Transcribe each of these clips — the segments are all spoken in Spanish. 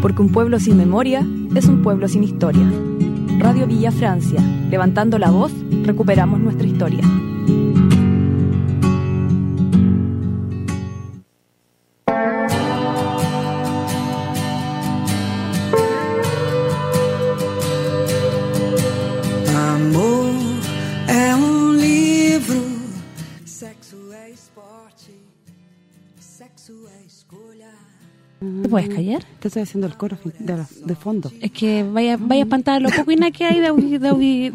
porque un pueblo sin memoria es un pueblo sin historia. Radio Villa Francia, levantando la voz, recuperamos nuestra historia. Puedes callar? Te estoy haciendo el coro de, de fondo. Es que vaya vaya a espantar lo poco y nada que hay de, de,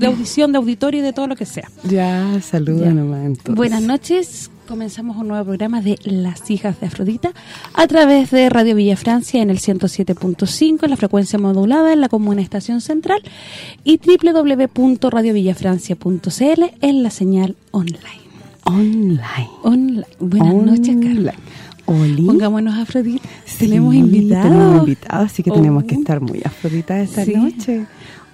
audición, de auditorio y de todo lo que sea. Ya, saluda nomás Buenas noches, comenzamos un nuevo programa de Las Hijas de Afrodita a través de Radio Villa Francia en el 107.5 en la frecuencia modulada en la Comuna Estación Central y www.radiovillafrancia.cl en la señal online. Online. online. Buenas noches, Carla. Oli. Pongámonos Afrodita. tenemos invitados. Tenemos invitados, así que tenemos que oh. estar muy Afrodita esta noche.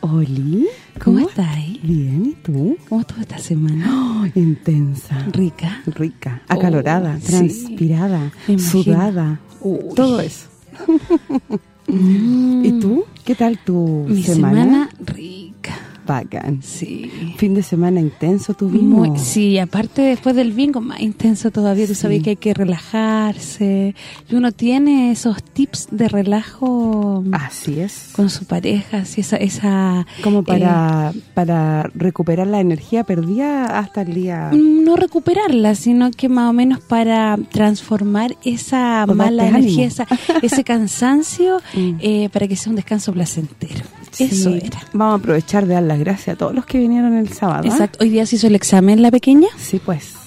Oli. ¿Cómo, estás? Bien, ¿y tú? ¿Cómo estuvo esta semana? Oh, intensa. Rica. Rica. Acalorada, oh, transpirada, sudada. Todo eso. ¿Y tú? ¿Qué tal tu Mi semana? semana rica. Sí. Fin de semana intenso tuvimos. Muy, sí, aparte después del bingo, más intenso todavía. Tú sabes que hay que relajarse. Y uno tiene esos tips de relajo. Así es. Con su pareja, así esa... esa Como para, eh, para recuperar la energía perdida hasta el día... No recuperarla, sino que más o menos para transformar esa mala energía, ese cansancio, mm. eh, para que sea un descanso placentero. Eso era. Vamos a aprovechar de dar las gracias a todos los que vinieron el sábado. ¿ah? Exacto. ¿Hoy día se hizo el examen la pequeña? Sí, pues.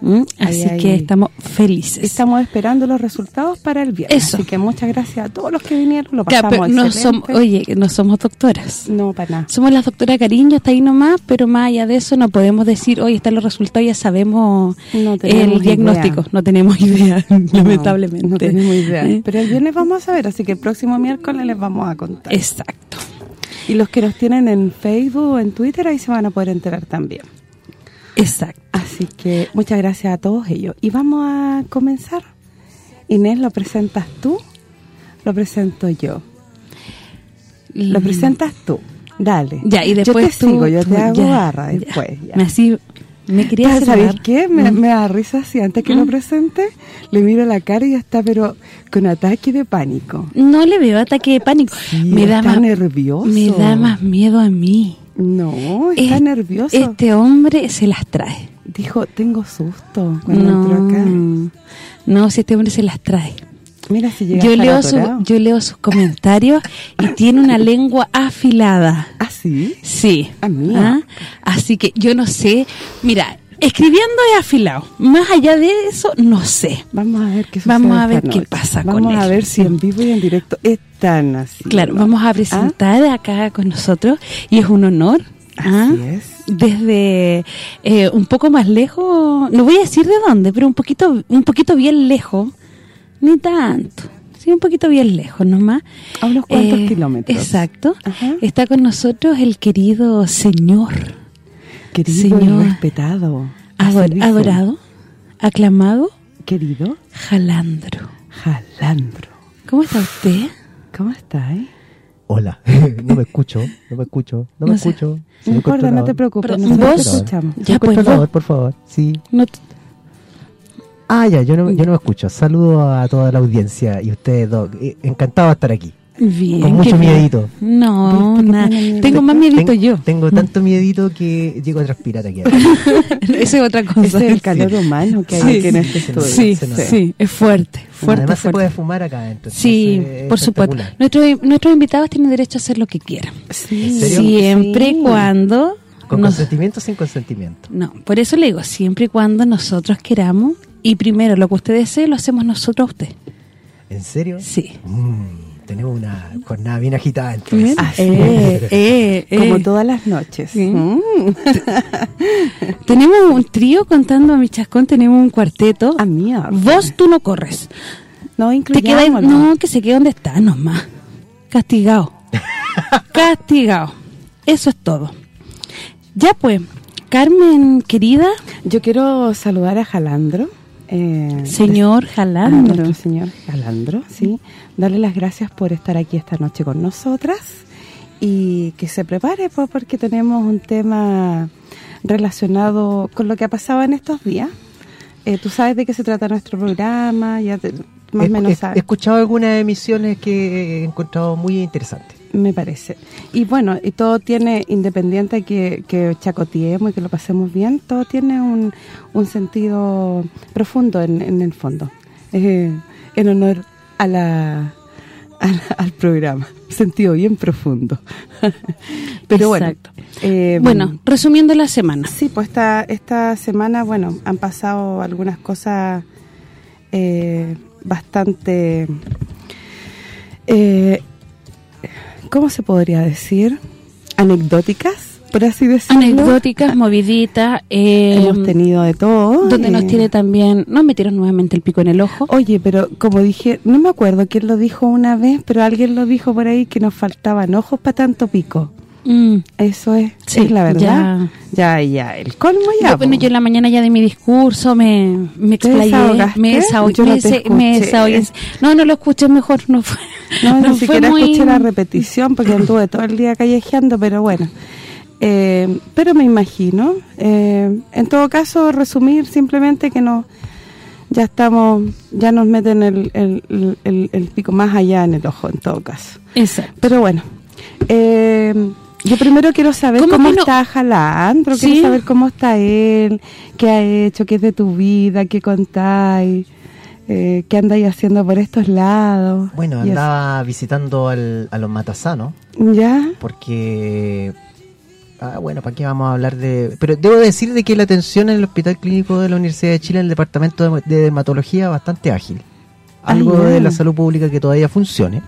¿Mm? Así que estamos felices. Estamos esperando los resultados para el viernes. Eso. Así que muchas gracias a todos los que vinieron. Lo pasamos no somos, Oye, no somos doctoras. No, para nada. Somos las doctoras Cariño, está ahí nomás, pero más allá de eso no podemos decir, oye, están los resultados, ya sabemos el diagnóstico. No tenemos idea, lamentablemente. No tenemos idea. ¿Eh? Pero el viernes vamos a ver, así que el próximo miércoles les vamos a contar. Exacto. Y los que nos tienen en Facebook o en Twitter, ahí se van a poder enterar también. Exacto. Así que muchas gracias a todos ellos. Y vamos a comenzar. Inés, ¿lo presentas tú? Lo presento yo. Lo presentas tú. Dale. Ya, y después yo te sigo, yo te hago barra después. Me así me quería ¿Sabes qué? Me, me, da risa así, antes que lo ¿Mm? presente, le miro la cara y ya está, pero con ataque de pánico. No le veo ataque de pánico. me da más, nervioso. Me da más miedo a mí. No, está nervioso. Este hombre se las trae. Dijo, tengo susto cuando no, acá. No, si este hombre se las trae. Mira si llega yo leo su, yo leo sus comentarios y tiene una lengua afilada. ¿Ah, sí? Sí. Ah. ¿Ah? Así que yo no sé, mira, escribiendo es afilado. Más allá de eso, no sé. Vamos a ver qué Vamos a ver qué pasa vamos con Vamos a ver si en vivo y en directo están así. Claro, vamos a presentar acá con nosotros y es un honor. ¿ah? Así es. Desde eh, un poco más lejos, no voy a decir de dónde, pero un poquito un poquito bien lejos ni tanto. Sí, un poquito bien lejos nomás. A unos cuantos eh, kilómetros. Exacto. Está con nosotros el querido señor. Querido señor, respetado. adorado, aclamado. Querido. Jalandro. Jalandro. ¿Cómo está usted? ¿Cómo está, eh? Hola, no me escucho, no me escucho, no, me escucho. no importa, no te preocupes, nosotros escuchamos. Ya, pues, por favor, por favor, sí. No Ah, ya, yo no, yo no me escucho. Saludo a toda la audiencia y ustedes dos. Eh, encantado de estar aquí. Bien. Con mucho miedito. No, nada. Tengo más miedito yo. Tengo tanto miedito que llego a transpirar aquí. Esa es otra cosa. Ese es el calor humano que hay aquí en este estudio. Sí, sí, es fuerte. fuerte además se puede fumar acá adentro. Sí, por supuesto. Nuestros, nuestros invitados tienen derecho a hacer lo que quieran. Sí. Siempre y cuando... ¿Con consentimiento o sin consentimiento? No, por eso le digo, siempre y cuando nosotros queramos y primero, lo que usted desee lo hacemos nosotros a usted. ¿En serio? Sí. Mm, tenemos una jornada bien agitada entonces. Eh, eh, eh, Como todas las noches. Mm. tenemos un trío contando a mi chascón, tenemos un cuarteto. A mí. Vos tú no corres. No, incluyamos. No, que se quede donde está nomás. Castigado. Castigado. Eso es todo. Ya pues, Carmen, querida. Yo quiero saludar a Jalandro eh, señor Jalandro. señor Jalandro, sí. darle las gracias por estar aquí esta noche con nosotras y que se prepare pues, porque tenemos un tema relacionado con lo que ha pasado en estos días. Eh, Tú sabes de qué se trata nuestro programa, ya te- más o menos sabes. he escuchado algunas emisiones que he encontrado muy interesantes. Me parece. Y bueno, y todo tiene, independiente que, que chacoteemos y que lo pasemos bien, todo tiene un, un sentido profundo en, en el fondo. Eh, en honor a la, a la- al programa. Sentido bien profundo. Pero bueno. Exacto. eh, Bueno, resumiendo la semana. Sí, pues esta, esta semana, bueno, han pasado algunas cosas eh, bastante... Eh, ¿Cómo se podría decir? Anecdóticas, por así decirlo. Anecdóticas, moviditas. eh, Hemos tenido de todo. donde nos tiene también... Nos metieron nuevamente el pico en el ojo. Oye, pero como dije, no me acuerdo quién lo dijo una vez, pero alguien lo dijo por ahí que nos faltaban ojos para tanto pico. Mm. Eso es, Sí, es la verdad. Ya, ya, el colmo ya. Yo, bueno, yo en la mañana ya de mi discurso me, me ¿Te explayé, me desahogué, no me. No, no lo escuché mejor, no fue. No, no ni siquiera muy- escuché la repetición porque anduve todo el día callejeando, pero bueno. Eh, pero me imagino. eh, en todo caso, resumir simplemente que no ya estamos, ya nos meten el, el, el- el pico más allá en el ojo, en todo caso. Exacto. Pero bueno, eh, yo primero quiero saber ¿Cómo cómo, que no? está Jalandro, Sí. quiero saber cómo está él, qué ha hecho, qué es de tu vida, qué contáis, eh, qué andáis haciendo por estos lados. Bueno, eso. andaba visitando al- a los matasanos ¿Ya? porque... Ah, bueno, ¿para qué vamos a hablar de...? Pero debo decir de que la atención en el Hospital Clínico de la Universidad de Chile, en el Departamento de, de Dermatología, es bastante ágil. Ah, Algo de la salud pública que todavía funcione.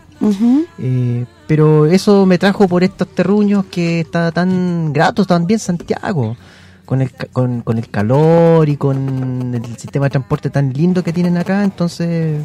Eh, pero eso me trajo por estos terruños que está tan grato también Santiago, con el, con, con el calor y con el sistema de transporte tan lindo que tienen acá, entonces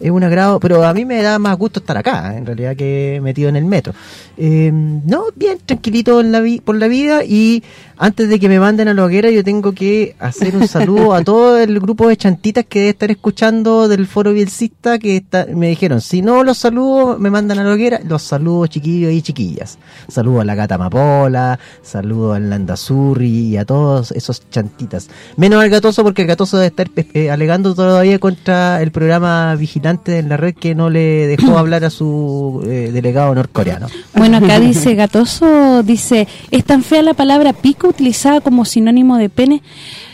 es un agrado, pero a mí me da más gusto estar acá, en realidad, que metido en el metro. Eh, no, bien, tranquilito en la vi- por la vida y antes de que me manden a la hoguera yo tengo que hacer un saludo a todo el grupo de chantitas que debe estar escuchando del foro bielcista que está, me dijeron, si no los saludo me mandan a la hoguera, los saludos chiquillos y chiquillas. Saludo a la gata Amapola, saludo al Landazurri y a todos esos chantitas. Menos al gatoso porque el gatoso debe estar eh, alegando todavía contra el programa vigilante en la red que no le dejó hablar a su eh, delegado norcoreano. Bueno, acá dice Gatoso, dice, es tan fea la palabra pico utilizada como sinónimo de pene.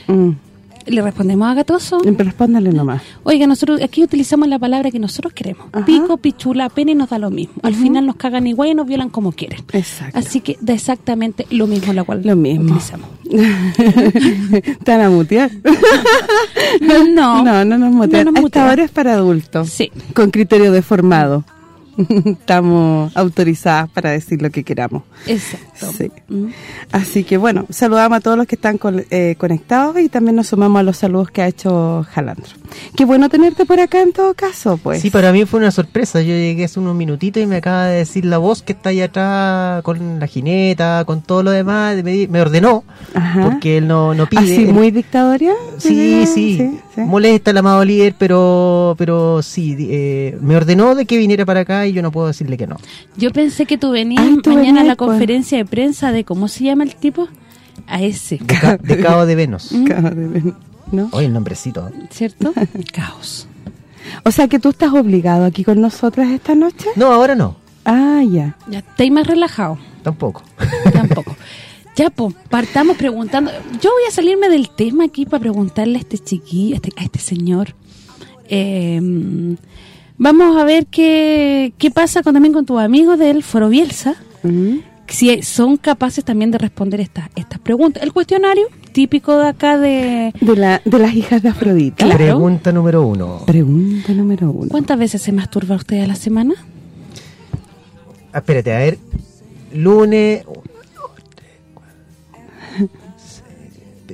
Mm. Le respondemos a Gatoso. Respóndale nomás. Oiga, nosotros aquí utilizamos la palabra que nosotros queremos. Ajá. Pico, pichula, pene nos da lo mismo. Al final nos cagan igual y nos violan como quieren. Exacto. Así que da exactamente lo mismo la cual Lo mismo. utilizamos. ¿Te van a mutear? No. No, no nos mutean. No nos mutean. es para adultos. Sí. Con criterio deformado. Estamos autorizadas para decir lo que queramos. Exacto. Sí. Mm. Así que bueno, saludamos a todos los que están con- eh, conectados y también nos sumamos a los saludos que ha hecho Jalandro. Qué bueno tenerte por acá en todo caso, pues. Sí, para mí fue una sorpresa. Yo llegué hace unos minutitos y me acaba de decir la voz que está ahí atrás con la jineta, con todo lo demás. Me, ordenó, Ajá. porque él no, no pide. Así muy dictatorial. Sí, sí, sí, sí. Molesta el amado líder, pero pero sí, eh, me ordenó de que viniera para acá y yo no puedo decirle que no. Yo pensé que tú venías Ay, tú mañana a la conferencia de prensa de, ¿cómo se llama el tipo? A ese, De, ca- de Cabo de Venus. Acaba de ver, ¿no? Oye, el nombrecito. ¿cierto? Caos. O sea que tú estás obligado aquí con nosotras esta noche. No, ahora no, Ah, ya. Ya estáis más relajado. tampoco. Tampoco. Ya, pues, partamos preguntando. Yo voy a salirme del tema aquí para preguntarle a este chiquillo, a este, a este señor. Eh, vamos a ver qué, qué pasa con, también con tus amigos del Foro Bielsa. Si son capaces también de responder estas estas preguntas. El cuestionario típico de acá de... De, la, de las hijas de Afrodita. Claro. Pregunta número uno. Pregunta número uno. ¿Cuántas veces se masturba usted a la semana? Ah, espérate, a ver. Lunes.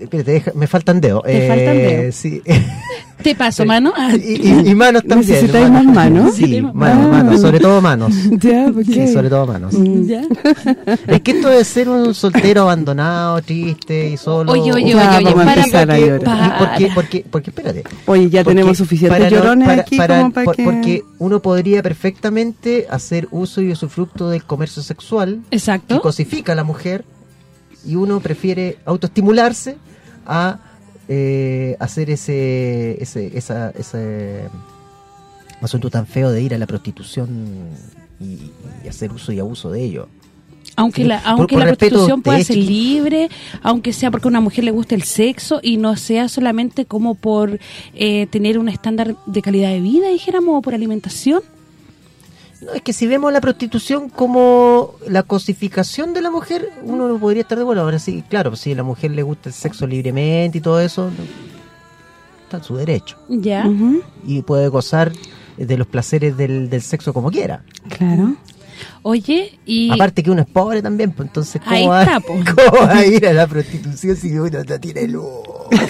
Espérate, deja- me faltan dedos. ¿Te faltan dedos? Sí. ¿Te paso, mano? Y, y- y manos también. ¿Necesitáis más manos? Sí, Ah. manos, manos, sobre todo manos. Ya, ¿por qué? Sí, sobre todo manos. ¿Ya? Es que esto de ser un soltero abandonado, triste y solo. Oye, oye, oye, oye, para, a llorar. para. Porque, porque, porque, espérate. Oye, ya tenemos suficientes para no- llorones para- aquí para- como para por- que... Porque uno podría perfectamente hacer uso y usufructo del comercio sexual que Exacto. cosifica a la mujer y uno prefiere autoestimularse a eh, hacer ese, ese, esa, ese asunto tan feo de ir a la prostitución y, y hacer uso y abuso de ello. Aunque la, aunque por la prostitución pueda ser libre, aunque sea porque a una mujer le guste el sexo y no sea solamente como por eh, tener un estándar de calidad de vida, dijéramos, o por alimentación. No, es que si vemos la prostitución como la cosificación de la mujer, uno no podría estar de acuerdo. Ahora sí, claro, si a la mujer le gusta el sexo libremente y todo eso, está en su derecho. Ya. Y puede gozar de los placeres del, del sexo como quiera. Claro. Oye, y... Aparte que uno es pobre también, pues entonces Ahí ¿cómo, va, está, po. ¿cómo va a ir a la prostitución si uno no tiene luz?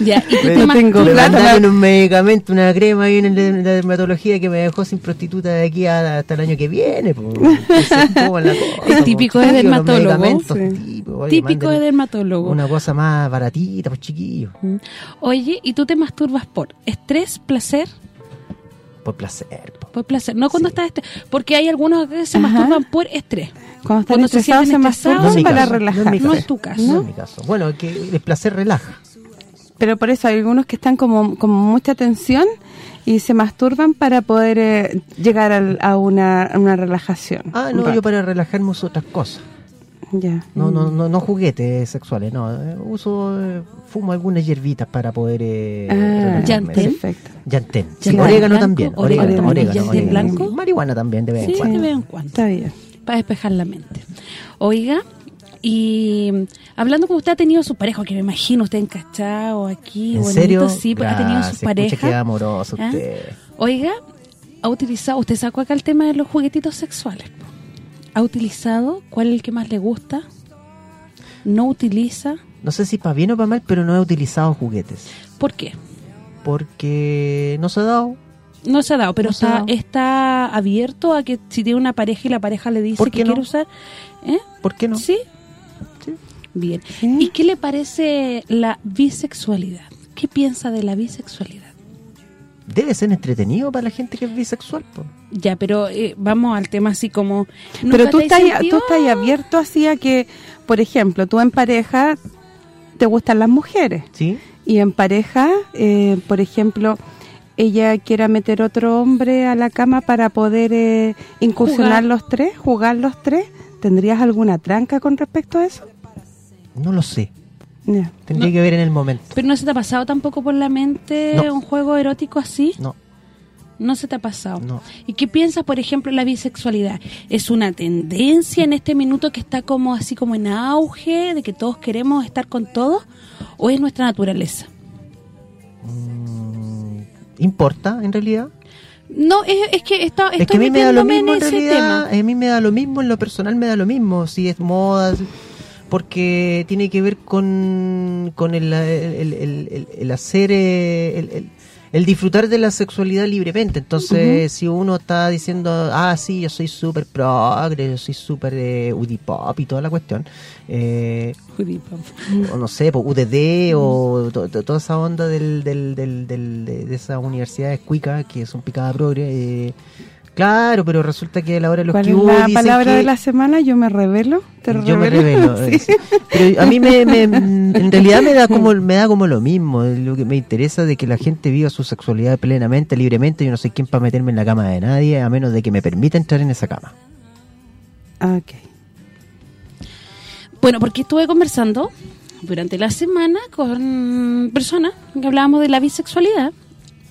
Ya, y tú Me- tengo me plata. un medicamento, una crema ahí en el- la dermatología que me dejó sin prostituta de aquí a- hasta el año que viene. po. Entonces, ¿cómo la cosa, po? típico de dermatólogo. Sí. tipo, oye, Típico de dermatólogo. Una cosa más baratita, pues chiquillos. Mm. Oye, ¿y tú te masturbas por estrés, placer? Por placer. po. Por placer, no cuando Sí. estás estrés. Porque hay algunos que se Ajá. masturban por estrés. Cuando están Cuando se estresados se sienten masturban estresados, No para caso, no es relajar. No caso. es tu caso. No ¿no? es mi caso. Bueno, que el placer relaja. Pero por eso hay algunos que están como, como mucha tensión y se masturban para poder eh, llegar al- a, una, a una relajación. Ah, no, yo para relajarme uso otras cosas. Ya. No, no, no, no juguetes sexuales, no. Eh, Uso, eh, fumo algunas hierbitas para poder eh, Ah. Sí. perfecto. Llantén. Sí, orégano también. orégano Orégano, orégano, ¿Llantén orégano. blanco? Marihuana también de vez en Sí, cuando. de vez en cuando. Está bien. para despejar la mente. Oiga, y mm, hablando con usted, ha tenido su pareja, que me imagino usted encachado aquí, ¿En bonito, serio? sí, pues, ha tenido Gracias, su pareja. Qué amoroso ¿Ah? usted. Oiga, ha utilizado, usted sacó acá el tema de los juguetitos sexuales. ¿Ha utilizado? ¿Cuál es el que más le gusta? ¿No utiliza? No sé si para bien o para mal, pero no he utilizado juguetes. ¿Por qué? Porque no se ha dado. No se ha dado, pero No está dado. está abierto a que si tiene una pareja y la pareja le dice ¿Por que no? quiere usar... ¿Eh? ¿Por qué no? ¿Sí? Sí. Bien. Sí. ¿Y qué le parece la bisexualidad? ¿Qué piensa de la bisexualidad? Debe ser entretenido para la gente que es bisexual. po. Ya, pero eh, vamos al tema así como... Pero ¿nunca tú estás, tú estás abierto así a que, por ejemplo, tú en pareja te gustan las mujeres ¿Sí? y en pareja, eh, por ejemplo, ella quiera meter otro hombre a la cama para poder eh, incursionar Jugar. los tres, jugar los tres, ¿tendrías alguna tranca con respecto a eso? No lo sé. Tendría No. que ver en el momento. ¿Pero no se te ha pasado tampoco por la mente No. un juego erótico así? No, No se te ha pasado. no. ¿Y qué piensas, por ejemplo, la bisexualidad? ¿Es una tendencia en este minuto que está como así como en auge, de que todos queremos estar con todos? ¿O es nuestra naturaleza? Mm, ¿Importa en realidad? No, es, es que está, estoy es que a mí me da lo mismo en en ese realidad, tema. a mí me da lo mismo, en lo personal me da lo mismo, si es moda, si- porque tiene que ver con, con el, el, el- el- hacer, eh, el, disfrutar de la sexualidad libremente. Entonces, si uno está diciendo, ah, sí, yo soy súper progre, yo soy súper eh, udipop y toda la cuestión, eh, o no sé, pues, UDD o to- to- toda esa onda del, del, del, del- de, de esas universidades cuicas que son picadas progre. eh, claro, pero resulta que a la hora de los ¿Cuál que es la palabra que de la semana? Yo me revelo. ¿Te yo me revelo? Sí. Pero a mí me, me- en realidad me da como me da como lo mismo. Lo que me interesa de que la gente viva su sexualidad plenamente, libremente. Yo no soy quien para meterme en la cama de nadie, a menos de que me permita entrar en esa cama. Ah, ok. Bueno, porque estuve conversando durante la semana con personas que hablábamos de la bisexualidad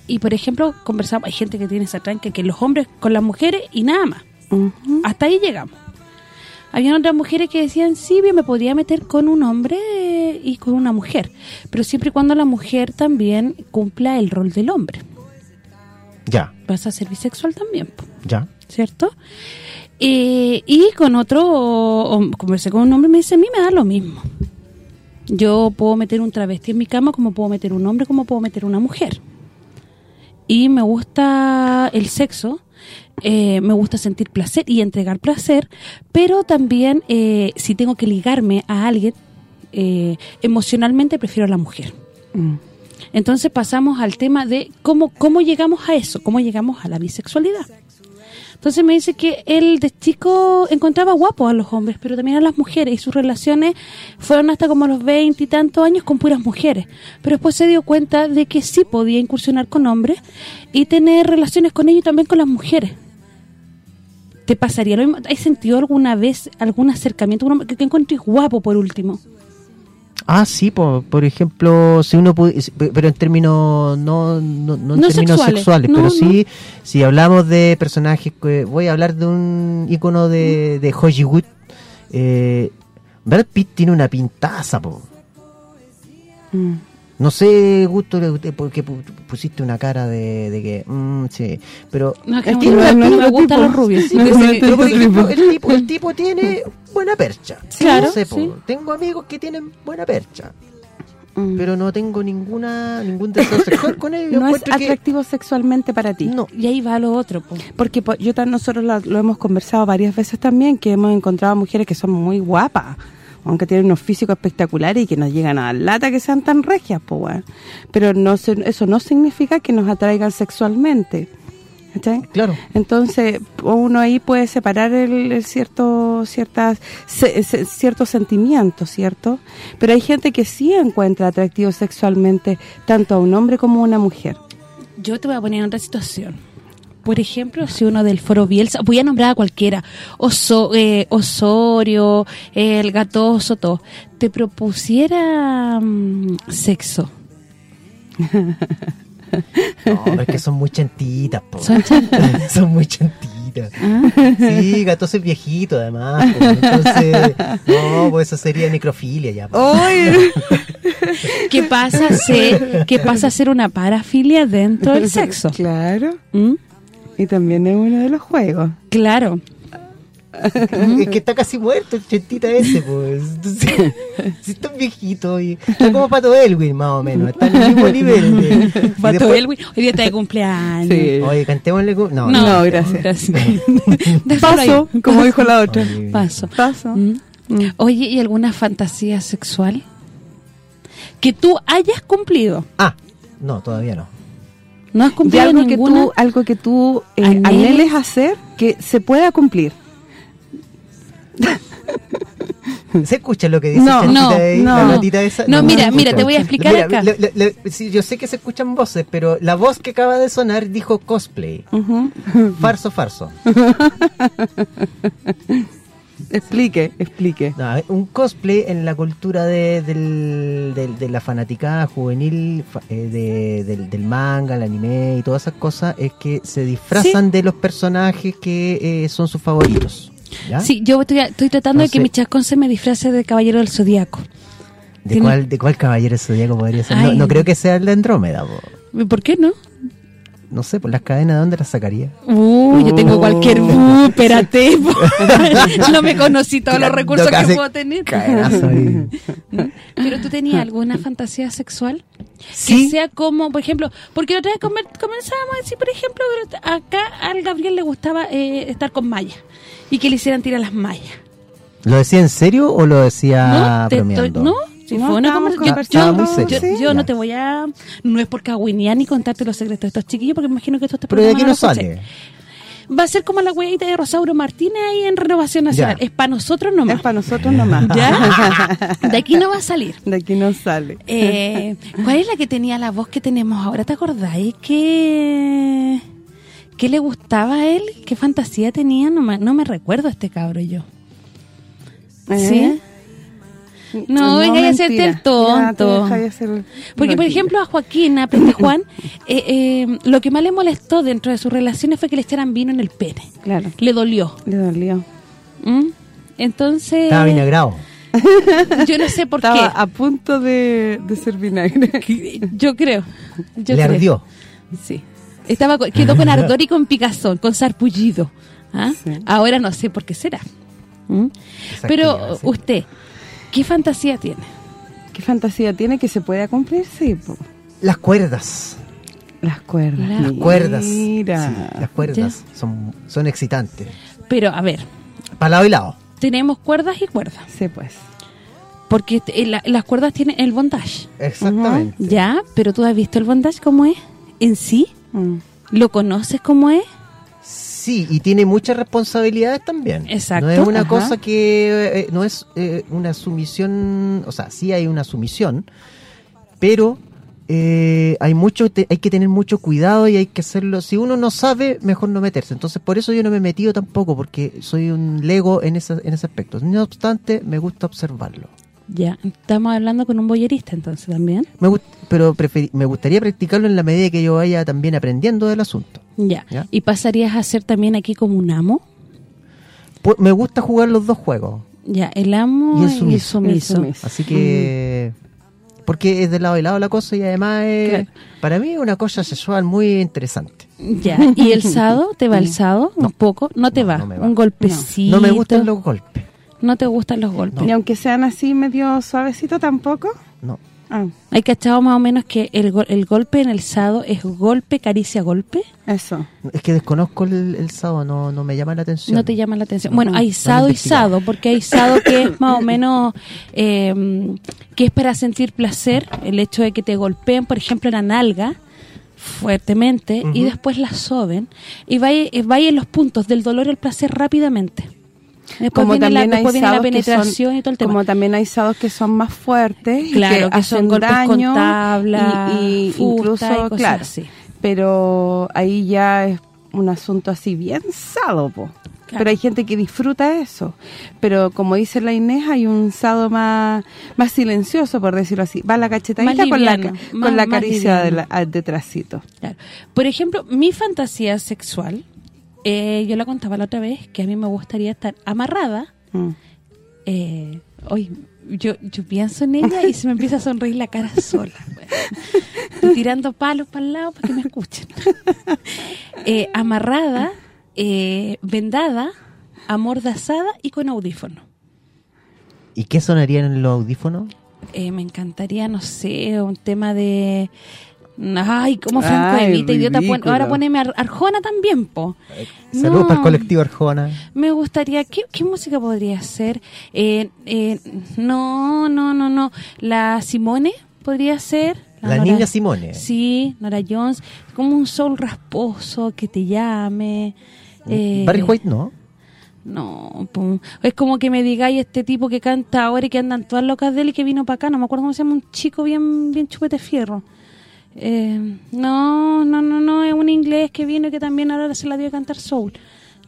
y, por ejemplo, conversamos, hay gente que tiene esa tranca que los hombres con las mujeres y nada más. Hasta ahí llegamos. Habían otras mujeres que decían, sí, bien, me podría meter con un hombre y con una mujer, pero siempre y cuando la mujer también cumpla el rol del hombre. Ya, Vas a ser bisexual también, ya. ¿cierto? Eh, y con otro, o- conversé con un hombre y me dice, a mí me da lo mismo. Yo puedo meter un travesti en mi cama como puedo meter un hombre, como puedo meter una mujer. Y me gusta el sexo, eh, me gusta sentir placer y entregar placer, pero también eh, si tengo que ligarme a alguien, eh, emocionalmente prefiero a la mujer. Mm. Entonces pasamos al tema de cómo cómo llegamos a eso, cómo llegamos a la bisexualidad. Entonces me dice que él de chico encontraba guapos a los hombres, pero también a las mujeres, y sus relaciones fueron hasta como los veinte y tantos años con puras mujeres. Pero después se dio cuenta de que sí podía incursionar con hombres y tener relaciones con ellos también con las mujeres. ¿Te pasaría lo mismo? ¿Has sentido alguna vez algún acercamiento que encuentres guapo por último? Ah, sí, por, por ejemplo, si uno puede, pero en términos no no, no en No términos sexuales, pero sí si hablamos de personajes voy a hablar de un icono de, de Hollywood eh, Brad Pitt tiene una pintaza, po. Mm. No sé, Gusto, le- porque pu- pusiste una cara de, de que, mm, sí, pero No, que Es no, que no, no- no no me gustan tipo. los rubios. Sí, Pero, por tipo ejemplo, el tipo, el tipo tiene buena percha. Claro, No sé, tengo amigos que tienen buena percha, Mm. pero no tengo ninguna ningún deseo sexual con ellos. No es que- atractivo sexualmente para ti. No, Y ahí va lo otro, po. Porque po- yo nosotros lo, lo hemos conversado varias veces también, que hemos encontrado mujeres que son muy guapas, aunque tienen unos físicos espectaculares y que nos llegan a la lata que sean tan regias, pues bueno. Pero no se- eso no significa que nos atraigan sexualmente. ¿cachai? claro. Entonces, uno ahí puede separar el, el cierto ciertas se- se- ciertos sentimientos, ¿cierto? Pero hay gente que sí encuentra atractivo sexualmente tanto a un hombre como a una mujer. Yo te voy a poner en otra situación. Por ejemplo, si uno del foro Bielsa, voy a nombrar a cualquiera, Oso, eh, Osorio, el Gatoso, todo, te propusiera mm, sexo. No, es que son muy chantitas, po. Son chantitas. son muy chantitas. ¿Ah? Sí, Gatoso es viejito, además. po. Entonces, no, pues eso sería necrofilia ya. ¡Ay! ¿Qué pasa a ser, qué pasa a ser una parafilia dentro del sexo? Claro. ¿Mm? Y también es uno de los juegos. Claro. Es que está casi muerto el chentita ese, pues. Entonces, si está viejito y está como Pato Elwin, más o menos. Está en el mismo nivel. de- Pato después- Elwin, hoy día está de cumpleaños. Sí. Oye, cantémosle. cu- No, No, gracias. Ahí. Paso, como dijo la otra. Oye, Paso. Paso. ¿Mm? Mm. Oye, ¿y alguna fantasía sexual que tú hayas cumplido? Ah, no, todavía no. ¿No has De cumplido algo que tú, algo que tú eh, ¿Anheles? anheles hacer que se pueda cumplir. ¿Se escucha lo que dice No, no, ahí? no. la gatita esa? No, mira, se mira, escucha. te voy a explicar Mira, acá. le- le- le- sí, yo sé que se escuchan voces, pero la voz que acaba de sonar dijo cosplay. Ujú. Farso, farso. Explique, explique. No, un cosplay en la cultura de, del- del- de la fanaticada juvenil eh, de- del, del manga, el anime y todas esas cosas es que se disfrazan de los personajes que eh, son sus favoritos. ¿ya? Sí, yo estoy, estoy tratando de que mi chascón se me disfrace de caballero del zodiaco. ¿De tiene- cuál, ¿De cuál caballero zodíaco podría ser? No, creo que sea el de Andrómeda. po. ¿Por qué no? No sé, por las cadenas, ¿de dónde las sacaría? Uy, yo tengo cualquier... Uh, espérate. po. no me conocí todos los recursos que puedo tener. ahí. Pero tú tenías alguna fantasía sexual que Sí. sea como, por ejemplo, porque la otra vez comenzábamos a decir, por ejemplo, que acá al Gabriel le gustaba eh, estar con Maya y que le hicieran tirar las mallas. ¿Lo decía en serio o lo decía ¿No? Estoy-? ¿No? Si No, fue una conversación. Yo, yo- yo no te voy a... No es por cagüinear ni contarte los secretos de estos chiquillos, porque me imagino que esto está Pero de aquí no sale. Va a ser como la huevita de Rosauro Martínez ahí en Renovación Nacional. Ya. Es para nosotros nomás. Es para nosotros nomás. ¿Ya? De aquí no va a salir. De aquí no sale. Eh, ¿Cuál es la que tenía la voz que tenemos ahora? ¿Te acordáis? ¿Qué, ¿Qué le gustaba a él? ¿Qué fantasía tenía? No me, no me recuerdo a este cabro yo. ¿Sí? No, venga, ya hacerte el tonto. Ya, hacer- Porque, por ejemplo, a Joaquín, a Pente Juan, eh, eh, lo que más le molestó dentro de sus relaciones fue que le echaran vino en el pene. Claro, Le dolió. le dolió. ¿Mm? Entonces, Estaba vinagrado. yo no sé por Estaba qué. a punto de, de ser vinagre. Yo creo. Yo Le creo. ardió. Sí. Estaba con- quedó con ardor y con picazón, con sarpullido. ¿Ah? Sí. Ahora no sé por qué será. ¿Mm? Pero usted, ¿qué fantasía tiene? ¿Qué fantasía tiene que se pueda cumplir? Sí, po. Las cuerdas. Las cuerdas. Las Las cuerdas. Mira. Sí, las cuerdas son, son excitantes. Pero, a ver, Para lado y lado. tenemos cuerdas y cuerdas. Sí, pues. Porque eh, la- las cuerdas tienen el bondage. Exactamente. Ya, pero tú has visto el bondage cómo es en sí. Mm. ¿Lo conoces cómo es? Sí, y tiene muchas responsabilidades también. Exacto, No es una ajá. cosa que eh, no es eh, una sumisión, o sea, sí hay una sumisión, pero eh, hay mucho te- hay que tener mucho cuidado y hay que hacerlo. Si uno no sabe, mejor no meterse. Entonces, por eso yo no me he metido tampoco, porque soy un lego en, esa, en ese aspecto. No obstante, me gusta observarlo. Ya, estamos hablando con un boyerista entonces también. Me gust- pero me gustaría practicarlo en la medida que yo vaya también aprendiendo del asunto. Ya. Ya. ¿Y pasarías a ser también aquí como un amo? Pu- me gusta jugar los dos juegos. Ya, el amo Y y el sumiso. sumiso. El sumiso. Así que... Porque es de lado y lado la cosa y además es, Claro. para mí es una cosa sexual muy interesante. Ya, ¿y el sado? ¿Te va el sado? Un poco, no te No, va. no me va. Un golpecito. No me gustan los golpes. No te gustan los golpes. Y aunque sean así medio suavecito tampoco. No. Ah, Hay cachado más o menos que el, go- el golpe en el sado es golpe, caricia, golpe. eso. Es que desconozco el, el sábado, no, no me llama la atención. No te llama la atención. Bueno, hay no sado y sado, porque hay sado que es más o menos, eh, que es para sentir placer, el hecho de que te golpeen, por ejemplo, la nalga fuertemente y después la soben y vaya, vaya en los puntos del dolor y el placer rápidamente. Después Como viene la, también hay viene la que penetración son, y todo el tema. Como también hay sados que son más fuertes Claro, y que que, son golpes daño con tabla, y, incluso, y cosas claro, así. pero ahí ya es un asunto así bien sado, po. Claro. Pero hay gente que disfruta eso. Pero como dice la Inés, hay un sado más más silencioso, por decirlo así. Va la cachetadita Más con la, liviano, más- con la caricia de liviano. la, detrásito. Claro. Por ejemplo, mi fantasía sexual, eh, yo la contaba la otra vez, que a mí me gustaría estar amarrada. Mm. Eh, hoy yo, yo pienso en ella y se me empieza a sonreír la cara sola. Tirando palos para el lado para que me escuchen. Eh, amarrada, eh, vendada, amordazada y con audífono. ¿Y qué sonarían en los audífonos? Eh, me encantaría, no sé, un tema de... Ay, como Franco Ay, Evita, idiota. pon- ahora poneme Ar- Arjona también, po. Saludos No. para el colectivo Arjona. Me gustaría... ¿Qué, qué música podría ser? Eh, eh, no, no, no, no. La Simone podría ser. La Nora- niña Simone. Sí, Nora Jones. Como un sol rasposo que te llame. Eh, Barry White no. No, po. es como que me digáis este tipo que canta ahora y que andan todas locas de él y que vino para acá, no me acuerdo cómo se llama, un chico bien bien chupete fierro. Eh, no, no, no, no, es un inglés que vino y que también ahora se la dio a cantar soul.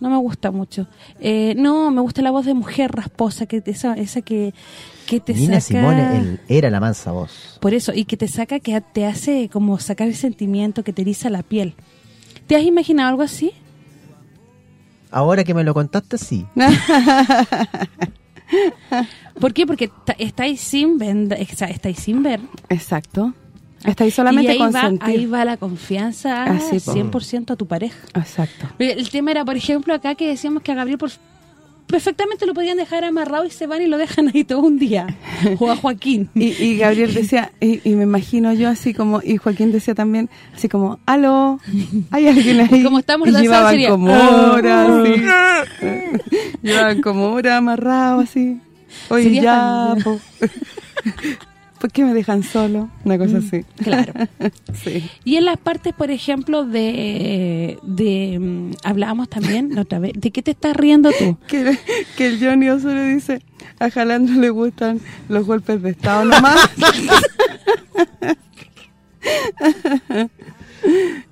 No me gusta mucho. Eh, no, me gusta la voz de mujer rasposa, que te- esa, esa que, que te Nina saca... Simone el- era la mansa voz. Por eso, y que te saca, que te hace como sacar el sentimiento, que te eriza la piel. ¿Te has imaginado algo así? Ahora que me lo contaste, sí. ¿Por qué? Porque estáis sin estáis sin ver. Exacto. Estáis solamente y ahí va, ahí va la confianza Así, po. 100% a tu pareja. Exacto. El tema era, por ejemplo, acá que decíamos que a Gabriel por perfectamente lo podían dejar amarrado y se van y lo dejan ahí todo un día. O a Joaquín. Y, y Gabriel decía, y, y me imagino yo así como, y Joaquín decía también, así como, aló, hay alguien ahí. Como estamos y llevaban sería, como "Ah". horas, así. llevaban como horas amarrados, así. Oye, ya. ¿por qué me dejan solo? Una cosa así. Mm, Claro. Sí. Y en las partes, por ejemplo, de... de mm, hablábamos también la otra vez. ¿De qué te estás riendo tú? Que, que el Johnny Osorio dice, a Jalando le gustan los golpes de estado nomás.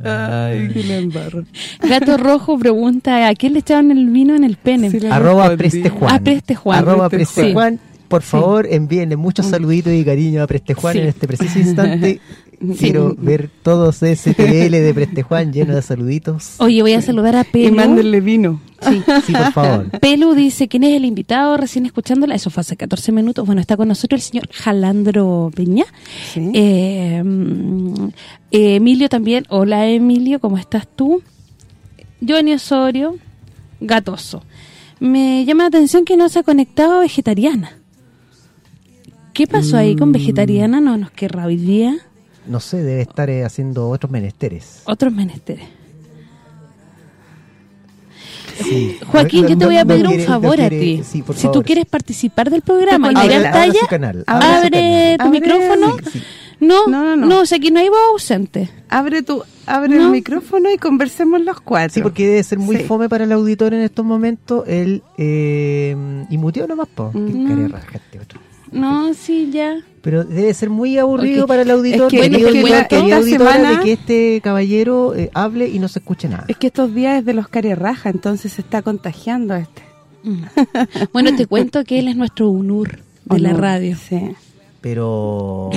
Ay, que le embarro. Gato Rojo pregunta, ¿a quién le echaron el vino en el pene? Sí, Arroba. Preste Juan. Ah, Preste Juan. Arroba Preste Preste Juan. Juan. Por favor, envíenle muchos saluditos y cariño a Preste Juan Sí. en este preciso instante. Quiero ver todos ese TL de Preste Juan lleno de saluditos. Oye, voy a saludar a Y Pelu. mándenle vino. Sí. Sí, por favor. Pelu dice, ¿quién es el invitado? Recién escuchándola, eso fue hace 14 minutos. Bueno, está con nosotros el señor Jalandro Peña. Sí. Eh, mm, eh, Emilio también. Hola, Emilio, ¿cómo estás tú? Johnny Osorio, gatoso. Me llama la atención que no se ha conectado vegetariana. ¿Qué pasó ahí con vegetariana? ¿No nos querrá hoy día? No sé, debe estar eh, haciendo otros menesteres. Otros menesteres. Sí. Joaquín, No- yo te no- voy a no pedir un quiere- favor a ti. sí, por si tú favor. quieres participar del programa y tirar talla, su canal, Abre abre canal. tu Abre micrófono. el Sí, sí. No, No, no, no, o sea, aquí no hay voz ausente. Abre tu abre No. el micrófono y conversemos los cuatro. Sí, porque debe ser muy Sí. fome para el auditor en estos momentos el eh, y muteó nomás, po. Qué Mm. cara de raja este otro. No, sí, ya. Pero debe ser muy aburrido para el auditor, Es que- querido es que auditor, esta querida auditora, semana- de que este caballero eh, hable y no se escuche nada. Es que estos días es de los raja, entonces se está contagiando este. Mm. Bueno, te cuento que él es nuestro UNUR de la radio. Sí. Pero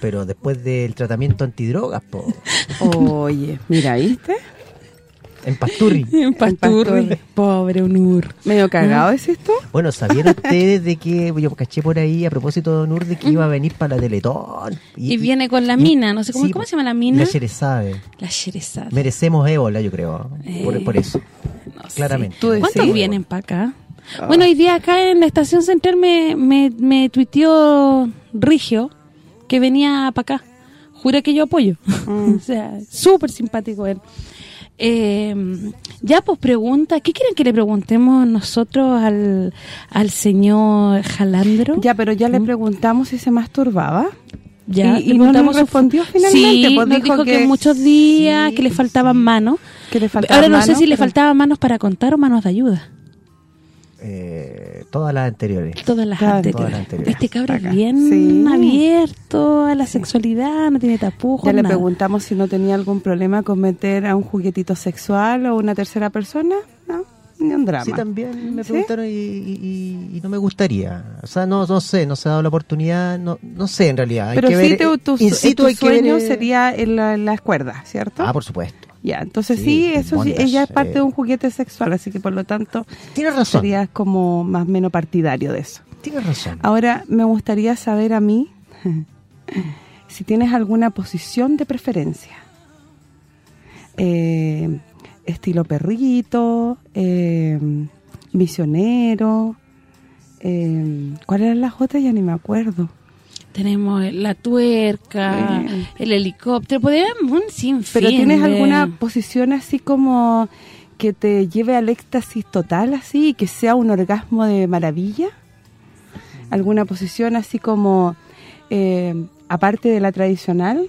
pero después del tratamiento antidrogas, po, Oye, mira, ¿viste? En Pasturri. En Pasturri. Pobre UNUR. Medio cagado, ¿decís tú? Bueno, ¿sabían ustedes de que yo caché por ahí a propósito de Onur de que iba a venir para la Teletón? Y, viene con la mina, no sé cómo, sí, ¿cómo se llama la mina? La Cherezade. La Sherezada. Merecemos ébola, yo creo, por, Eh, por eso. No. Claramente. ¿Cuántos Sí. vienen para acá? Bueno, hoy día acá en la estación central me, me, me tuiteó Rigio que venía para acá. Jura que yo apoyo. Mm. o sea, súper simpático él. Eh, ya, pues pregunta, ¿qué quieren que le preguntemos nosotros al, al señor Jalandro? Ya, pero ya le preguntamos si se masturbaba. Ya, y- y no nos respondió finalmente, Sí, pues dijo dijo que, que muchos días, sí, que le faltaban sí. manos. Que le faltaba Ahora no sé si le faltaban manos para contar o manos de ayuda. Eh, todas las anteriores. Todas las Claro. anteriores. Todas las anteriores. Este cabrón es bien Sí. abierto a la sexualidad, no tiene tapujos, Ya le nada. preguntamos si no tenía algún problema con meter a un juguetito sexual o una tercera persona. No, ni un drama. Sí, también me ¿Sí? preguntaron y, y- y no me gustaría. O sea, no no sé, no se ha dado la oportunidad, no no sé en realidad. Hay Pero que sí, ver, tu, tu, in situ tu hay que ver, sueño eh, sería en la- las cuerdas, ¿cierto? Ah, por supuesto. Ya, entonces Sí, sí, eso sí, ella es parte eh. de un juguete sexual, así que por lo tanto Tienes razón. serías como más o menos partidario de eso. Tienes razón. Ahora, me gustaría saber a mí si tienes alguna posición de preferencia. Eh, estilo perrito, eh, misionero, eh, ¿cuáles eran las otras? Ya ni me acuerdo. Tenemos la tuerca, Bien. el helicóptero, podemos un sinfín Pero ¿tienes de- alguna posición así como que te lleve al éxtasis total así y que sea un orgasmo de maravilla? ¿Alguna posición así como, eh, aparte de la tradicional,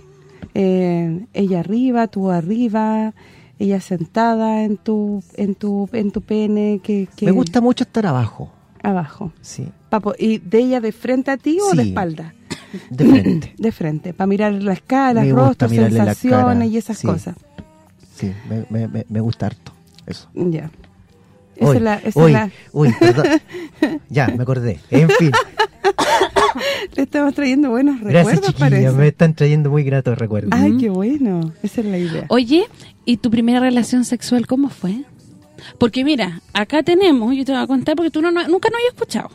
eh, ella arriba, tú arriba, ella sentada en tu en tu en tu pene, que, que Me gusta mucho estar abajo. abajo? Sí, Papo, ¿Y de ella de frente a ti o de Sí. espalda? De frente. De frente, para mirar las caras, Me rostros, sensaciones cara, y esas sí. cosas. Sí, me, me, me, gusta harto. Eso. Ya. Esa Uy, es la, esa es la- uy, perdón. Ya, me acordé. En fin. le estamos trayendo buenos Gracias, recuerdos, parece. Me están trayendo muy gratos recuerdos. Ay, qué bueno. Esa es la idea. Oye, ¿y tu primera relación sexual cómo fue? Porque mira, acá tenemos, yo te voy a contar porque tú no, no- nunca no habías escuchado.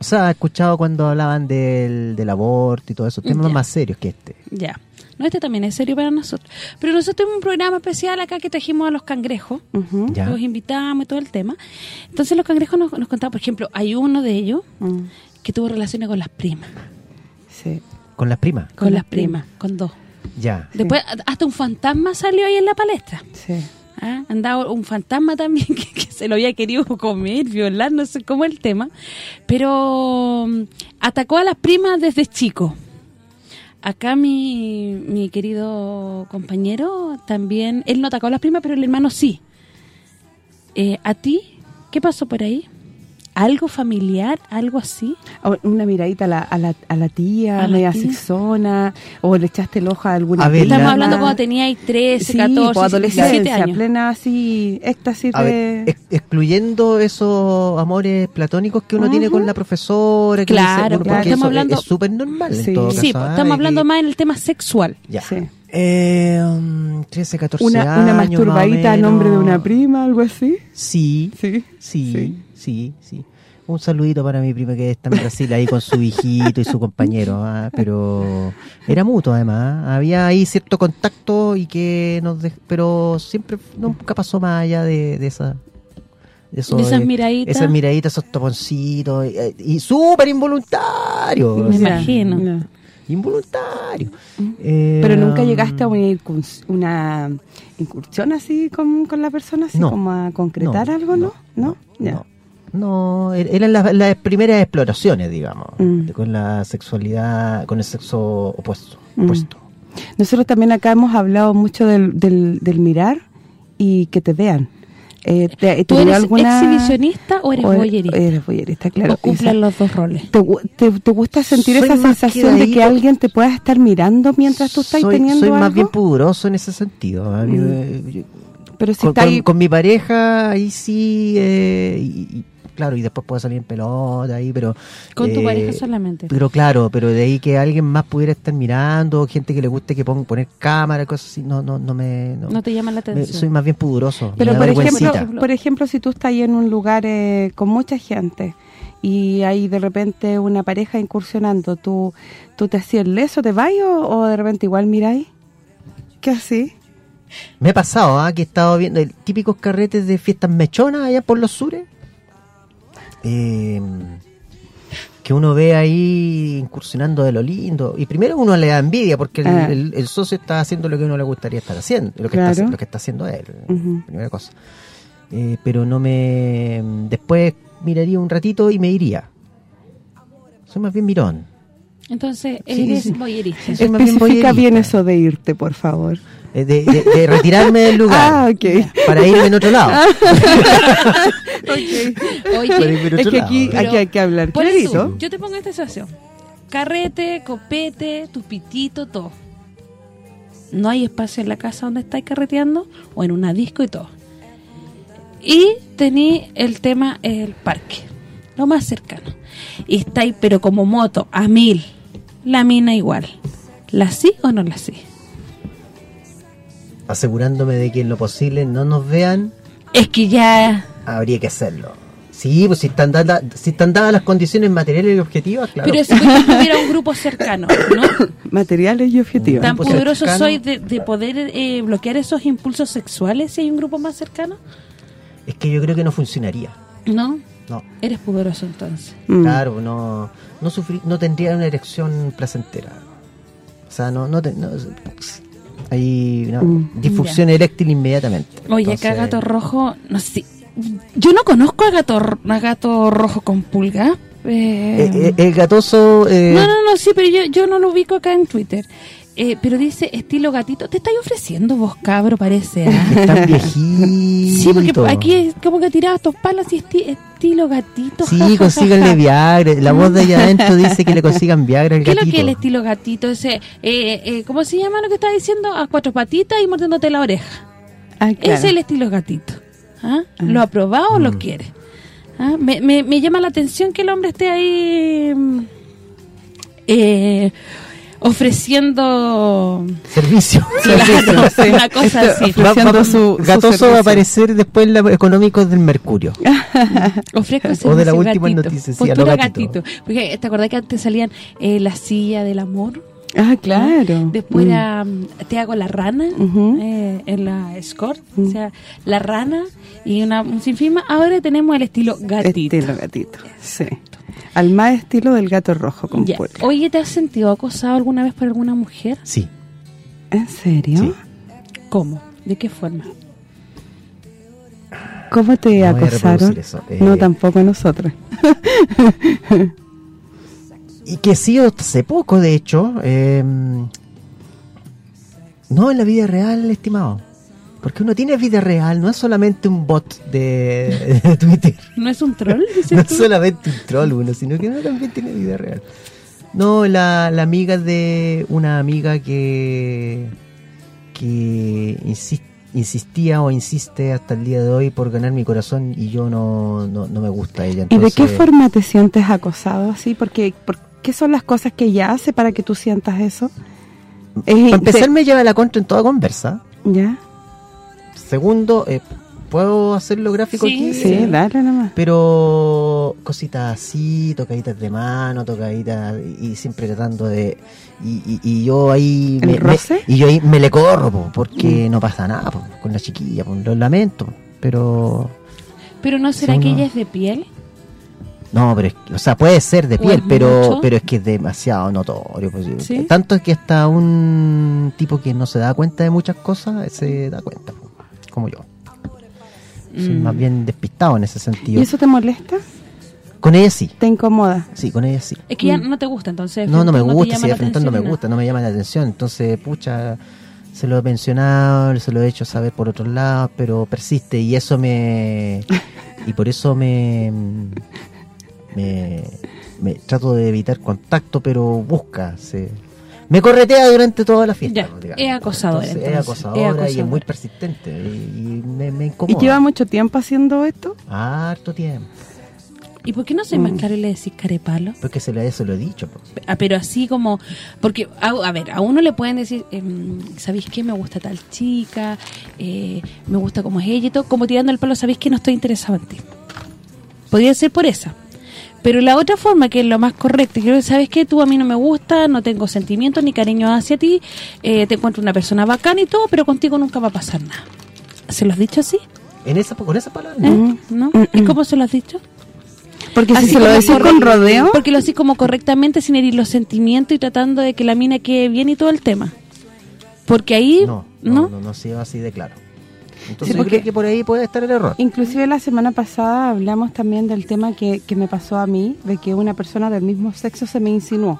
O sea, he escuchado cuando hablaban del, del aborto y todo eso, temas más serios que este. Ya. No, este también es serio para nosotros. Pero nosotros tenemos un programa especial acá que trajimos a los cangrejos. Ya. Los invitamos y todo el tema. Entonces los cangrejos nos, nos contaban, por ejemplo, hay uno de ellos Mm, que tuvo relaciones con las primas. Sí. Con las primas. Con, Con las primas, con dos. Ya. Después hasta un fantasma salió ahí en la palestra. Sí. ¿Ah? Andaba un fantasma también que, se lo había querido comer, violar, no sé cómo el tema. Pero mm, atacó a las primas desde chico. Acá mi, mi querido compañero también, él no atacó a las primas, pero el hermano sí. Eh, ¿A ti? ¿Qué pasó por ahí? ¿Algo familiar? ¿Algo así? O Una miradita a la, a la, a la tía, A la media tía. sexona, o le echaste el ojo a alguna A. Estamos hablando cuando teníais 13, sí, 14, pues, 17 adolescencia, años. plena así, éxtasis A de... ver, excluyendo esos amores platónicos que uno tiene con la profesora. que Claro, dice, bueno, claro. porque Estamos hablando- Es súper normal Sí. en todo Sí, caso, pues, estamos De hablando más en el tema sexual. Ya. Sí. Eh, um, 13, 14 Una, años una masturbadita a nombre de una prima, algo así. Sí, Sí. sí, Sí. sí, sí. Un saludito para mi prima que está en Brasil ahí con su hijito y su compañero, ah, pero era mutuo además, ah. había ahí cierto contacto y que nos dej- pero siempre nunca pasó más allá de, de esa de eso De esas miraditas. esas miraditas, esos toponcitos y, y súper involuntario. Me o sea, imagino. Involuntario. Eh, Pero nunca llegaste a una, una incursión así con, con la persona, así No. como a concretar No, algo, ¿no? ¿No? No, er- eran las, las primeras exploraciones, digamos, Mm. con la sexualidad, con el sexo opuesto. Mm. opuesto. Nosotros también acá hemos hablado mucho del, del, del mirar y que te vean. Eh, te- ¿Tú ¿te dio eres alguna- exhibicionista o eres o voyerista? Eres voyerista, claro. o cumplen Esa- los dos roles. ¿Te, te, te gusta sentir Soy esa sensación de que alguien te pueda estar mirando mientras tú estás soy, teniendo soy algo? más bien pudoroso en ese sentido. A mí Mm. me- yo- Pero si con, está con- ahí... con mi pareja, ahí sí, eh, y, y claro, y después puedo salir en pelota ahí, pero... Con tu eh, pareja solamente. Pero claro, pero de ahí que alguien más pudiera estar mirando, gente que le guste que ponga poner cámara, cosas así, no no no me... No, No te llama la me- atención. soy más bien pudoroso. Pero por ejemplo, por ejemplo, si tú estás ahí en un lugar eh, con mucha gente y hay de repente una pareja incursionando, ¿tú, tú te hacías el leso, te vas o, o de repente igual miráis? ¿Qué así? Me ha pasado, ¿ah? que he estado viendo el típicos carretes de fiestas mechonas allá por los sures. Eh, que uno ve ahí incursionando de lo lindo. Y primero uno le da envidia porque el, Ah. el- el socio está haciendo lo que uno le gustaría estar haciendo, lo que, está, Claro. lo que está haciendo él. Primera cosa. Eh, pero no me... Después miraría un ratito y me iría. Soy más bien mirón. Entonces, Sí, eres sí. Soy más bien Especifica bien voyerista. eso de irte, por favor. Eh, De, de- de retirarme del lugar. Ah, ok. Para irme en otro lado. Oye, irme en Es que aquí, hay que hablar clarito. tú, yo te pongo esta situación. Carrete, copete, tu pitito, todo. No hay espacio en la casa donde estáis carreteando o en una disco y todo. Y tení el tema el parque, lo más cercano. Y estáis pero como moto, a mil. La mina igual. ¿La sí o no la sí? Asegurándome de que en lo posible no nos vean, Es que ya... habría que hacerlo. Sí, pues si están dadas, si están dadas las condiciones materiales y objetivas, claro. Pero si hubiera un grupo cercano, ¿no? Materiales y objetivos. ¿Tan poderoso cercano. soy de, de poder eh, bloquear esos impulsos sexuales si hay un grupo más cercano? Es que yo creo que no funcionaría. ¿No? No, Eres poderoso entonces. Mm. claro, no no sufrí, no tendría una erección placentera. O sea, no no, te- no- hay una Mm. disfunción eréctil inmediatamente. Oye, Entonces, acá Gato Rojo, no sé. Yo no conozco a Gato, a gato Rojo con pulga. eh, eh, eh, el gatoso eh, no, no, no, sí, pero yo, yo no lo ubico acá en Twitter. Eh, pero dice estilo gatito. ¿Te estáis ofreciendo vos, cabro, parece? ah? es tan viejito. sí, porque aquí es como que tiraba estos palos y esti- estilo gatito. Sí, consíganle. Viagra. La voz de allá adentro dice que le consigan Viagra al ¿Qué es lo gatito. que es el estilo gatito? Ese, eh, eh, ¿Cómo se llama lo que estás diciendo? A cuatro patitas y mordiéndote la oreja. Ah, claro. Ese es el estilo gatito. ¿Ah? ¿Lo ha probado o lo Mm. quiere? ¿Ah? Me, me, me llama la atención que el hombre esté ahí mm, eh, ofreciendo Servicio. claro, una cosa Esto- así. su- su Gatoso va a servicio. aparecer después en la económicos del Mercurio. Ofrezco O de servicio las últimas gatito. noticias, sí, a lo Postura gatito. gatito. Porque te acordás que antes salían eh, la silla del amor. Ah, claro. Después Mm. era mm, te hago la rana eh, en la escort, Mm. o sea, la rana y una un sinfín más. Ahora tenemos el estilo gatito. Estilo gatito, sí. Al más estilo del gato rojo con. Oye, ¿te has sentido acosado alguna vez por alguna mujer? Sí. ¿En serio? Sí. ¿Cómo? ¿De qué forma? ¿Cómo te No acosaron? eso, eh. No, tampoco nosotros. Y que sí, hasta hace poco, de hecho. eh, no en la vida real, estimado. Porque uno tiene vida real, no es solamente un bot de, de Twitter. ¿No es un troll? dices No es solamente un troll uno, sino que uno también tiene vida real. No, la, la amiga de una amiga que que insis- insistía o insiste hasta el día de hoy por ganar mi corazón y yo no, no, no me gusta ella. ¿Y de qué forma te sientes acosado así? Porque, por- ¿Qué son las cosas que ella hace para que tú sientas eso? Es- Para empezar se- me lleva la contra en toda conversa. ¿Ya? Segundo, eh, ¿puedo hacerlo gráfico Sí, aquí? Sí, dale nomás. Pero cositas así, tocaditas de mano, tocaditas y, y siempre tratando de... Y, y- y yo ahí... ¿El me- me- roce? y yo ahí me le corro, po, porque no pasa nada po, con la chiquilla, po, lo lamento, pero... Pero ¿no será Sí, que no. ella es de piel? No, pero es, que- o sea, puede ser de ¿O piel, pero mucho? pero es que es demasiado notorio. pues, ¿Sí? Tanto es que hasta un tipo que no se da cuenta de muchas cosas se da cuenta, pues, como yo. Soy Mm. más bien despistado en ese ¿Y sentido. eso te molesta? Con ella sí, ¿Te incomoda? sí, con ella sí. Es que ya no te gusta, entonces. No, no me gusta, si de frente no me gusta, no me llama la atención. Entonces, pucha, se lo he mencionado, se lo he hecho saber por otros lados, pero persiste y eso me... y por eso me... me, me trato de evitar contacto, pero busca, se... Me corretea durante toda la fiesta. Ya, digamos. es acosadora, Entonces, entonces, es acosadora es y es muy persistente y, y me, me ¿Y incomoda. lleva mucho tiempo haciendo esto? Harto tiempo. ¿Y por qué no soy Mm. más claro y le decís carepalo? Porque se lo, eso lo he dicho. pues. Ah, pero así como porque a, a ver a uno le pueden decir em, sabéis qué me gusta tal chica eh, me gusta como es ella y todo como tirando el palo sabéis que no estoy interesado en ti podría ser por esa pero la otra forma que es lo más correcto que sabes que tú a mí no me gusta no tengo sentimientos ni cariño hacia ti eh, te encuentro una persona bacana y todo pero contigo nunca va a pasar nada ¿se lo has dicho así? En esa, con esa palabra. ¿Eh? Mm. ¿no? Mm, ¿y mm. cómo se lo has dicho? Porque Así si se lo decís con rodeo, Porque lo haces como correctamente sin herir los sentimientos y tratando de que la mina quede bien y todo el tema. Porque ahí, No, ¿no? no, no, no, se va así de claro. Entonces Sí, yo porque- creo que por ahí puede estar el error. inclusive la semana pasada hablamos también del tema que, que me pasó a mí, de que una persona del mismo sexo se me insinuó.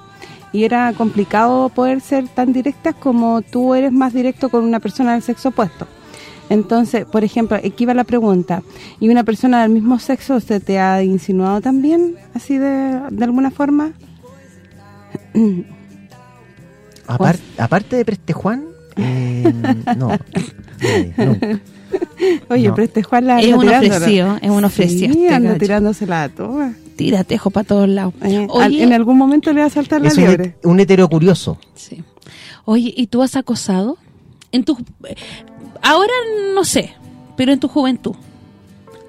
Y era complicado poder ser tan directas como tú eres más directo con una persona del sexo opuesto. Entonces, por ejemplo, aquí va la pregunta, ¿y una persona del mismo sexo se te ha insinuado también, así de, de alguna forma? Apar- aparte de Preste Juan, eh, no. nadie, nunca. Oye, No. pero este Juan la Es un ofrecido, es un ofrecido Sí, este anda tirándosela a todas. Tiratejo para todos lados. Eh, Oye, en algún momento le va a saltar la Es un, liebre. un hetero curioso. sí. Oye, ¿y tú has acosado? en tu Ahora no sé, pero en tu juventud.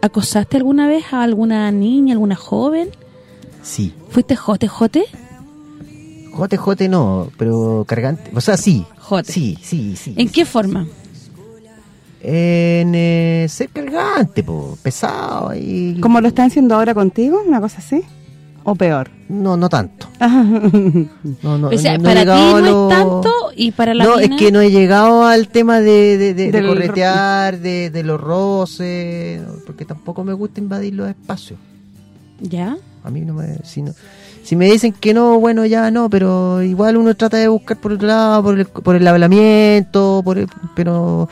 ¿Acosaste alguna vez a alguna niña, alguna joven? Sí. ¿Fuiste jote, jote? Jote, jote no, pero cargante. O sea, sí. Jote. Sí, sí, sí. ¿En qué forma? En eh, ser cargante, po, pesado y... ¿Como lo están haciendo ahora contigo? ¿Una cosa así? ¿O peor? No, no tanto. No, no, o sea, no- para ti no es tanto y para la No, es que no he llegado al tema de, de, de- de Del- corretear, de, de los roces, porque tampoco me gusta invadir los espacios. ¿Ya? A mí no me... Si, no- si me dicen que no, bueno, ya no, pero igual uno trata de buscar por otro lado, por el, por el hablamiento, por el- pero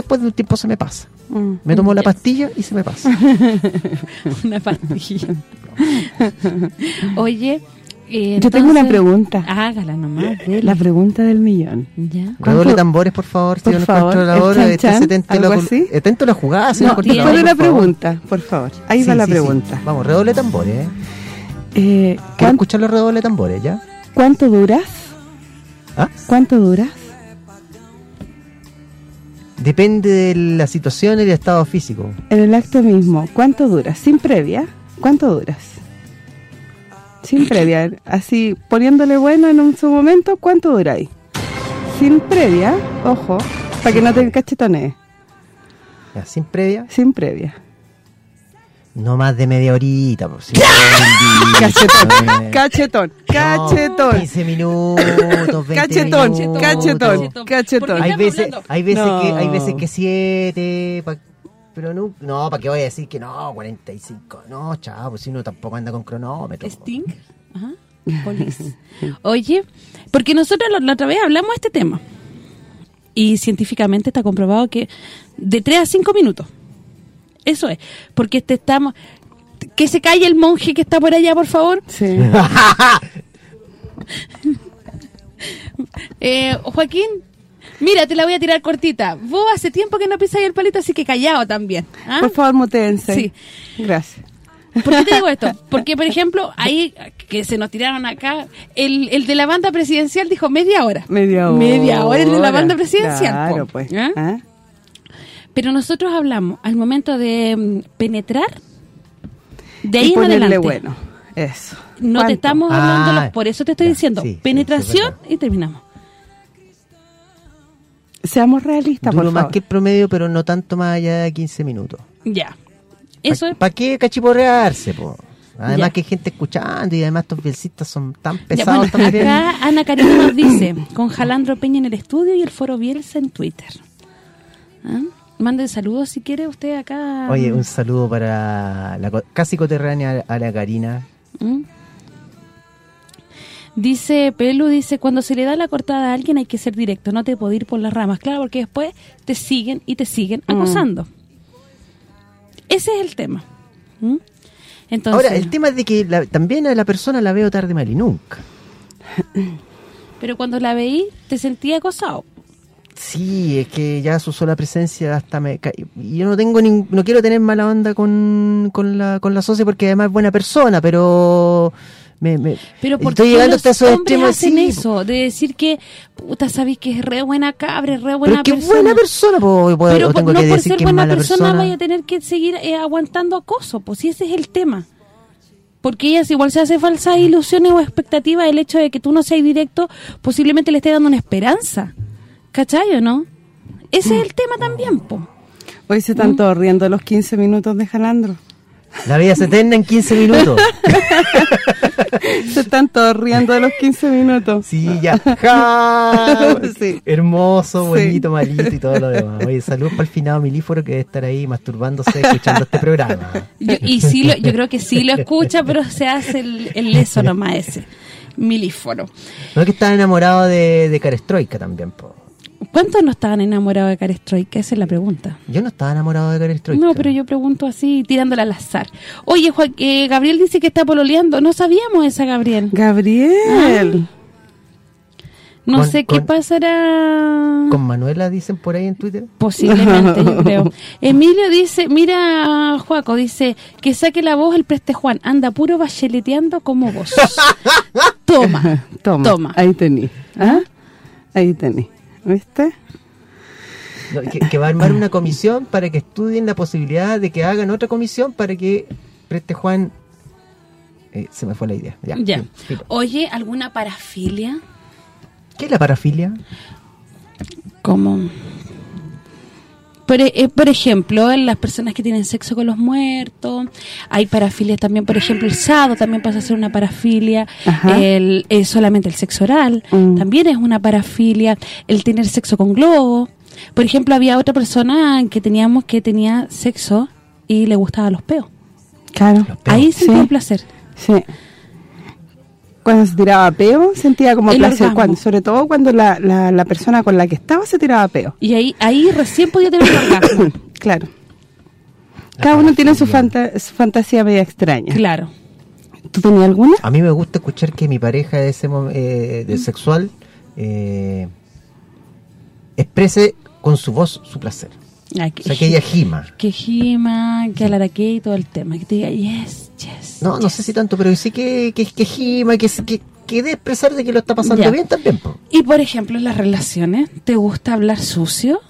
después de un tiempo se me pasa. Mm. Me tomo la Ya. pastilla y se me pasa. Una pastilla. Oye, eh, Yo tengo una entonces- pregunta. Hágala nomás, dele. La pregunta del millón. ¿Ya? ¿Cuánto- Redoble tambores, por favor, Por señor favor, controlador. el chan a algo la- así. atento la jugada, señor No, controlador. ¿cuál es la favor. pregunta? Por favor. Ahí Sí, va la sí, sí. pregunta. Vamos, redoble tambores, ¿eh? Eh, Quiero ¿cuán- escuchar los redoble tambores, ¿ya? ¿Cuánto duras? ¿Ah? ¿Cuánto duras? Depende de la situación y del estado físico. En el acto mismo, ¿cuánto duras? ¿Sin previa? ¿Cuánto duras? Sin previa, así poniéndole bueno en un su momento, ¿cuánto duráis? Sin previa, ojo, para que no te cachetonees, Ya, sin previa, sin previa. No más de media horita. Por si no, Cachetón, eh. cachetón, No, cachetón, 15 minutos, 20 Cachetón, minutos. cachetón, ¿Por cachetón. Hay veces, hay veces No. que hay veces que 7, pero no, no, ¿para qué voy a decir que no, 45? No, chavo, si uno tampoco anda con cronómetro. Sting. Ajá. Oye, porque nosotros la, la otra vez hablamos de este tema. Y científicamente está comprobado que de 3 a 5 minutos. Eso es. Porque este estamos... Que se calle el monje que está por allá, por favor. Sí. Eh, Joaquín, mira, te la voy a tirar cortita. Vos hace tiempo que no pisáis el palito, así que callado también. ¿ah? Por favor, mutense. Sí. Gracias. ¿Por qué te digo esto? Porque, por ejemplo, ahí que se nos tiraron acá, el, el de la banda presidencial dijo media hora. Media hora. Media hora el de la banda presidencial. Claro, po. pues. ¿Ah? ¿Ah? Pero nosotros hablamos al momento de mm, penetrar, de ahí y en adelante. bueno. Eso. No ¿Cuánto? te estamos hablando, Ah, los- por eso te estoy ya, diciendo, sí, sí, sí, penetración y terminamos. Seamos realistas, Duro por más favor. que el promedio, pero no tanto más allá de 15 minutos. Ya. Eso es. ¿Para qué cachiporrearse, po? Además Ya. que hay gente escuchando y además estos bielcistas son tan Ya, pesados bueno, también. acá Ana Karina nos dice, con Jalandro Peña en el estudio y el foro Bielsa en Twitter. ¿Ah? Mande saludos si quiere usted acá. Oye, un saludo para la casi coterránea a la Karina. ¿Mm? Dice Pelu, dice, cuando se le da la cortada a alguien hay que ser directo, no te puedo ir por las ramas. Claro, porque después te siguen y te siguen Mm. acosando. Ese es el tema. ¿Mm? Entonces, Ahora, el tema es de que la- también a la persona la veo tarde mal y nunca. pero cuando la veí, te sentí acosado. Sí, es que ya su sola presencia hasta me yo no tengo nin- no quiero tener mala onda con, con la con la socia porque además es buena persona, pero me, me- Pero ¿por estoy qué llegando los hasta hombres extremos hacen eso? De decir que, puta, sabéis que es re buena cabra, es re buena pero persona. buena persona, po, po- Pero tengo no que por decir ser que es buena mala persona, persona. vaya a tener que seguir eh, aguantando acoso, pues si ese es el tema. Porque ellas igual se hace falsas ilusiones o expectativas, el hecho de que tú no seas directo posiblemente le esté dando una esperanza. ¿Cachai o no? Ese es el tema también, po. Hoy se están todos riendo los 15 minutos de Jalandro. La vida se eterna en 15 minutos. Se están todos riendo de los 15 minutos. Sí, ya. Ja. Sí. Hermoso, Sí. bonito, malito y todo lo demás. Oye, saludos para el finado milíforo que debe estar ahí masturbándose escuchando este programa. Yo, y sí lo, yo creo que sí lo escucha, pero se hace el, el leso nomás ese, milíforo. No es que estaba enamorado de, de Carestroika también, po. ¿Cuántos no estaban enamorados de Carestroika? Esa es la pregunta. Yo no estaba enamorado de Carestroika. No, pero yo pregunto así, tirándola al azar. Oye, Juan, eh, Gabriel dice que está pololeando. No sabíamos esa, Gabriel. Gabriel. No Con- sé qué con- pasará. Con Manuela dicen por ahí en Twitter. Posiblemente, yo creo. Emilio dice, mira, Juaco, dice, que saque la voz el preste Juan. Anda puro bacheleteando como vos. Toma, Toma, toma. ahí tení. ¿Ah? Ahí tení. ¿Viste? No, que, que va a armar una comisión para que estudien la posibilidad de que hagan otra comisión para que preste Juan. Eh, se me fue la idea. Ya. Ya. Oye, ¿alguna parafilia? ¿Qué es la parafilia? Como... Por, e- eh, por ejemplo, en las personas que tienen sexo con los muertos, hay parafilias también, por ejemplo, el sado también pasa a ser una parafilia, el, eh, solamente el sexo oral Mm. también es una parafilia, el tener sexo con globo. Por ejemplo, había otra persona que teníamos que tenía sexo y le gustaban los peos. Claro. Los peos. Ahí sentía Sí. placer. Sí. Cuando se tiraba peo, sentía como El placer. orgasmo. Cuando, sobre todo cuando la, la, la persona con la que estaba se tiraba peo. Y ahí ahí recién podía tener un orgasmo. Claro. La Cada uno tiene su, parafilia. fanta- su fantasía media extraña. Claro. ¿Tú tenías alguna? A mí me gusta escuchar que mi pareja de ese eh, de sexual eh, exprese con su voz su placer. Ay, O sea, que ella gima. que gima, que alaraque y todo el tema. Que te diga, yes, yes. No, no sé si tanto, pero sí que, que, que gima, que, que, que dé expresar de que lo está pasando Ya. bien también. po. Y por ejemplo, en las relaciones, ¿te gusta hablar sucio?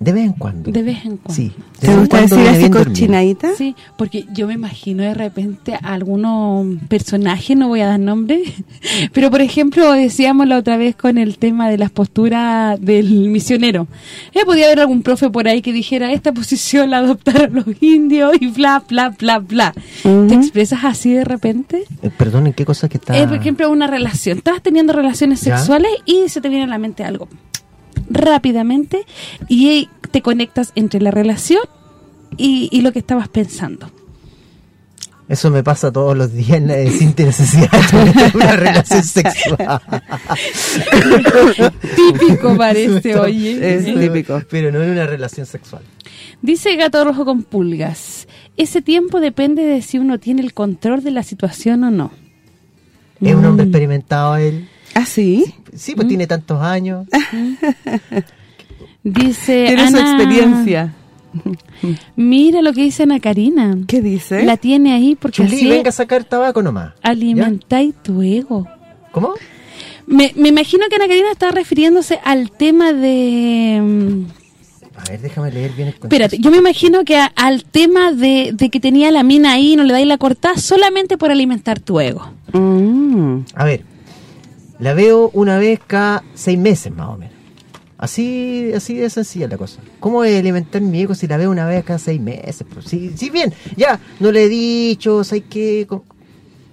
De vez en cuando. De vez en cuando. Sí. ¿Te gusta decir así cochinadita? Sí, porque yo me imagino de repente a algunos personajes, no voy a dar nombre, pero por ejemplo decíamos la otra vez con el tema de las posturas del misionero. Eh, podía haber algún profe por ahí que dijera, esta posición la adoptaron los indios y bla, bla, bla, bla. ¿Te expresas así de repente? Eh, perdón, ¿en qué cosa que está...? Eh, por ejemplo, una relación. Estás teniendo relaciones Ya. sexuales y se te viene a la mente algo rápidamente y te conectas entre la relación y, y lo que estabas pensando. Eso me pasa todos los días eh, sin necesidad de tener una relación sexual. Típico parece, oye. Es típico. Pero no en una relación sexual. Dice Gato Rojo con Pulgas, ese tiempo depende de si uno tiene el control de la situación o no. Es un Mm. hombre experimentado él. ¿Ah, sí? Sí, pues tiene tantos años. Dice Tiene su experiencia. Mira lo que dice Ana Karina. ¿Qué dice? La tiene ahí porque Chulí, así venga a sacar tabaco nomás. alimentáis tu ego. ¿Cómo? Me, me imagino que Ana Karina está refiriéndose al tema de... mm, A ver, déjame leer bien el contexto. Espérate, yo me imagino que a- al tema de, de que tenía la mina ahí y no le dais la cortada solamente por alimentar tu ego. Mm. A ver, la veo una vez cada seis meses más o menos. Así, así de sencilla la cosa. ¿Cómo voy a alimentar mi ego si la veo una vez cada seis meses? Pues, si, si bien, ya, no le he dicho, ¿sabes qué? Con-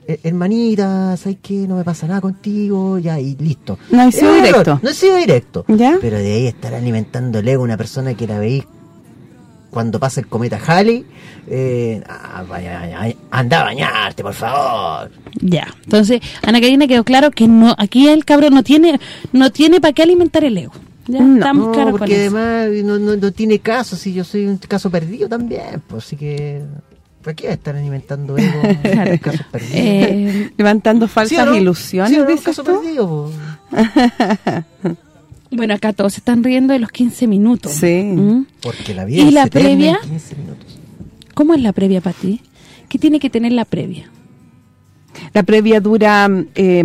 eh, hermanita, ¿sabes qué? No me pasa nada contigo, ya, y listo. No ha sido directo. No ha sido directo. ¿Ya? Pero de ahí estar alimentando el ego a una persona que la veis cuando pasa el cometa Halley, eh, ah, vaya, vaya, anda a bañarte, por favor. Ya. Entonces, Ana Karina quedó claro que no aquí el cabrón no tiene no tiene para qué alimentar el ego. Ya No, estamos No, claros con porque eso. además no, no, no tiene caso, si yo soy un caso perdido también, pues así que... ¿Para qué estar alimentando ego? casos perdidos. Eh, Levantando ¿Sí falsas no? ilusiones, ¿Sí no? Caso tú. perdido, bueno, acá todos se están riendo de los 15 minutos. Sí. ¿Mm? Porque la vida ¿Y es la previa? 15 minutos. ¿Cómo es la previa para ti? ¿Qué tiene que tener la previa? La previa dura eh,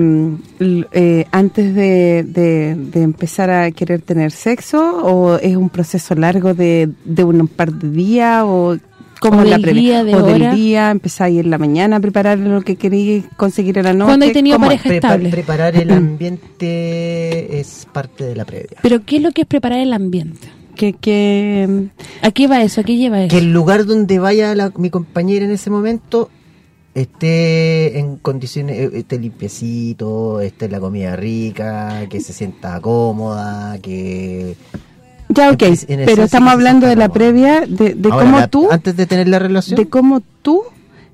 l- eh, antes de, de- de empezar a querer tener sexo o es un proceso largo de, de un par de días o cómo O es la previa día, de o hora. del día empezáis en la mañana a preparar lo que queréis conseguir en la noche Cuando he tenido ¿Cómo pareja es? Prepa- estable. preparar el ambiente es parte de la previa. Pero ¿qué es lo que es preparar el ambiente? Que, que ¿A qué va eso? ¿A qué lleva eso? Que el lugar donde vaya la- mi compañera en ese momento esté en condiciones, eh, esté limpiecito, esté la comida rica, que se sienta cómoda, que... ya ok En- en pero estamos hablando de la previa de, de Ahora, cómo la- tú Antes de tener la relación... de cómo tú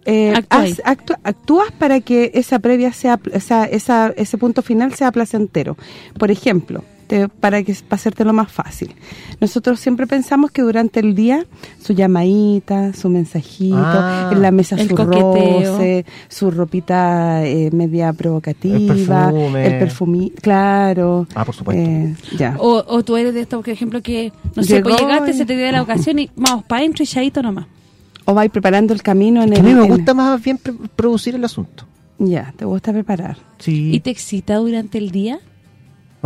eh, Actuáis. has- actú- actúas para que esa previa sea, o sea, esa, ese punto final sea placentero. Por ejemplo, te- para que para hacértelo más fácil. Nosotros siempre pensamos que durante el día su llamadita, su mensajito, Ah. en la mesa El su coqueteo. roce, su ropita eh, media provocativa, El perfume. el perfumi, claro. Ah, por supuesto. eh, ya. O, o tú eres de estos, por ejemplo, que, no sé, pues llegaste, y- se te dio la ocasión y vamos para adentro y chadito nomás. O vais preparando el camino en Que el... a mí me en- gusta más bien producir el asunto. Ya, te gusta preparar. Sí. ¿Y te excita durante el día?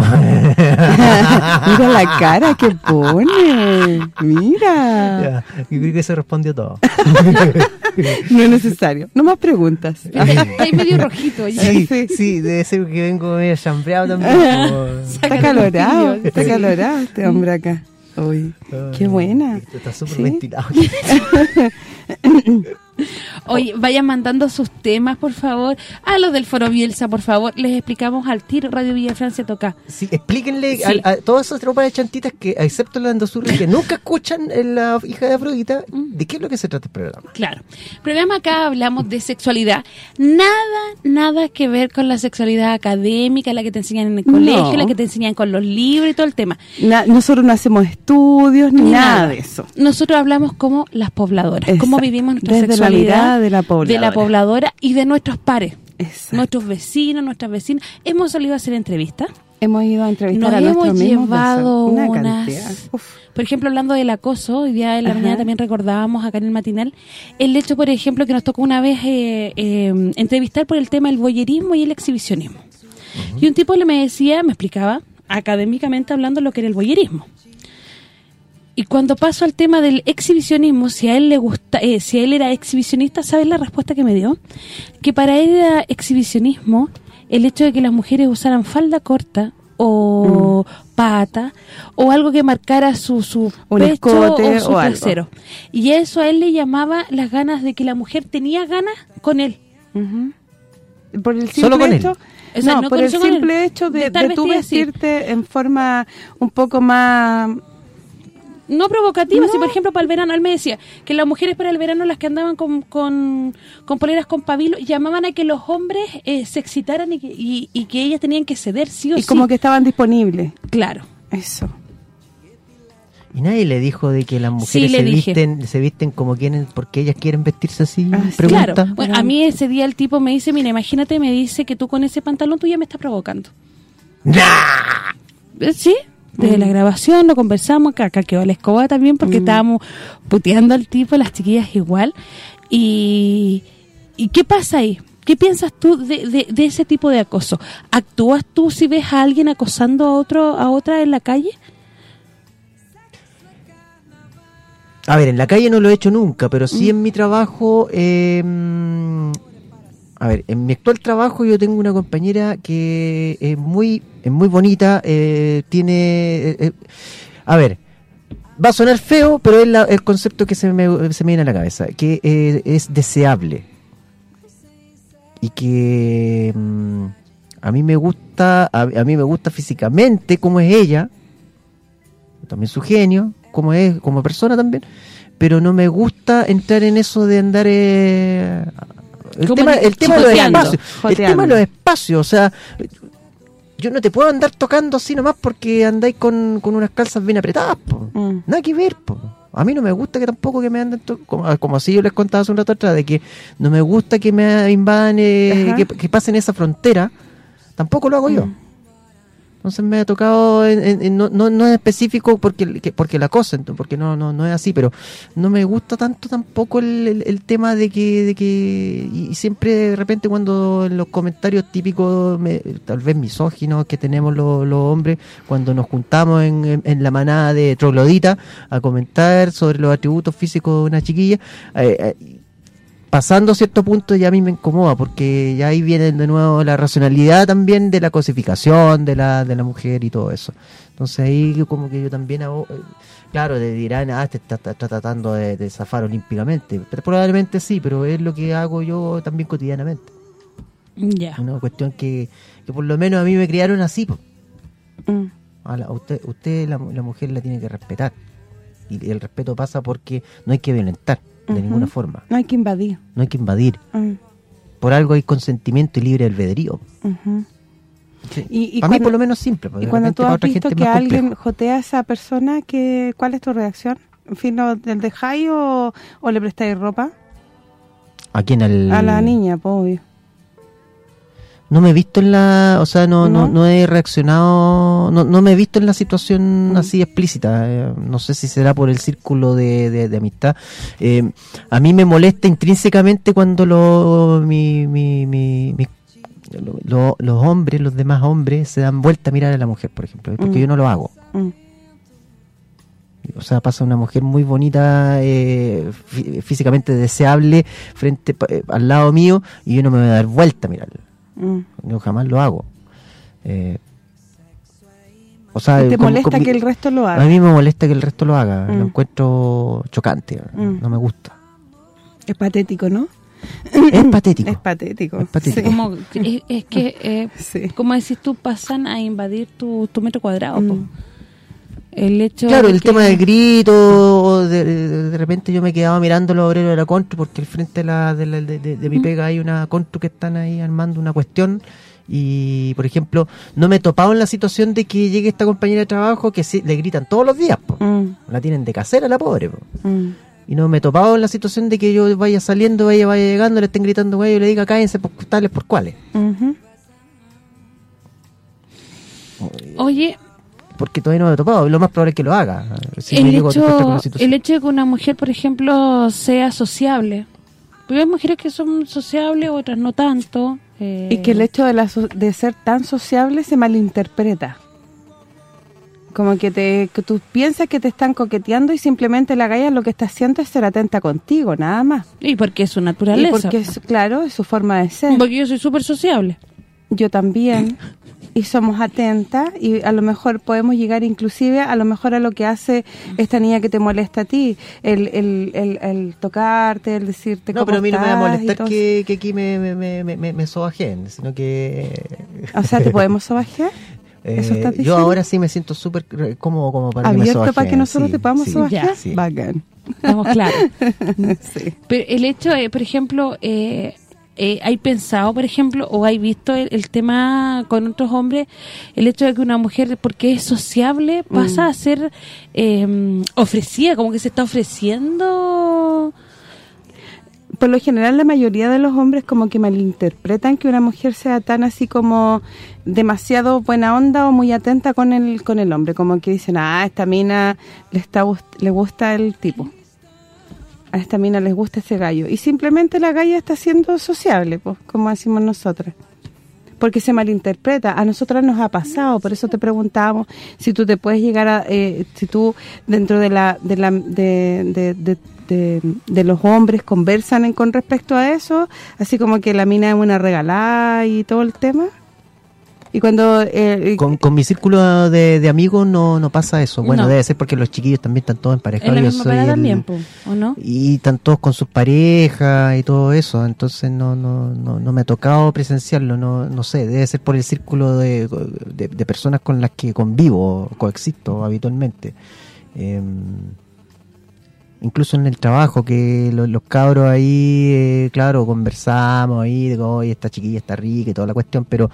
Mira la cara que pone. Mira. Ya, yo creo que se respondió todo. No es necesario. No más preguntas. Está ahí medio rojito. Sí, Sí. sí, debe ser que vengo medio chambreado también. Está calorado. Está calorado este hombre acá. Uy, qué buena. Está súper Sí. ventilado. Oye, vayan mandando sus temas, por favor. A los del Foro Bielsa, por favor. Les explicamos al tiro. Radio Villa Francia toca. Sí, explíquenle Sí. A, a todas esas tropas de chantitas que, excepto la Andosur, que nunca escuchan en la hija de Afrodita, Mm. ¿de qué es lo que se trata el programa? Claro. Programa acá hablamos de sexualidad. Nada, nada que ver con la sexualidad académica, la que te enseñan en el No. colegio, la que te enseñan con los libros y todo el tema. Na- nosotros no hacemos estudios ni Ni nada, de eso. Nosotros hablamos como las pobladoras, Exacto. cómo vivimos nuestra Desde la sexualidad de la pobladora. de la pobladora y de nuestros pares, Exacto. nuestros vecinos, nuestras vecinas. Hemos salido a hacer entrevistas. Hemos ido a entrevistar Nos a nuestros hemos llevado. Una unas... Por ejemplo, hablando del acoso, hoy día en la Ajá. mañana también recordábamos acá en el matinal, el hecho, por ejemplo, que nos tocó una vez eh, eh, entrevistar por el tema del boyerismo y el exhibicionismo. Y un tipo le me decía, me explicaba, académicamente hablando, lo que era el boyerismo. Y cuando paso al tema del exhibicionismo, si a él le gusta, eh, si a él era exhibicionista, ¿sabes la respuesta que me dio? Que para él era exhibicionismo el hecho de que las mujeres usaran falda corta o pata o algo que marcara su, su Un pecho escote o su o algo. trasero. Y eso a él le llamaba las ganas de que la mujer tenía ganas con él. Por el simple Solo con él. hecho, O sea, no, no por el simple hecho De de, de tú así. vestirte en forma un poco más No provocativa, No. si por ejemplo para el verano, él me decía que las mujeres para el verano, las que andaban con, con, con poleras con pabilo, llamaban a que los hombres eh, se excitaran y que, y, y que ellas tenían que ceder sí o y sí. como que estaban disponibles. Claro. Eso. Y nadie le dijo de que las mujeres se visten se visten como quieren porque ellas quieren vestirse así. Ah. Pregunta. Claro. Bueno, a mí ese día el tipo me dice, mira, imagínate, me dice que tú con ese pantalón tú ya me estás provocando. ¡Nah! Sí, desde Mm. la grabación lo conversamos, acá, acá quedó la escoba también porque estábamos puteando al tipo, las chiquillas igual. Y, ¿y qué pasa ahí? ¿Qué piensas tú de, de, de ese tipo de acoso? ¿Actúas tú si ves a alguien acosando a otro a otra en la calle? A ver, en la calle no lo he hecho nunca, pero sí en mi trabajo eh, A ver, en mi actual trabajo yo tengo una compañera que es muy, es muy bonita, eh, tiene... eh, eh, a ver, va a sonar feo, pero es el concepto que se me, se me viene a la cabeza, que es deseable. Y que mm, a mí me gusta, a, mí me gusta físicamente como es ella, también su genio, como es como persona también, pero no me gusta entrar en eso de andar el tema, el tema de los espacios, el tema de los espacios, o sea, yo no te puedo andar tocando así nomás porque andáis con, con unas calzas bien apretadas, po. Mm. Nada que ver, po. A mí no me gusta que tampoco que me anden, to- como, como así yo les contaba hace un rato atrás, de que no me gusta que me invadan, eh, que, que pasen esa frontera, tampoco lo hago yo. Entonces me ha tocado, en- en- en- no, no, no es específico porque que- porque la cosa, porque no, no, no es así, pero no me gusta tanto tampoco el, el- tema de que, de que y, siempre de repente cuando en los comentarios típicos, me- tal vez misóginos que tenemos los, los hombres, cuando nos juntamos en, la manada de trogloditas a comentar sobre los atributos físicos de una chiquilla, eh, eh, pasando cierto punto ya a mí me incomoda porque ya ahí viene de nuevo la racionalidad también de la cosificación de la, de la mujer y todo eso. Entonces ahí como que yo también hago, eh, claro, te dirán, ah, te está, está- está tratando de, de zafar olímpicamente. Pero probablemente sí, pero es lo que hago yo también cotidianamente. Ya. Una cuestión que, que por lo menos a mí me criaron así. Mm. A, la- a usted, usted la, la mujer la tiene que respetar. Y el respeto pasa porque no hay que violentar de ninguna forma. No hay que invadir. No hay que invadir. Mm. Por algo hay consentimiento y libre albedrío. Sí. Y- y Para mí cuando- por lo menos simple. porque Y cuando tú has visto que alguien complejo. jotea a esa persona, que, ¿cuál es tu reacción? En fin, ¿lo, ¿el dejáis o, o le prestáis ropa? ¿A quién? Al... A la niña, pues, obvio. No me he visto en la... O sea, no, no, ¿No? no he reaccionado... No, no me he visto en la situación así explícita. eh, no sé si será por el círculo de, de- de amistad. Eh, a mí me molesta intrínsecamente cuando lo, mi, mi, mi- mi- lo- lo- los hombres, los demás hombres, se dan vuelta a mirar a la mujer, por ejemplo. Porque Mm. yo no lo hago. Mm. O sea, pasa una mujer muy bonita, eh, fí- físicamente deseable, frente eh, al lado mío, y yo no me voy a dar vuelta a mirarla. Mm. Yo jamás lo hago. Eh, o sea, ¿Y ¿Te como- molesta como- que el resto lo A haga? mí me molesta que el resto lo haga. Mm. Lo encuentro chocante. Mm. No me gusta. Es patético, ¿no? Es patético. Es patético. Es patético. Sí. Como, es, es que, eh, Sí. como decís tú, pasan a invadir tu, tu metro cuadrado. po. El hecho Claro, el que- tema del grito, de, de- de repente yo me quedaba mirando los obreros de la Contru porque al frente de, la, de, la- de- de- mi pega hay una Contru que están ahí armando una cuestión y, por ejemplo, no me he topado en la situación de que llegue esta compañera de trabajo que sí, le gritan todos los días. Mm, la tienen de casera la pobre, po. mm. y no me he topado en la situación de que yo vaya saliendo, vaya, vaya llegando, le estén gritando, güey, y le diga cállense por tales por cuáles. Oye, Porque todavía no me he topado, y lo más probable es que lo haga. Si el, hecho, el hecho de que una mujer, por ejemplo, sea sociable. Porque hay mujeres que son sociables, otras no tanto. eh, Y que el hecho de, la so- de ser tan sociable se malinterpreta. Como que te que tú piensas que te están coqueteando y simplemente la galla lo que está haciendo es ser atenta contigo, nada más. Y porque es su Y naturaleza. porque, es, claro, es su forma de ser. Porque yo soy súper sociable. Yo también. Y somos atentas y a lo mejor podemos llegar inclusive a lo mejor a lo que hace esta niña que te molesta a ti. El, el, el, el tocarte, el decirte No, cómo pero a mí no me va a molestar que, que aquí me, me, me, me, me- sobajen, sino que... O sea, ¿te podemos sobajear? ¿Eso estás yo ahora sí me siento súper cómodo como para que me para que nosotros sí, te podamos sí, sobajear. sí. Bacán. Estamos claros. sí. Pero el hecho, de, por ejemplo, eh, eh, ¿hay pensado, por ejemplo, o hay visto el, el tema con otros hombres, el hecho de que una mujer, porque es sociable, pasa Mm. a ser eh, ofrecida, como que se está ofreciendo... Por lo general, la mayoría de los hombres como que malinterpretan que una mujer sea tan así como demasiado buena onda o muy atenta con el con el hombre. Como que dicen, ah, esta mina le, está le gusta el tipo. A esta mina les gusta ese gallo. Y simplemente la galla está siendo sociable, pues, como decimos nosotras. porque se malinterpreta. A nosotras nos ha pasado, por eso te preguntábamos si tú te puedes llegar a... Eh, si tú dentro de la de, la, de, de, de los hombres conversan en, con respecto a eso, así como que la mina es una regalada y todo el tema. Y cuando... Eh, Con, con mi círculo de, de amigos no, no pasa eso. Bueno, No. debe ser porque los chiquillos también están todos emparejados. En la yo misma soy parada el- también, po, ¿o no? y están todos con sus parejas y todo eso, entonces no no, no, no me ha tocado presenciarlo, no no sé, debe ser por el círculo de, de, de personas con las que convivo, coexisto habitualmente. Eh, incluso en el trabajo, que lo- los, cabros ahí, eh, claro, conversamos ahí, digo, oye, esta chiquilla está rica y toda la cuestión, pero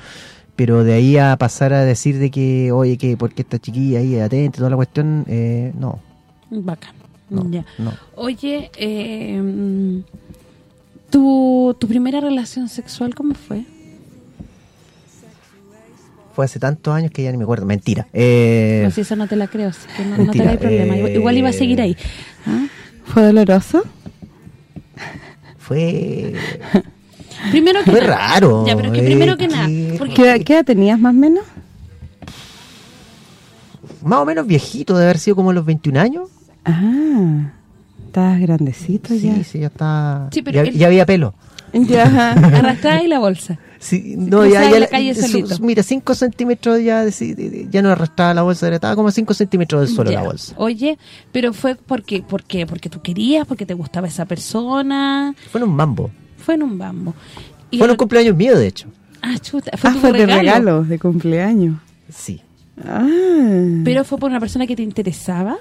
pero de ahí a pasar a decir de que, oye, que porque esta chiquilla ahí es atenta y toda la cuestión, eh, no, Bacán. no, Ya. no. Oye, eh, ¿tu, ¿tu primera relación sexual cómo fue? Fue hace tantos años que ya ni me acuerdo. Mentira. Eh, No, si eso no te la creo, así que no, no te mentira, hay problema. Igual, eh, igual iba a seguir ahí. ¿Ah? ¿Fue doloroso? fue Primero que Fue nada. raro, Ya, pero que eh, primero que que- nada. porque- ¿Qué, qué edad tenías más o menos? más o menos viejito, de haber sido como los 21 años. Ah, estabas grandecito Sí, ya. sí, ya está. Sí, pero ya, ya había pelo. Ya. Arrastrada y la bolsa. Sí, no, ya, la calle su- mira, 5 centímetros ya, sí, ya no arrastraba la bolsa, era- estaba como 5 centímetros del suelo Ya. la bolsa. Oye, pero fue porque, ¿por qué? Porque tú querías, porque te gustaba esa persona. Fue un mambo. Fue en un bambo. Y Fue un cumpleaños mío, de hecho. Ah, chuta, fue Ah, tu fue de regalo. regalo, de cumpleaños. Sí, Ah. Pero fue por una persona que te interesaba.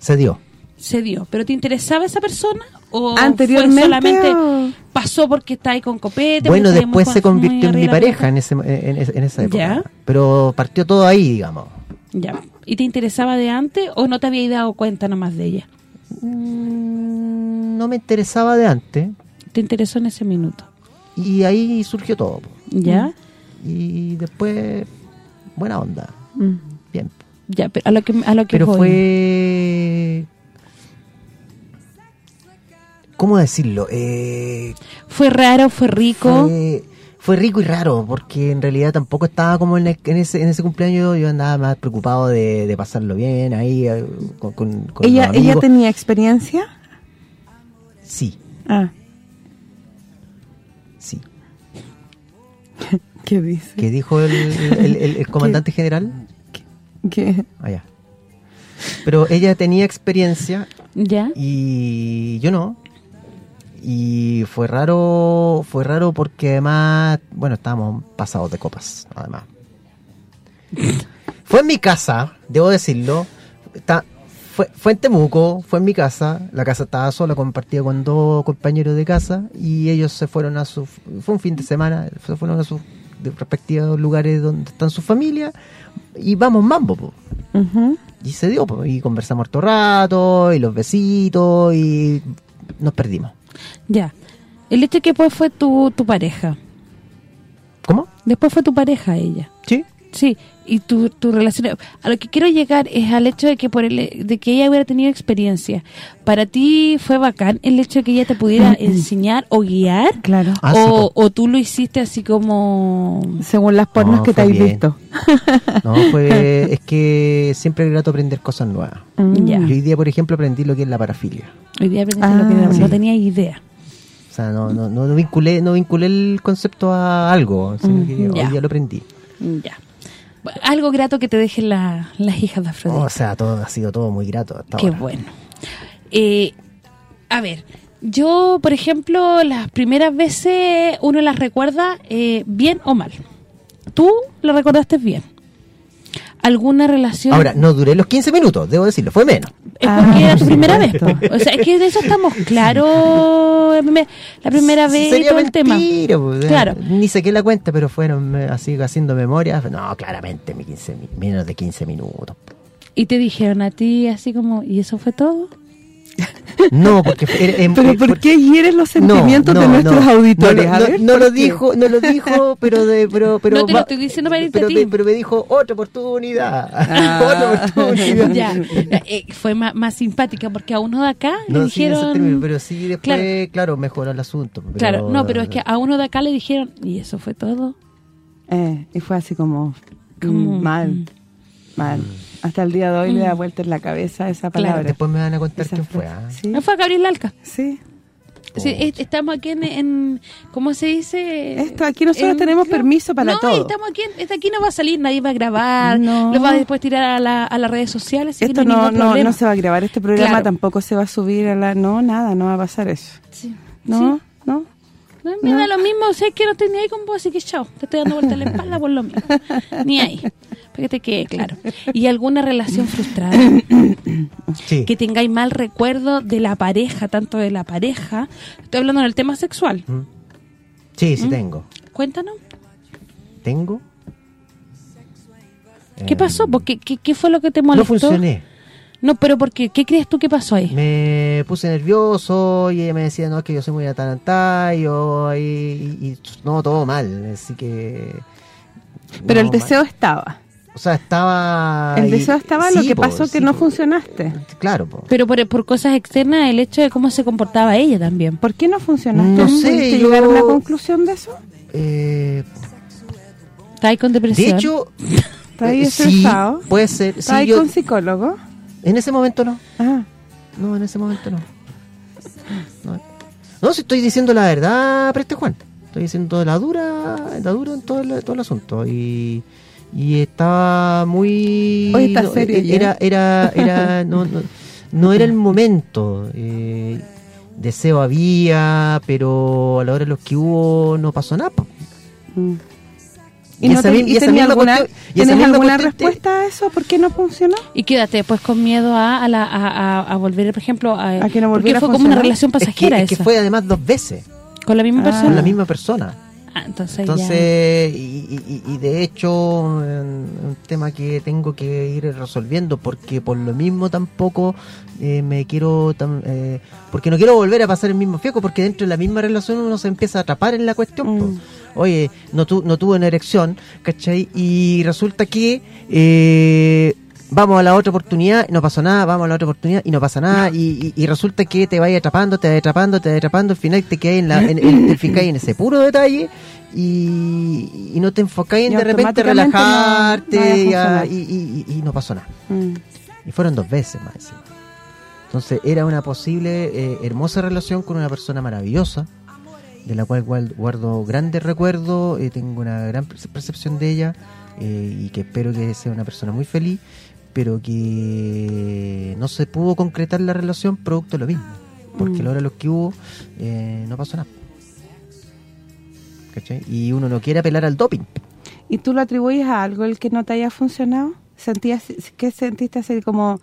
se dio. Se dio. ¿Pero te interesaba esa persona? ¿O ¿Anteriormente fue solamente o- pasó porque está ahí con copete? Bueno, después se con- convirtió en mi pareja en, ese, en, en- en esa época. Ya. Pero partió todo ahí, digamos. Ya. ¿Y te interesaba de antes o no te habías dado cuenta nomás de ella? Mm, No me interesaba de antes. ¿Te interesó en ese minuto? Y ahí surgió todo. po. ¿Ya? Y después, buena onda. Mm. Bien. Ya, pero a lo que, a lo que Pero voy. fue... ¿Cómo decirlo? Eh, ¿Fue raro, fue rico? fue, fue rico y raro, porque en realidad tampoco estaba como en, el- en ese, en ese cumpleaños, yo andaba más preocupado de, de pasarlo bien ahí eh, con, con, con ¿Ella, los ¿Ella tenía experiencia? Sí, Ah, ¿qué dice? ¿Qué dijo el, el- el- el comandante general? ¿Qué? Allá. Pero ella tenía experiencia ¿Ya? y yo no. Y fue raro, fue raro porque además, bueno, estábamos pasados de copas, además. fue en mi casa, debo decirlo. Está, fue, fue en Temuco, fue en mi casa. La casa estaba sola, compartida con dos compañeros de casa y ellos se fueron a su... Fue un fin de semana, se fueron a sus respectivos lugares donde están sus familias y vamos mambo, po. Y se dio, po, y conversamos harto rato, y los besitos, y nos perdimos. Ya. El hecho que después fue tu, tu pareja. ¿Cómo? Después fue tu pareja ella. Sí. Sí, y tu, tu relación... A lo que quiero llegar es al hecho de que por el, de que ella hubiera tenido experiencia. ¿Para ti fue bacán el hecho de que ella te pudiera enseñar o guiar? Claro. Ah, o, o tú lo hiciste así como... Según las pornos No, que te bien. visto. No, fue, es que siempre es grato aprender cosas nuevas. Mm. Hoy día, por ejemplo, aprendí lo que es la parafilia. Hoy día aprendiste Ah, lo que no, sí. no tenía idea. O sea, no, no, no, vinculé, no vinculé el concepto a algo, sino que ya. hoy día lo aprendí. Ya. Algo grato que te dejen la- las hijas de Afrodita. O sea, todo ha sido todo muy grato hasta Qué ahora. bueno. Eh, a ver, yo, por ejemplo, las primeras veces uno las recuerda eh, bien o mal. Tú la recordaste bien. ¿Alguna relación? Ahora, no duré los 15 minutos, debo decirlo, fue menos. es porque Ah, era tu por primera vez. po. O sea, es que de eso estamos claros. La primer- la primera vez y Sería todo el tema. mentira, pues, eh, Claro. Ni saqué la cuenta, pero fueron eh, así haciendo memoria. No, claramente, mi 15, mi- menos de 15 minutos. Y te dijeron a ti así como, ¿y eso fue todo? No, porque... em- ¿Pero eh, por porque- qué hieres los sentimientos no, de nuestros no, auditores? No, A no, ver, no ¿por lo qué? dijo, no lo dijo, pero de, pero, pero No te lo estoy diciendo para irte pero, a ti. me- pero me dijo otra oportunidad, Ah. otra oportunidad. ya, eh, fue más, más simpática porque a uno de acá le No, sí, dijeron... término, pero sí después, Claro. claro, mejoró el asunto. pero- Claro, no, pero es que a uno de acá le dijeron, ¿y eso fue todo? Eh, y fue así como, Como, mm, mal, mm. mal. Hasta el día de hoy le da vuelta en la cabeza esa Claro, palabra. Después me van a contar Esa quién fue. ¿ah? Sí, No fue a Gabriel Alca. sí. Sí, es- estamos aquí en, en- ¿cómo se dice? Esto, aquí nosotros En- tenemos permiso para no, todo. estamos aquí, este aquí no va a salir, nadie va a grabar, No. lo va a después tirar a, la- a las redes sociales, así que Esto no, no, no, no se va a grabar este programa, Claro. tampoco se va a subir a la... No, nada, no va a pasar eso. Sí. No, Sí. no. No, me No. da lo mismo, sé que no estoy ni ahí con vos, así que chao, te estoy dando vuelta en la espalda por lo mismo. Ni ahí, para que te quede claro. ¿Y alguna relación frustrada? Sí. que tengáis mal recuerdo de la pareja, tanto de la pareja, estoy hablando del tema sexual. Mm. Sí, ¿Mm? sí tengo. Cuéntanos, ¿Tengo? ¿qué Eh, pasó? ¿Por qué, qué, qué fue lo que te No molestó? funcioné. No, pero ¿por qué? ¿Qué crees tú que pasó ahí? Me puse nervioso y ella me decía, no, es que yo soy muy atarantayo y, y, y no, todo mal. Así que... Pero no, el deseo mal. estaba. O sea, estaba... El deseo estaba, lo sí, que po, pasó que sí, no po. funcionaste. Claro, po. Pero por, por cosas externas, el hecho de cómo se comportaba ella también. ¿Por qué no funcionaste? No sé, ¿Pudiste yo- llegar a una conclusión de eso? Eh, Está ahí con de depresión. hecho... ¿Está ahí eh, sí, estresado? puede ser. ¿Está Sí, ahí yo, con psicólogo? en ese momento no. Ah, No, en ese momento no. No, no si estoy diciendo la verdad, preste Juan. Estoy diciendo la dura, la dura en todo el, todo el asunto. Y, y estaba muy... Hoy está no. Era, era, era, no, no, no era el momento. Eh, deseo había, pero a la hora de los que hubo no pasó nada. mm. Y ¿Y, no esa te- y misma alguna, cuestión- y esa ¿tienes misma alguna cuestión te- respuesta a eso? ¿Por qué no funcionó? Y quédate después con miedo a, a, la- a, a- a volver, por ejemplo, a, A que no porque fue como una relación Es que, pasajera es que fue además dos veces, con la misma Ah. persona. con la misma persona. Ah, entonces, Entonces, y, y- y de hecho, un, tema que tengo que ir resolviendo, porque por lo mismo tampoco eh, me quiero, tam- eh, porque no quiero volver a pasar el mismo fiaco, porque dentro de la misma relación uno se empieza a atrapar en la cuestión. Mm. Oye, no, tu, no tuve una erección, ¿cachai? Y resulta que eh, vamos a la otra oportunidad, no pasó nada, vamos a la otra oportunidad y no pasa nada, y, y- y resulta que te vayas atrapando, te vas atrapando, te vas atrapando, al final te quedas en, la, en, en- te en ese puro detalle y, y no te enfocáis en de repente no- relajarte no vaya y, no pasó nada. Mm. Y fueron dos veces más encima. Entonces era una posible eh, hermosa relación con una persona maravillosa, de la cual guardo grandes recuerdos, eh, tengo una gran perce- percepción de ella eh, y que espero que sea una persona muy feliz, pero que no se pudo concretar la relación producto de lo mismo, porque Mm. a la hora de los que hubo eh, no pasó nada. ¿Cachai? Y uno no quiere apelar al doping. ¿Y tú lo atribuyes a algo el que no te haya funcionado? ¿Sentías qué sentiste así como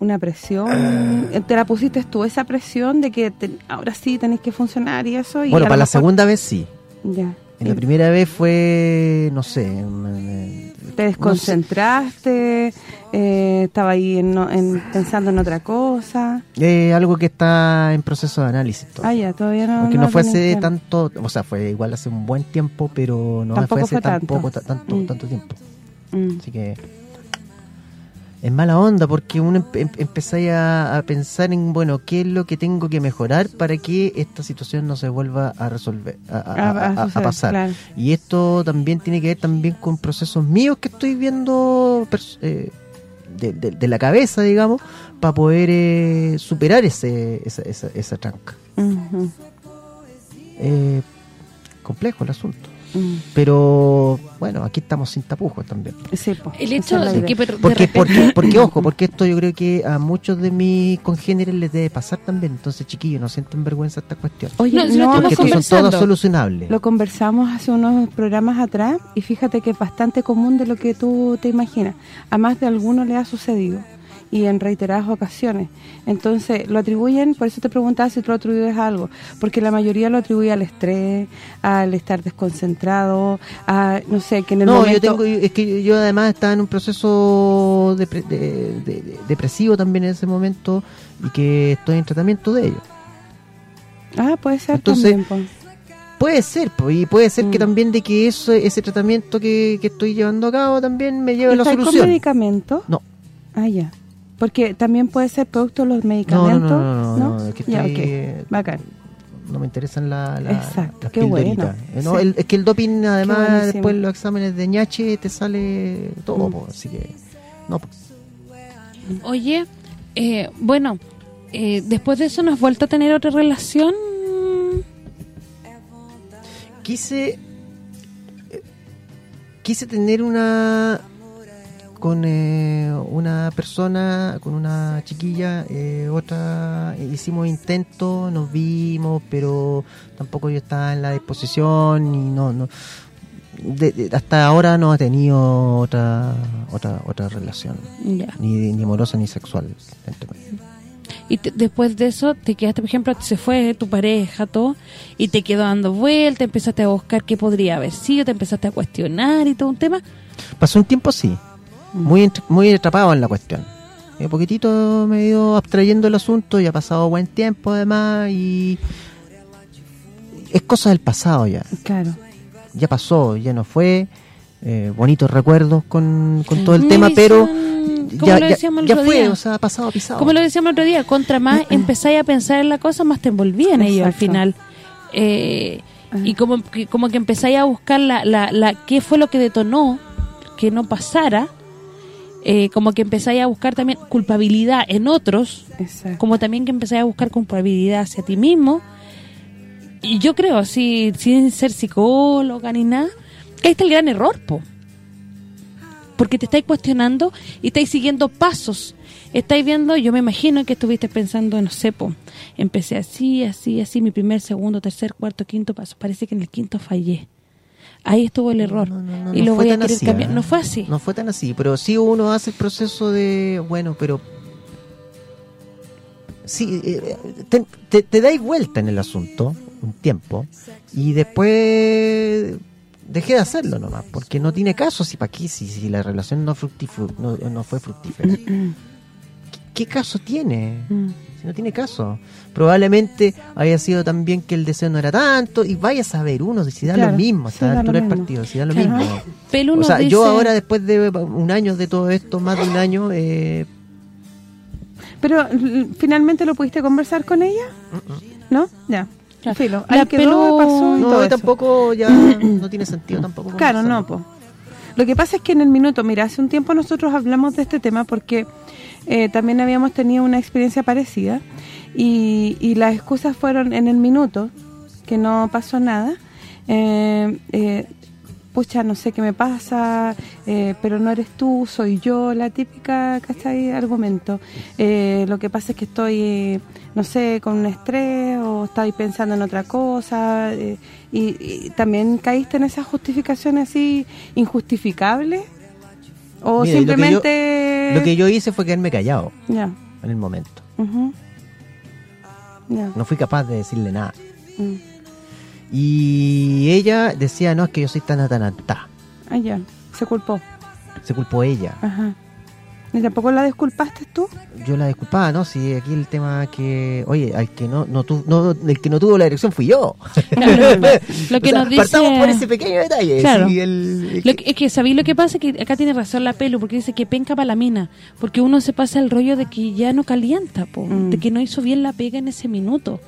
una presión? ¿Te la pusiste tú esa presión de que te- ahora sí tenés que funcionar y eso? Y bueno, para la segunda vez sí. Ya. En la primera vez fue, no sé, ¿Te desconcentraste? eh, ¿Estaba ahí en, en- pensando en otra cosa? Eh, algo que está en proceso de análisis. Ah, todavía. ya, todavía no Aunque no, fue hace tanto, o sea, fue igual hace un buen tiempo, pero no Tampoco fue hace fue tanto. tampoco tanto, Mm. tanto tiempo. Mm. Así que es mala onda porque uno em- empezáis a, a pensar en, bueno, qué es lo que tengo que mejorar para que esta situación no se vuelva a resolver, a, a- a- a- a suceder, pasar. claro. Y esto también tiene que ver también con procesos míos que estoy viendo eh, de, de- de la cabeza, digamos, para poder eh, superar ese, esa, esa, esa tranca. Eh, complejo el asunto. Mm. Pero bueno, aquí estamos sin tapujos también. Sí, po, El hecho es la de que de Porque, repente- porque, porque, ojo, porque esto yo creo que a muchos de mis congéneres les debe pasar también. Entonces, chiquillos, no sienten vergüenza esta cuestión. Oye, No, no, estamos Porque son conversando. todos solucionables. Lo conversamos hace unos programas atrás y fíjate que es bastante común de lo que tú te imaginas. A más de alguno le ha sucedido y en reiteradas ocasiones. Entonces, lo atribuyen, por eso te preguntaba si tú lo atribuyes a algo, porque la mayoría lo atribuye al estrés, al estar desconcentrado, a, no sé, que en el no, momento... yo tengo, es que yo además estaba en un proceso depre- de- de- de- depresivo también en ese momento y que estoy en tratamiento de ello. Ah, puede ser Entonces, también, pues. Puede ser, y puede ser que Mm. también de que eso, ese tratamiento que, que estoy llevando a cabo también me lleve a la ¿Estás con solución. medicamento? No. Ah, ya. Porque también puede ser producto de los No, no, medicamentos, no, no, no, no, es que Ya, estoy, eh, Bacán. no me interesan la, la, Exacto, las qué bueno. Eh, no, Sí. el- es que el doping, además, después los exámenes de ñache te sale todo, Mm. po, así que... No, po. Oye, eh, bueno, eh, después de eso, ¿no has vuelto a tener otra relación? quise quise tener una con eh, una persona con una chiquilla eh, otra hicimos intentos nos vimos pero tampoco yo estaba en la disposición y no no de- de- hasta ahora no ha tenido otra otra otra relación ni, ni amorosa ni sexual. Y te- después de eso, te quedaste, por ejemplo, se fue tu pareja, todo, y te quedó dando vuelta, empezaste a buscar qué podría haber sido, te empezaste a cuestionar y todo un tema. Pasó un tiempo sí, muy muy atrapado en la cuestión. Un poquitito me he ido abstrayendo el asunto y ha pasado buen tiempo además y es cosa del pasado ya. Claro. Ya pasó, ya no fue. eh, bonitos recuerdos con, con todo el tema, pero ya, ya, fue, o sea, ha pasado pisado. Como lo decíamos el otro día, contra más empezáis a pensar en la cosa, más te envolvían ellos al Exacto. final. Eh, y como que, como que empezáis a buscar la, la, la qué fue lo que detonó que no pasara, eh, como que empezáis a buscar también culpabilidad en otros, Exacto. como también que empezáis a buscar culpabilidad hacia ti mismo. Y yo creo, así, sin ser psicóloga ni nada, que ahí está el gran error, po. Porque te estáis cuestionando y estáis siguiendo pasos. Estáis viendo, yo me imagino que estuviste pensando, no sé, po, empecé así, así, así, mi primer, segundo, tercer, cuarto, quinto paso. Parece que en el quinto fallé. Ahí estuvo el error. No, no, no, y no lo fue voy a querer así, cambiar. ¿ah? No fue así. No fue tan así, pero sí uno hace el proceso de, bueno, pero... Sí, eh, te, te, te dais vuelta en el asunto un tiempo y después dejé de hacerlo nomás, porque no tiene caso si para qué, si, si la relación no, fructifu- no, no fue fructífera. ¿Qué, qué caso tiene? Mm. Si no tiene caso. Probablemente haya sido también que el deseo no era tanto y vaya a saber uno si da Claro, lo mismo a sí, esta da lo altura del mismo. partido, si da lo Claro. mismo. O sea, yo ahora después de un año de todo esto, más de un año, eh, Pero finalmente lo pudiste conversar con ella, ¿no? Ya. Claro. Filo, La quedó, pasó y no, todo y eso. tampoco ya no tiene sentido tampoco. Claro, no, pues. Lo que pasa es que en el minuto, mira, hace un tiempo nosotros hablamos de este tema porque eh, también habíamos tenido una experiencia parecida y, y las excusas fueron en el minuto, que no pasó nada. Eh, eh, pucha, no sé qué me pasa, eh, pero no eres tú, soy yo, la típica, ¿cachai? Argumento. Eh, lo que pasa es que estoy, no sé, con un estrés o estoy pensando en otra cosa y, y también caíste en esas justificaciones así injustificables o y lo que yo- simplemente... Lo que yo hice fue quedarme callado Ya, en el momento. No fui capaz de decirle nada. mm. Y ella decía, no, es que yo soy tan atanantá. Ah, ya, se culpó. Se culpó ella. Ajá. ¿Y tampoco la disculpaste tú? Yo la disculpaba, ¿no? Si aquí el tema que, oye, al que no, no, tu- no el que no tuvo la dirección fui yo. Claro, lo que O sea, nos dice... Partamos por ese pequeño detalle. Claro. el- Lo que- es que sabéis lo que pasa que acá tiene razón la pelo porque dice que penca para la mina porque uno se pasa el rollo de que ya no calienta po, Mm. de que no hizo bien la pega en ese minuto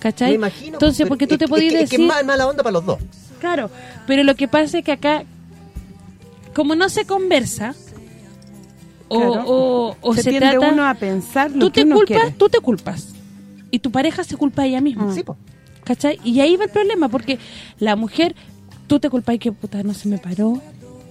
¿cachai? Me imagino. entonces porque tú es- te podías que- es que decir es más mala onda para los dos. claro pero lo que pasa es que acá como no se conversa o, Claro. o, o se, se, tiende trata uno a pensar lo tú que te uno culpas quiere. tú te culpas y tu pareja se culpa a ella misma Mm. Sí, po. ¿Cachai? Y ahí va el problema, porque la mujer, tú te culpas que puta no se me paró,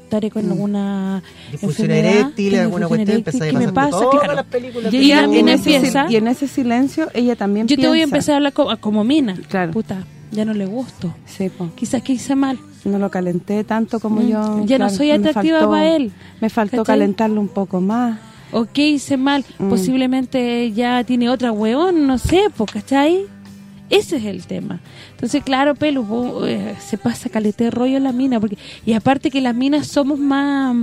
estaré con alguna Disfunción eréctil, alguna cuestión, ¿qué me pasa? todas Claro. las películas Y, ella la en ese, y en ese silencio ella también Yo te voy a piensa. empezar a hablar co- como mina. Claro. Puta, ya no le gusto. Sí, po. Quizás que hice mal. No lo calenté tanto como Mm, yo. ya no soy atractiva faltó- para él, Me faltó ¿cachai? calentarlo un poco más. ¿O qué hice mal? Mm. Posiblemente ya tiene otra weón, no sé, pues, ¿cachai? Ese es el tema. Entonces, claro, Pelu, vos, eh, se pasa calete de rollo en la mina. porque Y aparte que las minas somos más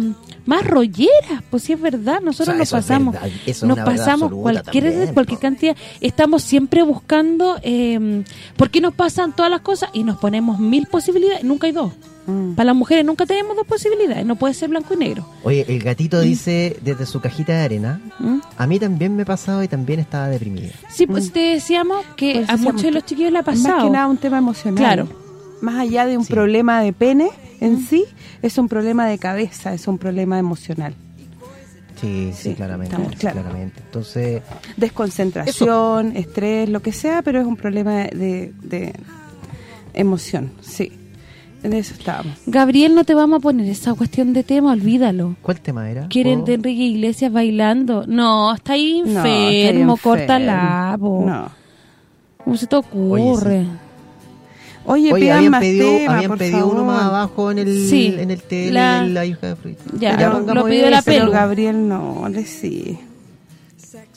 más rolleras, pues sí es verdad, nosotros O sea, nos pasamos es nos pasamos cualquier también, cualquier cantidad, estamos siempre buscando eh, por qué nos pasan todas las cosas y nos ponemos mil posibilidades, nunca hay dos. Mm. Para las mujeres nunca tenemos dos posibilidades, no puede ser blanco y negro. Oye, el gatito dice desde su cajita de arena, ¿Mm? a mí también me ha pasado y también estaba deprimida. Sí, pues te decíamos que Pues a decíamos muchos de los chiquillos le ha Más pasado. que nada un tema emocional. Claro. Más allá de un Sí. problema de pene en sí, es un problema de cabeza, es un problema emocional. Sí, sí, Sí, claramente, estamos sí, claros. claramente. Entonces, Desconcentración, estrés, lo que sea, pero es un problema de, de emoción, sí. En eso estábamos. Gabriel, no te vamos a poner esa cuestión de tema, olvídalo. ¿cuál tema era? Quieren de Enrique Iglesias bailando. No, está ahí No, enfermo, está córtala, po. No. ¿Cómo se te ocurre? Oye, Oye, pidan habían más pedido, tema, habían por pedido uno favor. más abajo en el Sí, en el tele la- de la hija de Freud. Ya, Pero- lo pongamos pidió la ese. Pero pelu. Gabriel no, le sí.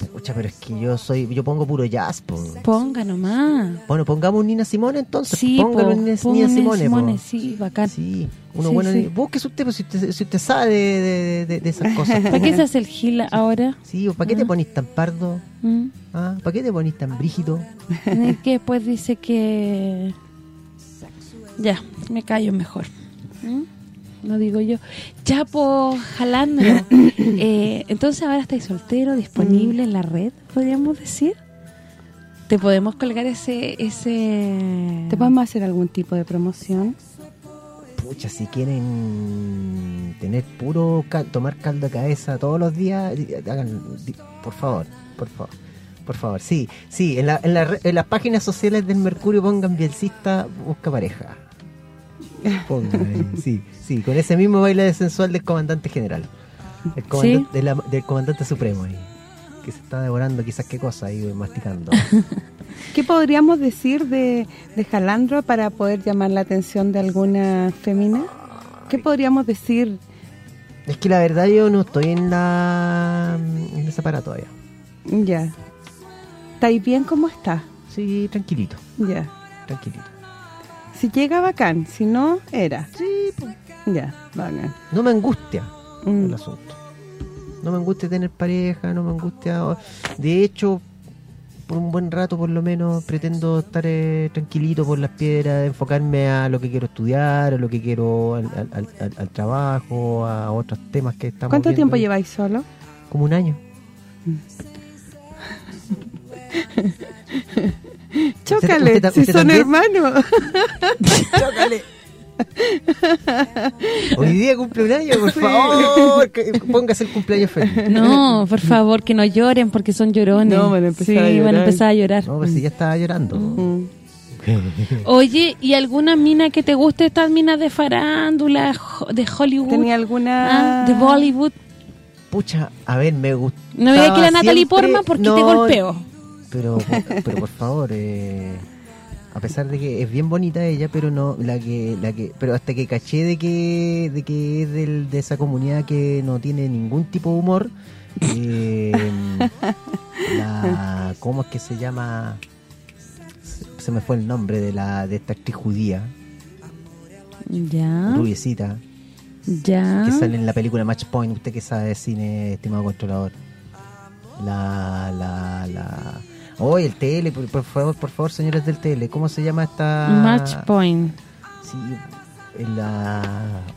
Pucha, pero es que yo soy yo pongo puro jazz, po. Ponga nomás. Bueno, pongamos Nina Simone entonces. Sí, Póngalo Nina, Nina Simone, Simone, sí, bacán. Sí, uno Sí, bueno. sí. Búsquese usted, pues, si usted, si usted sabe de, de, de- de esas cosas. ¿Para qué se hace el gil ahora? Sí, ¿para qué te Ah. ponís tan pardo? ¿Mm? ¿Ah? ¿Para qué te ponís tan brígido? Es que después dice que... Ya, me callo mejor. ¿Mm? No digo yo. Ya, pues, Jalandro. eh, entonces ahora estáis soltero, disponible en la red, podríamos decir. Te podemos colgar ese... ese ¿Te podemos hacer algún tipo de promoción? Pucha, si quieren tener puro cal- tomar caldo de cabeza todos los días, hagan, por favor, por favor, por favor. Sí, sí, en, la, en, la re- en las páginas sociales del Mercurio pongan bielcista, busca pareja. Sí, sí, con ese mismo baile de sensual del comandante general. El comandante, de la- del comandante supremo ahí. Que se está devorando quizás qué cosa ahí, masticando. ¿Qué podríamos decir de, de Jalandro para poder llamar la atención de alguna fémina? ¿Qué podríamos decir? es que la verdad yo no estoy en la en esa parada todavía. Ya. ¿Estáis bien como está? Sí, tranquilito, Ya. tranquilito. Si llega bacán, si no, era. Sí, pues. Ya, bacán. no me angustia Mm. el asunto. No me angustia tener pareja, no me angustia... De hecho, por un buen rato por lo menos pretendo estar eh, tranquilito por las piedras, enfocarme a lo que quiero estudiar, a lo que quiero al, al- al- al- al trabajo, a otros temas que estamos ¿Cuánto viendo. tiempo lleváis solo? Como un año. Chócale, usted si usted son también? hermanos. ¡Chócale! Hoy día cumple un año, por favor, que- póngase el cumpleaños feliz. No, por favor, que no lloren porque son llorones. No, van a empezar sí, a van a llorar. empezar a llorar. No, pues si ya estaba llorando. Mm. Oye, ¿y alguna mina que te guste estas minas de farándula, de Hollywood? ¿Tenía alguna...? Ah, de Bollywood. Pucha, a ver, me gusta. No digas que la Natalie Portman porque te golpeo. Pero, pero por favor, eh, a pesar de que es bien bonita ella, pero no la que la que pero hasta que caché de que de que es del, de esa comunidad que no tiene ningún tipo de humor. eh, la ¿cómo es que se llama? Se, se me fue el nombre de la de esta actriz judía, Ya, rubiecita, ya. que sale en la película Match Point, usted que sabe de cine, estimado controlador. La, la, la... Oye, el tele, por, por favor, por favor, señores del tele, ¿cómo se llama esta...? Match point. Sí, en la...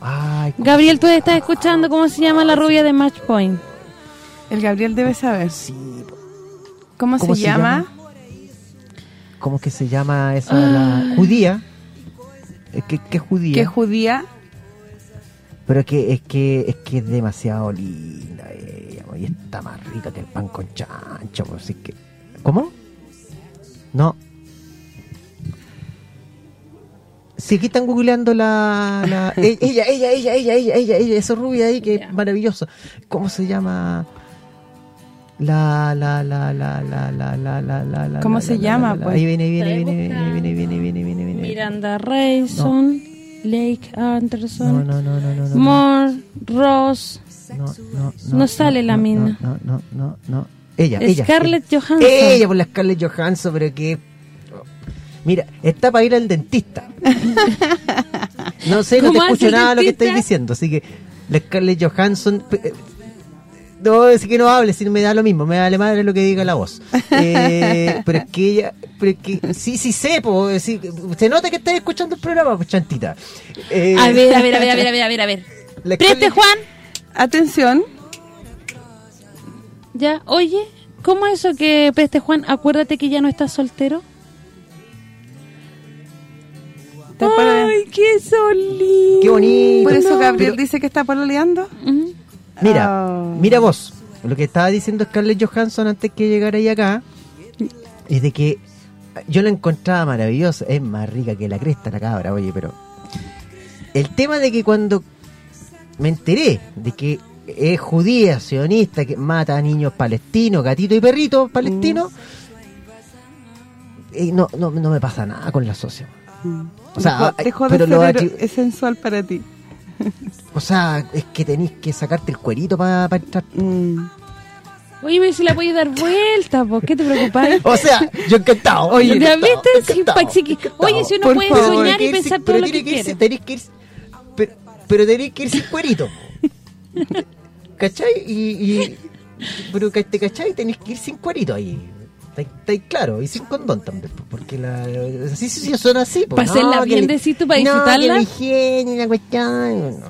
Ay, ¿cómo Gabriel, tú estás escuchando cómo se llama la rubia de Match point. El Gabriel debe saber. Sí, ¿Cómo, ¿Cómo se, se llama? ¿Cómo que se llama esa? La judía. Es que, que es judía. Es judía. Pero es que, es que es que es demasiado linda ella, y está más rica que el pan con chancho, pues así que. ¿Cómo? No. Sí, aquí están googleando la, la- e- ella, ella, ella, ella, ella, ella, ella, esa rubia ahí que Ya. es maravilloso. ¿Cómo se llama? La, la, la, la, la, la, la, la, la, la, ¿Cómo la, se la, llama, la, la, pues? Ahí viene, viene, viene, viene, viene, viene, viene, ahí viene. Miranda Rayson, Lake Anderson, No, no, no, no, no, no. Moore, Ross, no, no, No sale la mina. No, no, no, no. Ella, ella. Scarlett ella. Johansson. Ella por la Scarlett Johansson, pero que... Mira, está para ir al dentista. No sé, no te ¿Cómo hace escucho nada de lo que estáis diciendo, así que la Scarlett Johansson... eh, No, es que no hable, si me da lo mismo, me vale madre lo que diga la voz. Eh, pero es que ella, pero es que, sí, sí sé, po, sí, se nota que estás escuchando el programa, pues chantita. Eh, A ver, a ver, a ver, a ver, a ver, a ver, a ver. La Preste, Juan. Atención. Ya, oye, ¿cómo eso que Preste, Juan? Acuérdate que ya no estás soltero. Ay, qué solito. Qué bonito. Por eso Gabriel Pero- dice que está pololeando. Mira, Ah. mira vos, lo que estaba diciendo Scarlett Johansson antes que llegara ahí acá, es de que yo la encontraba maravillosa, es más rica que la cresta la cabra, oye, pero el tema de que cuando me enteré de que es judía, sionista, que mata a niños palestinos, gatitos y perritos palestinos, eh, no, no, no me pasa nada con la socia. O sea, dejó, dejó pero lo es sensual para ti. O sea, es que tenéis que sacarte el cuerito para entrar. Mm. Oye, pero si la puedes dar vuelta, ¿por qué te preocupas? O sea, yo encantado. Oye, yo ¿ya encantado, viste? Encantado, pa- sí que- encantado. oye, si uno puede favor. soñar que y pensar todo pero lo que ir sin- quiere. tenés que ir, pero, pero tenés que ir sin cuerito. ¿Cachai? Y, y- pero que te cachai, tenés que ir sin cuerito ahí. Está, claro, y sin condón también, po, porque la, sí, sí, son así. po. Pa' hacerla que bien le- decito, pa' No, disfrutarla. la higiene, la cuestión. no.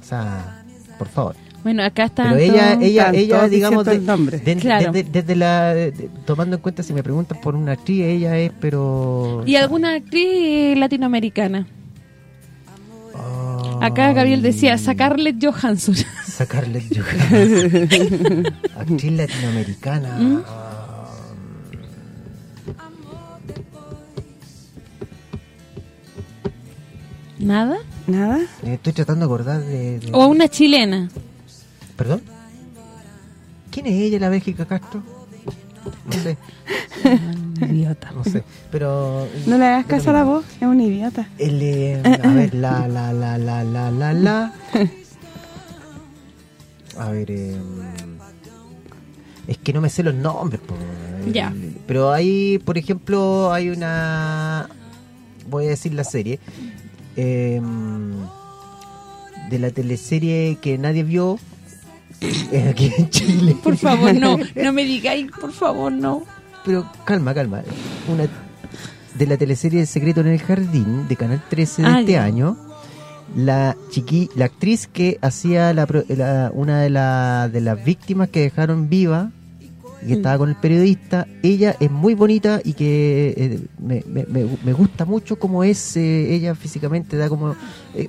O sea, por favor. Bueno, acá está Pero ella, ella, están ella, digamos, de- de- Claro. desde, desde la, de- tomando en cuenta si me preguntan por una actriz, ella es, pero... ¿Y alguna actriz latinoamericana? Acá Gabriel decía, Scarlett Johansson. Sacarle Johansson. actriz latinoamericana. ¿Mm? ¿Nada? ¿Nada? Eh, Estoy tratando de acordar de... de- ¿O una chilena? ¿Perdón? ¿Quién es ella, la Bélgica Castro? No sé, Idiota. no sé. Pero... No le hagas caso a la voz, es un idiota. El, eh, a ver, la, la, la, la, la, la, la. A ver, eh, es que no me sé los nombres. po. El- Ya. Pero hay, por ejemplo, hay una, voy a decir la serie, eh, de la teleserie que nadie vio aquí en Chile. Por favor, no. No me digáis, por favor, no. Pero calma, calma. Una de la teleserie El secreto en el jardín de Canal 13 de Ah, este año, la chiqui, la actriz que hacía la, la- una de, la- de las víctimas que dejaron viva y que Mm. estaba con el periodista, ella es muy bonita y que eh, me, me- me- me gusta mucho cómo es eh, ella físicamente, da como eh,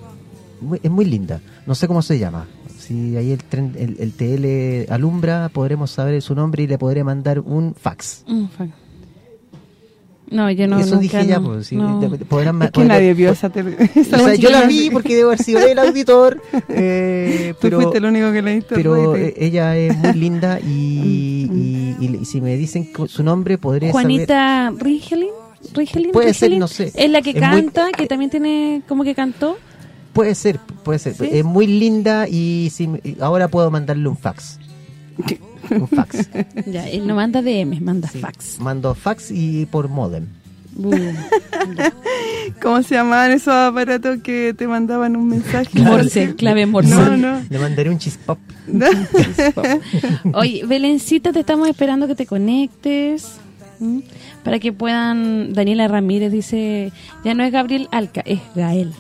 muy- es muy linda. No sé cómo se llama. Si ahí el, tren, el, el TL alumbra, podremos saber su nombre y le podré mandar un fax. Mm. No, yo no. Eso nunca, dije ya, no, pues, sí, no. de- podrán ma- Es que podrán- nadie vio esa tele. o esa sea, yo la vi porque debo haber sido el auditor, eh, Tú pero, fuiste el único que leíste el pero eh, ella es muy linda y, y, y- y si me dicen su nombre podré saber. Juanita Rigelin. Rigelin, Puede ser, no sé. Es la que Es muy- canta, que también tiene como que cantó. Puede ser, puede ser. ¿Sí? Es muy linda y si ahora puedo mandarle un fax. Un fax. Ya, él no manda DM, manda Sí. fax. Mando fax y por modem. ¿Cómo se llamaban esos aparatos que te mandaban un mensaje? Morse, clave Morse. No, no. Le mandaré un chispop. Oye, Belencita, te estamos esperando que te conectes. Para que puedan... Daniela Ramírez dice... Ya no es Gabriel Alca, es Gael.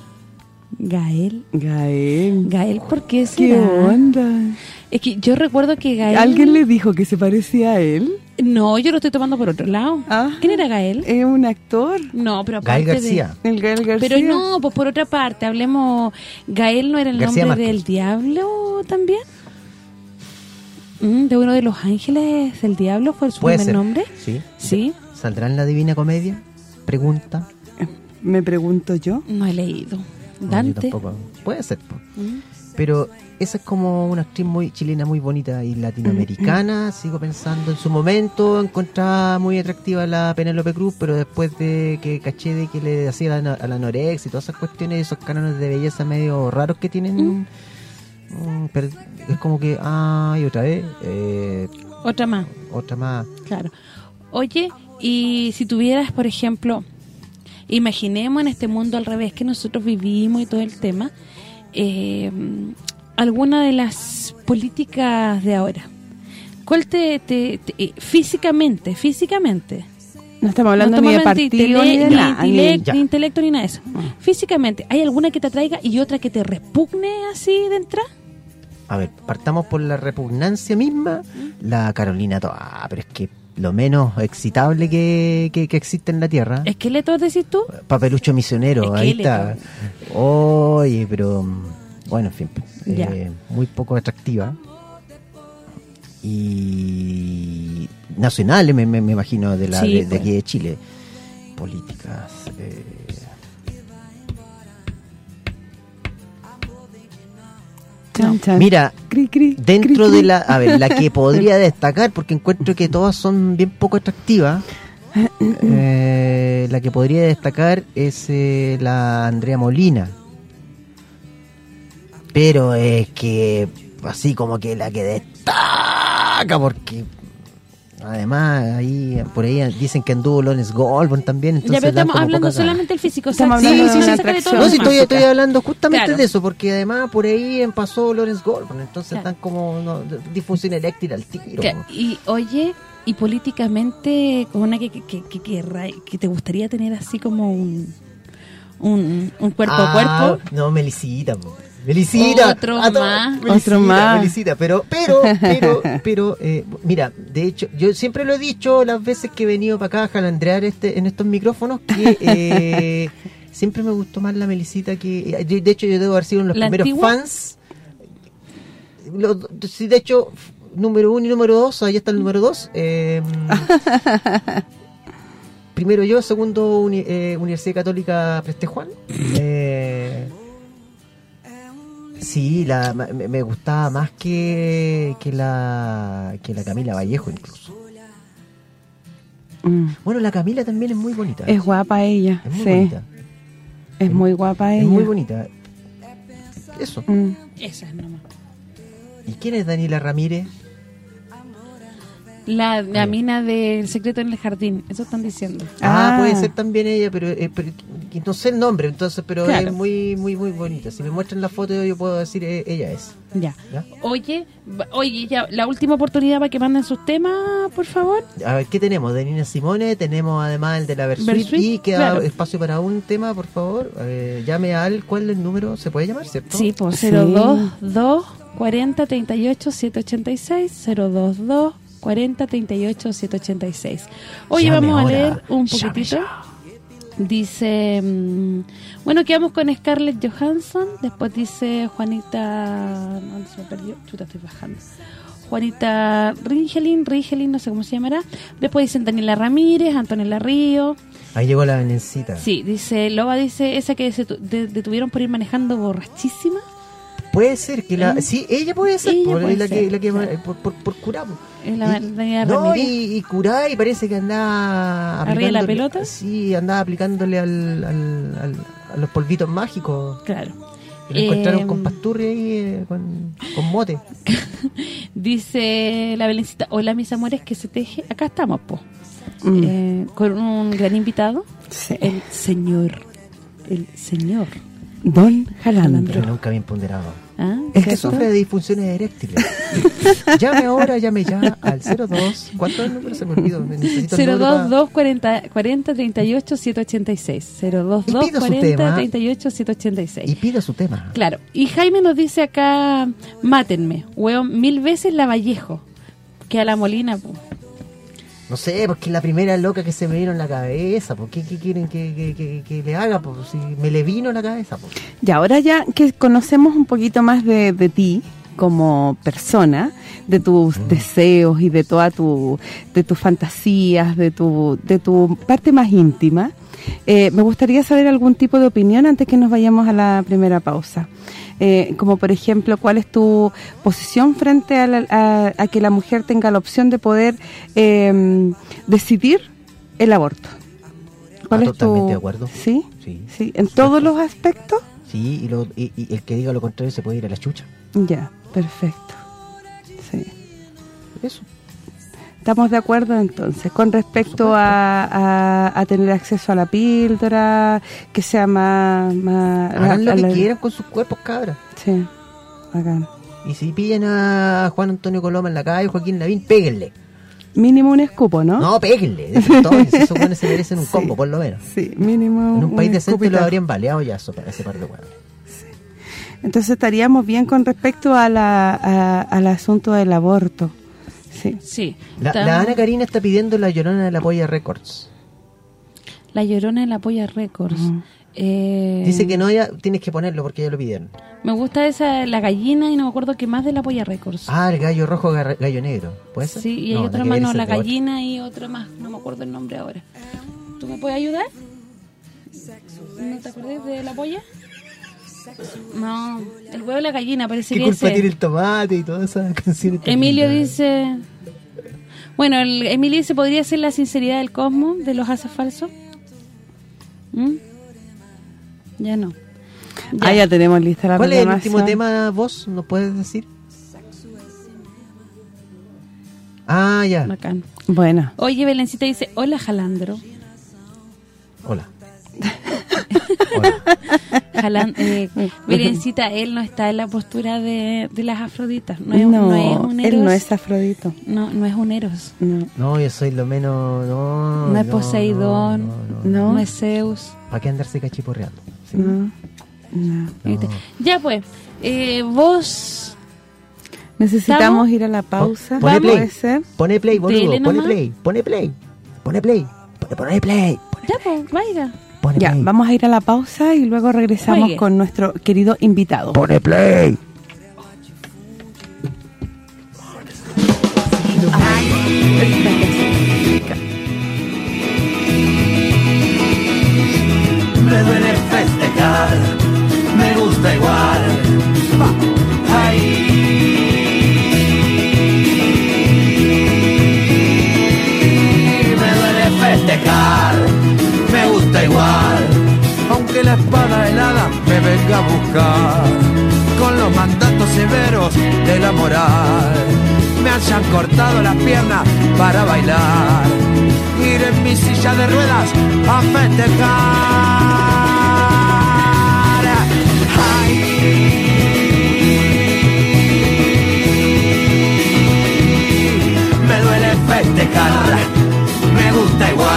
Gael. Gael. Gael, ¿por qué ¿Qué será? onda? Es que yo recuerdo que Gael... ¿Alguien le dijo que se parecía a él? No, yo lo estoy tomando por otro lado. Ah. ¿Quién era Gael? Es un actor. No, pero aparte Gael de- García. El Gael García. Pero no, pues por otra parte, hablemos... ¿Gael no era el García nombre del diablo también? Mm, ¿De uno de los ángeles del diablo fue su primer ser. nombre? Sí. Sí, ¿Saldrá en la Divina Comedia? Pregunta. Me pregunto yo. no he leído. Dante. tampoco. Puede ser. Mm. Pero esa es como una actriz muy chilena, muy bonita y latinoamericana. Sigo pensando en su momento, encontraba muy atractiva la Penélope Cruz, pero después de que caché de que le hacía a la, a la Norex y todas esas cuestiones, esos cánones de belleza medio raros que tienen, mm, pero es como que, ay, otra vez, eh, Otra más, otra más. claro. Oye, y si tuvieras, por ejemplo, imaginemos en este mundo al revés que nosotros vivimos y todo el tema, eh, alguna de las políticas de ahora? ¿Cuál te, te- te- eh, físicamente, físicamente? No estamos hablando no ni de partido ni de nada. ni- ni intelecto ni nada de eso. Físicamente, ¿hay alguna que te atraiga y otra que te repugne así de entrada? A ver, partamos por la repugnancia misma. La Carolina Toa, ah, pero es que lo menos excitable que, que, que existe en la Tierra. ¿Esqueletos decís tú? Papelucho misionero, ahí está. Oye, pero bueno, en fin, eh, muy poco atractiva. Y nacionales, me, me- me imagino, de, la, Sí, de, de pues. aquí de Chile. Políticas. eh, Chan, chan. Mira, Cri, cri, dentro cri, de la, a ver, la que podría destacar, porque encuentro que todas son bien poco atractivas, eh, la que podría destacar es eh, la Andrea Molina. Pero es que, así como que la que destaca, porque además ahí por ahí dicen que anduvo Lones Goldborn también, entonces ya, pero estamos hablando solamente del físico. Estamos sí, de sí, lo No, si demás. estoy, estoy hablando justamente Claro. de eso, porque además por ahí pasó Lorenz Goldborn, entonces Claro. están como no, disfunción eléctrica al tiro. Que- y oye, y políticamente, como una que, que, que, que, que te gustaría tener así como un un, un cuerpo a Ah, cuerpo. No, Melisita. po. Melisita. Otro Ah, to- más. Melisita, Otro más. Melisita, pero, pero, pero, pero, eh, mira, de hecho, yo siempre lo he dicho las veces que he venido para acá a jalandrear este, en estos micrófonos que eh, siempre me gustó más la Melisita que... De hecho, yo debo haber sido uno de los ¿La primeros antigua? fans. Lo- sí, de hecho, número uno y número dos, ahí está el número dos. eh, primero yo, segundo uni- eh, Universidad Católica Preste Juan. Eh, sí, la, ma- me, me gustaba más que, que la que la Camila Vallejo incluso. Mm. Bueno, la Camila también es muy bonita. Es guapa ella, Es muy sí. bonita. Es muy guapa ella. Es muy bonita. Eso. Mm. Esa es nomás. ¿Y quién es Daniela Ramírez? La, la mina del secreto en el jardín, eso están diciendo. Ah, Ah. puede ser también ella, pero, eh, pero que no sé el nombre, entonces, pero Claro. es muy, muy, muy bonita. Si me muestran la foto, yo puedo decir eh, ella es. Ya. ¿ya? Oye, oye, ya, la última oportunidad para que manden sus temas, por favor. A ver, ¿qué tenemos? De Nina Simone, tenemos además el de la Versuit y queda claro. espacio para un tema, por favor. Eh, llame al, ¿cuál es el número? ¿Se puede llamar, cierto? Sí, por Sí. 022 40 38 786 022 40 38 786. Oye, Llame vamos a leer un Llame poquitito. ya. Dice, mm, bueno, quedamos con Scarlett Johansson, después dice Juanita, ¿dónde se me perdió? Chuta, estoy bajando. Juanita Rigelin, Rigelin, no sé cómo se llamará. Después dicen Daniela Ramírez, Antonella Río. Ahí llegó la venencita. Sí, dice, Loba dice, esa que se tu- de- detuvieron por ir manejando borrachísima. Puede ser que la... ¿Eh? Sí, ella puede ser, Ella por, puede la, ser, que, la que claro. por, por, por curar. Es la Y- no, y, y curar y parece que andaba ¿Arriba de la pelota? Sí, andaba aplicándole al, al, al- a los polvitos mágicos. Claro. Lo encontraron Eh, con pasturri ahí, eh, con, con mote. Dice la Belencita, hola mis amores, que se teje. Acá estamos, po. Mm. Eh, con un gran invitado, Sí. el señor. El señor. Don Jalandro. Pero nunca bien ponderado. ¿Ah? Es que sufre de disfunciones eréctiles. llame ahora, llame ya al 02. ¿Cuánto es el número? Se me olvidó. me necesito el número para- 022 40, 40 38 786 022 Y pida su 40 tema. 38 786 Y pida su tema. Claro, y Jaime nos dice acá, mátenme, weón, mil veces la Vallejo, que a la Molina, po. No sé, porque es la primera loca que se me vino en la cabeza. ¿Por qué, qué quieren que, que- que- que le haga? Pues si me le vino en la cabeza. Pues. Y ahora ya que conocemos un poquito más de, de ti como persona, de tus deseos y de toda tu de tus fantasías, de tu de tu parte más íntima, eh, me gustaría saber algún tipo de opinión antes que nos vayamos a la primera pausa. Eh, como por ejemplo, ¿cuál es tu posición frente a, la- a- a que la mujer tenga la opción de poder eh, decidir el aborto? ¿Cuál Ah, es tu totalmente de acuerdo. ¿Sí? Sí. Sí, en todos los aspectos. Sí, y, lo- y- y el que diga lo contrario se puede ir a la chucha. Ya, perfecto. Sí. Eso. Estamos de acuerdo entonces con respecto a, a, a tener acceso a la píldora, que sea más... más Hagan lo a que la- quieran con sus cuerpos, cabras. Sí. bacán. Y si pillan a Juan Antonio Coloma en la calle, Joaquín Lavín, péguenle. Mínimo un escupo, ¿no? No, péguenle. Esos buenos se merecen un Sí. combo, por lo menos. Sí, mínimo En un país decente lo habrían baleado ya eso, ese par de huevos. Entonces estaríamos bien con respecto a la, a- al asunto del aborto. Sí. Sí. La, Ana Karina está pidiendo la llorona de la Polla Records. La Llorona de la Polla Records. Eh, Dice que no, ya tienes que ponerlo porque ya lo pidieron. Me gusta esa, la gallina, y no me acuerdo qué más de la Polla Records. Ah, el gallo rojo, gallo negro. ¿Puede ser? Sí, y hay No, otra más, no, la gallina y otra más, no me acuerdo el nombre ahora. ¿Tú me puedes ayudar? ¿No te acuerdas de la polla? No, el huevo de la gallina parece ¿Qué que culpa ese. tiene el tomate y todas esas canciones? Emilio dice... Bueno, el, Emilio dice, ¿podría ser la sinceridad del cosmos de los haces falsos? ¿Mm? Ya no. Ah, ya tenemos lista la ¿Cuál es el último tema, vos? ¿Nos puedes decir? Ah, ya. Bacán. Bueno, Oye, Belencita dice, hola Jalandro. Hola. Jalan, eh, Belencita, él no está en la postura de, de las afroditas. No es, no, no es un él no es Afrodito. No, no es un eros. No. No, yo soy lo menos... No, No es Poseidón. No, no, No. No es Zeus. ¿Para qué andarse cachiporreando? Sí. No, no. No. Ya pues, eh, vos... Necesitamos ¿Estamos? ir a la pausa. Pone ¿Puede play. ser? Pone play, boludo. Pone play. Pone play. Pone play. Pone, pone play. Ya pues, vaya. Pone Ya, play. vamos a ir a la pausa y luego regresamos con nuestro querido invitado. Pone play. Me duele festejar, me gusta igual. Ay. Me duele festejar, espada helada me venga a buscar, con los mandatos severos de la moral, me hayan cortado las piernas para bailar, ir en mi silla de ruedas a festejar. Ay, me duele festejar, me gusta igual,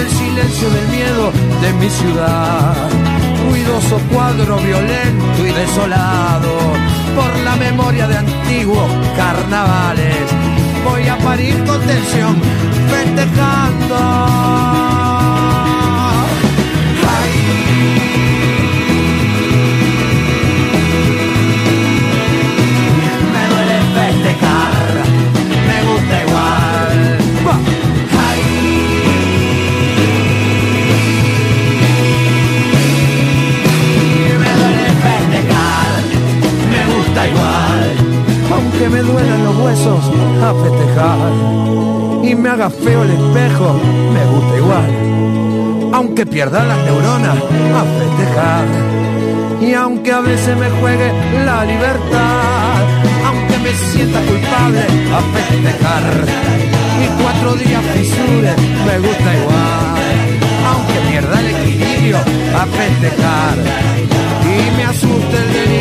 el silencio del miedo de mi ciudad. Ruidoso cuadro violento y desolado, por la memoria de antiguos carnavales. Voy a parir con tensión, festejando. Aunque me duelan los huesos a festejar y me haga feo el espejo, me gusta igual. Aunque pierda las neuronas a festejar y aunque a veces me juegue la libertad, aunque me sienta culpable a festejar y cuatro días fisure, me gusta igual. Aunque pierda el equilibrio a festejar y me asuste el delirio,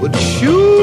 would shoot.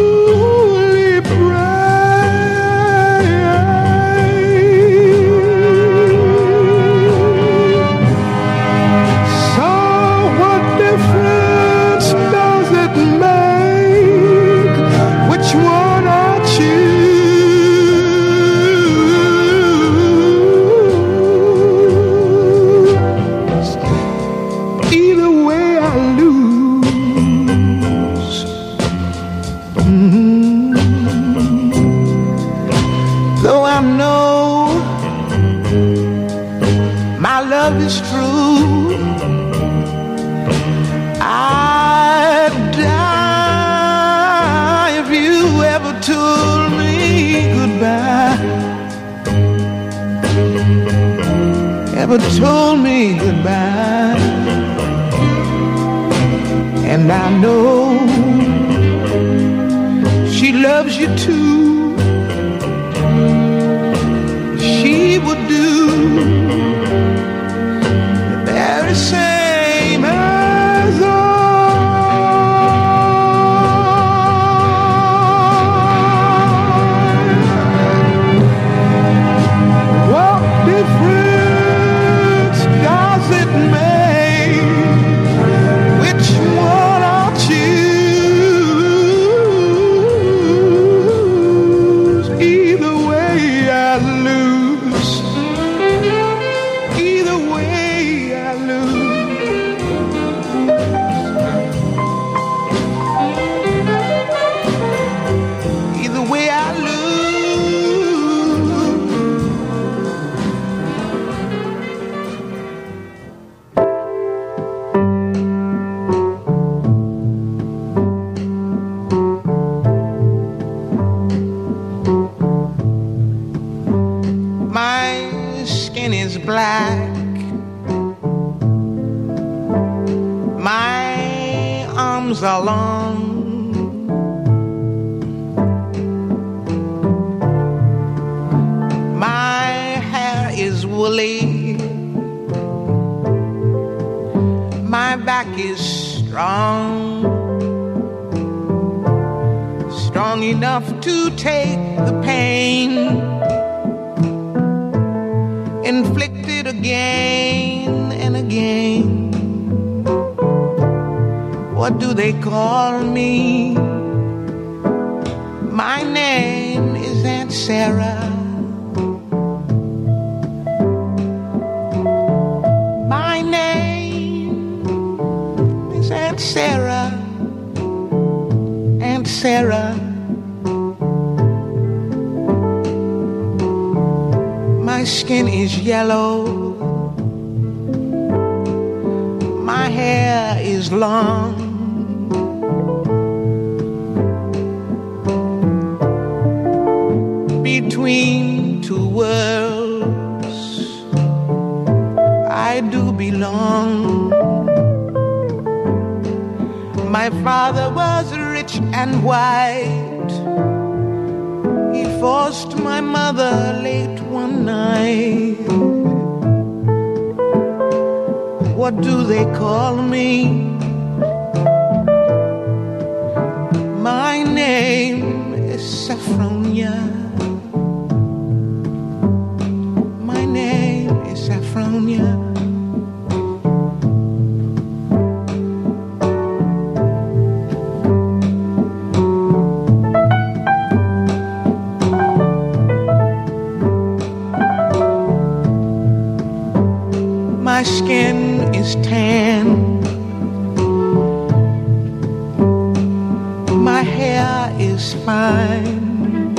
hair is fine.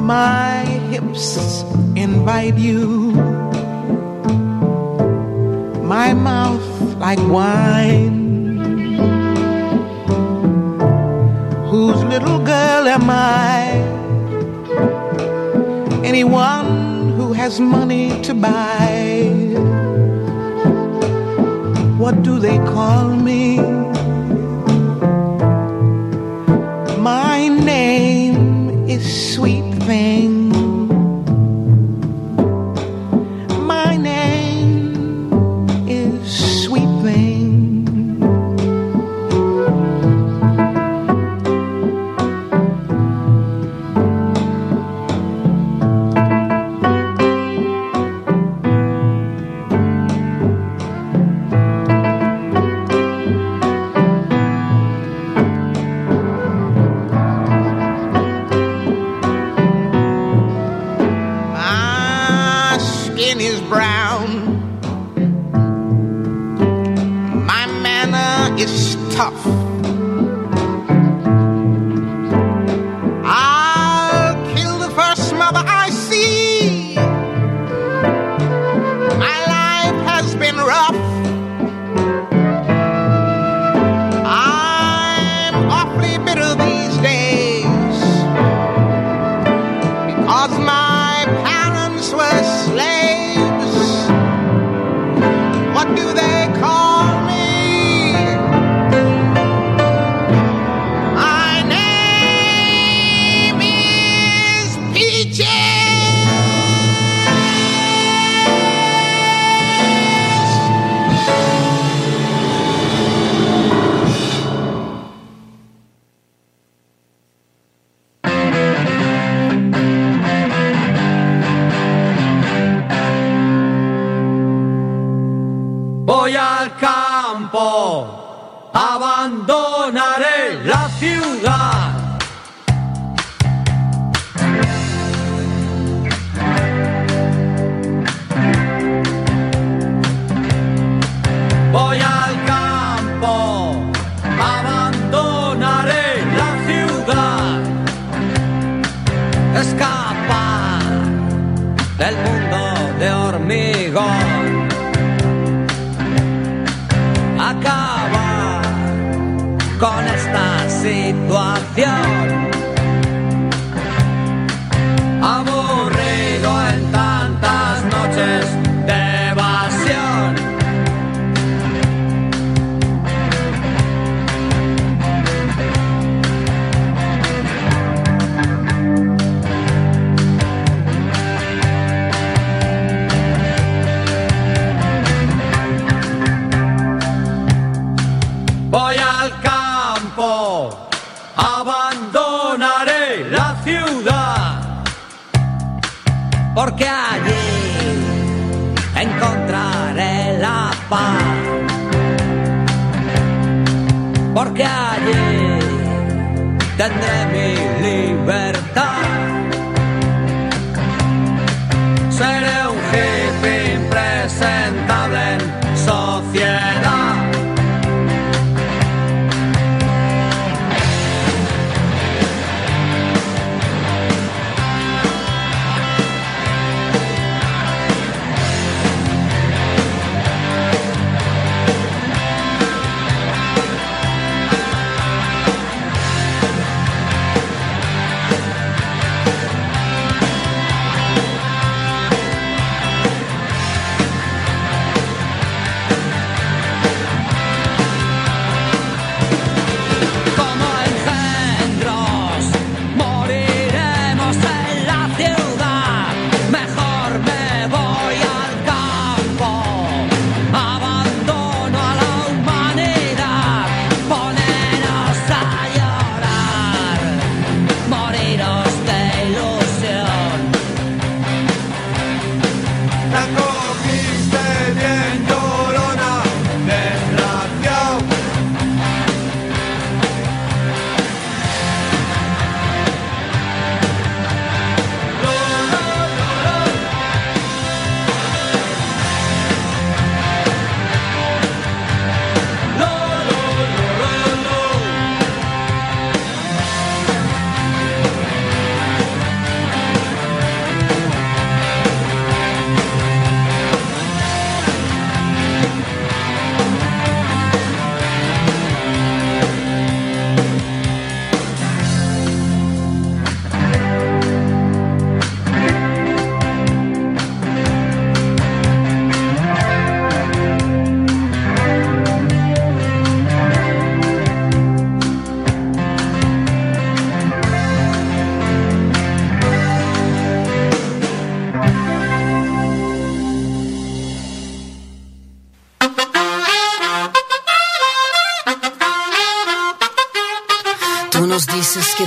My hips invite you, my mouth like wine. Whose little girl am I? Anyone who has money to buy. What do they call me? My name is Sweet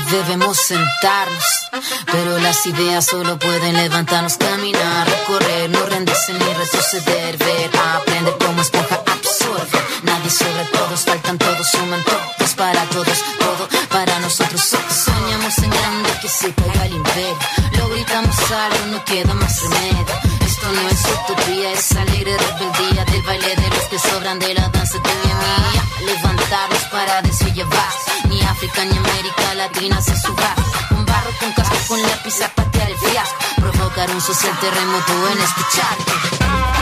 debemos sentarnos. Pero las ideas solo pueden levantarnos, caminar, recorrer, no rendirse ni retroceder, ver, aprender como esponja absorbe. Nadie sobre todos, faltan todos, suman todos para todos, todo para nosotros. Soñamos en grande que se caiga el imperio. Lo gritamos algo, no queda más remedio. Esto no es utopía, es alegre rebeldía del baile de los que sobran de la danza de mi mía. Levantarnos para ni Se suba. Con barro, con casco, con lápiz a patear el fiasco. Provocar un social terremoto en escuchar.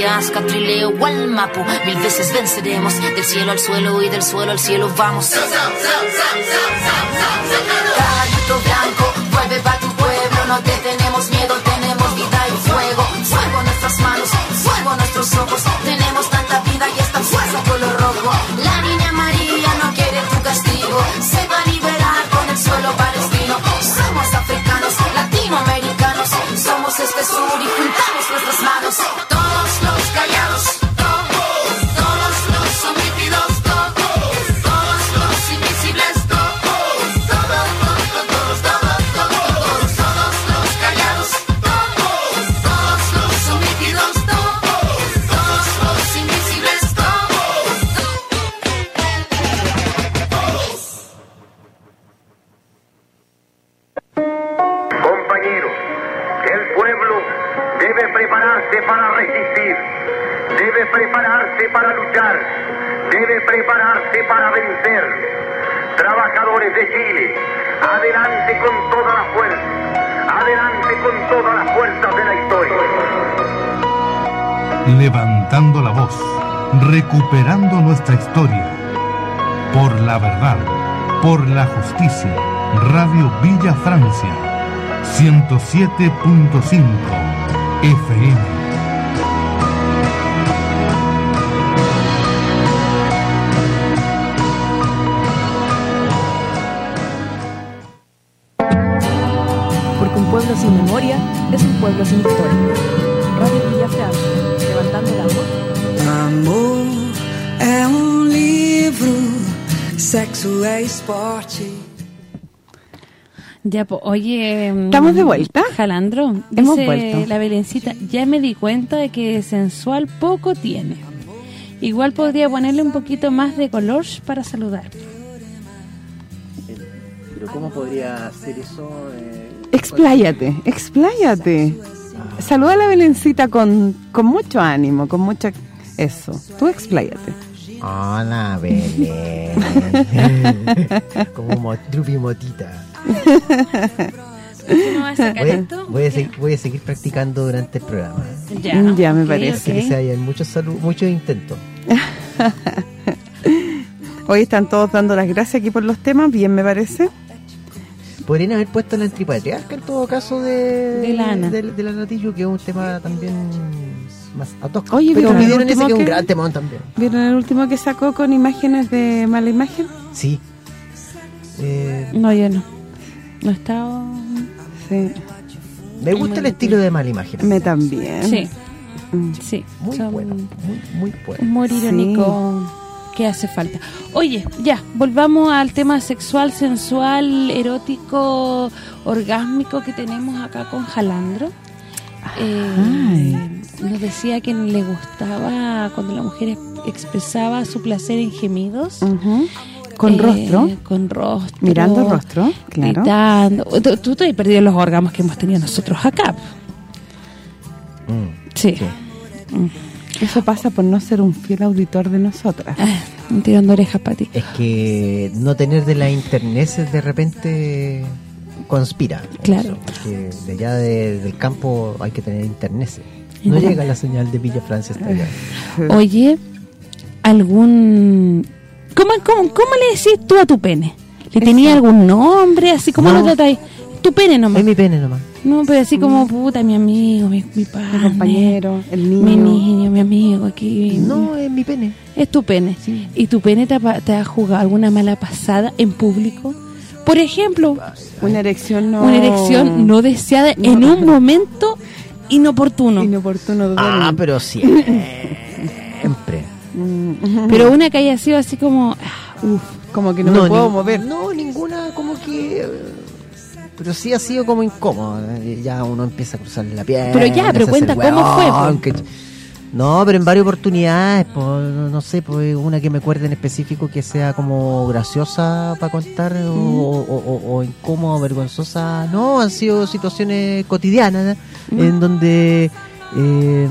Matías, Catrileo, Gualmapu, mil veces venceremos, del cielo al suelo y del suelo al cielo vamos. Caballito blanco, vuelve pa' tu pueblo, no te tenemos miedo, tenemos vida y fuego. Fuego nuestras manos, fuego nuestros ojos, tenemos tanta vida y esta fuerza color rojo. La niña María no quiere tu castigo, se va a liberar con el suelo palestino. Somos africanos, latinoamericanos, somos este sur y juntamos nuestras manos. Levantando la voz, recuperando nuestra historia. Por la verdad, por la justicia. Radio Villa Francia, 107.5 FM. Porque un pueblo sin memoria es un pueblo sin historia. Sexo é esporte. Ya, pues, oye... mm, ¿Estamos de vuelta? Jalandro, Hemos dice vuelto. la Belencita, ya me di cuenta de que sensual poco tiene. Igual podría ponerle un poquito más de color para saludar. Pero ¿cómo podría hacer eso? Eh, Expláyate, expláyate. saluda a la Belencita con, con mucho ánimo, con mucha... Eso, tú expláyate. Hola, Belén. Como mo- Drupi Motita. ¿Cómo va a sacar Voy, esto? voy a seguir, voy a seguir practicando durante el programa. Ya, Ya, me parece. Que se hayan muchos salu- muchos intentos. Hoy están todos dando las gracias aquí por los temas, bien me parece. Podrían haber puesto la antipatriarca en todo caso de, De la Ana. de, de la Natillo, que es un tema también más. Oye, pero ¿vieron el pidieron ese último que es un que- gran temón también. ¿Vieron el último que sacó con imágenes de mala imagen? Sí. Eh, No, yo no. No estaba... Sí, me gusta el estilo de mala imagen. me también. Sí, Mm. sí. Muy son bueno, muy, muy bueno. Humor Sí. irónico que hace falta. Oye, ya, volvamos al tema sexual, sensual, erótico, orgásmico que tenemos acá con Jalandro. Eh, nos decía que le gustaba cuando la mujer ex- expresaba su placer en gemidos. Con Eh, rostro, Con rostro. mirando el rostro, claro. Gritando. Tú, tú te has perdido los orgasmos que hemos tenido nosotros acá. Mm. Sí. Eso pasa por no ser un fiel auditor de nosotras. Ah, de orejas para ti. Es que no tener de la internet de repente conspira. Claro. Porque de allá de- del campo hay que tener internet. No llega la señal de Villa Francia hasta allá. Oye, algún... ¿Cómo, cómo, cómo le decís tú a tu pene? ¿Le tenía algún nombre? Así como No. lo tratáis? Tu pene nomás. Es mi pene nomás. No, pero así como, puta, mi amigo, mi, mi pana. Mi compañero, el niño. Mi niño, mi amigo aquí. No, es mi pene. Es tu pene. ¿Y tu pene te ha, te ha jugado alguna mala pasada en público? Por ejemplo, Una erección no... una erección no deseada en un momento inoportuno. Inoportuno. Ah, pero siempre. Mm, Pero una que haya sido así como... ah, Uf, como que no, me puedo mover. No, ninguna como que... Pero sí ha sido como incómodo. eh, Ya uno empieza a cruzar la pierna. Pero ya, pero cuenta cómo fue, que- No, pero en varias oportunidades, pues, no, sé, pues una que me acuerde en específico que sea como graciosa para contar o, o, o- o incómoda, vergonzosa. No, han sido situaciones cotidianas ¿no? en donde eh,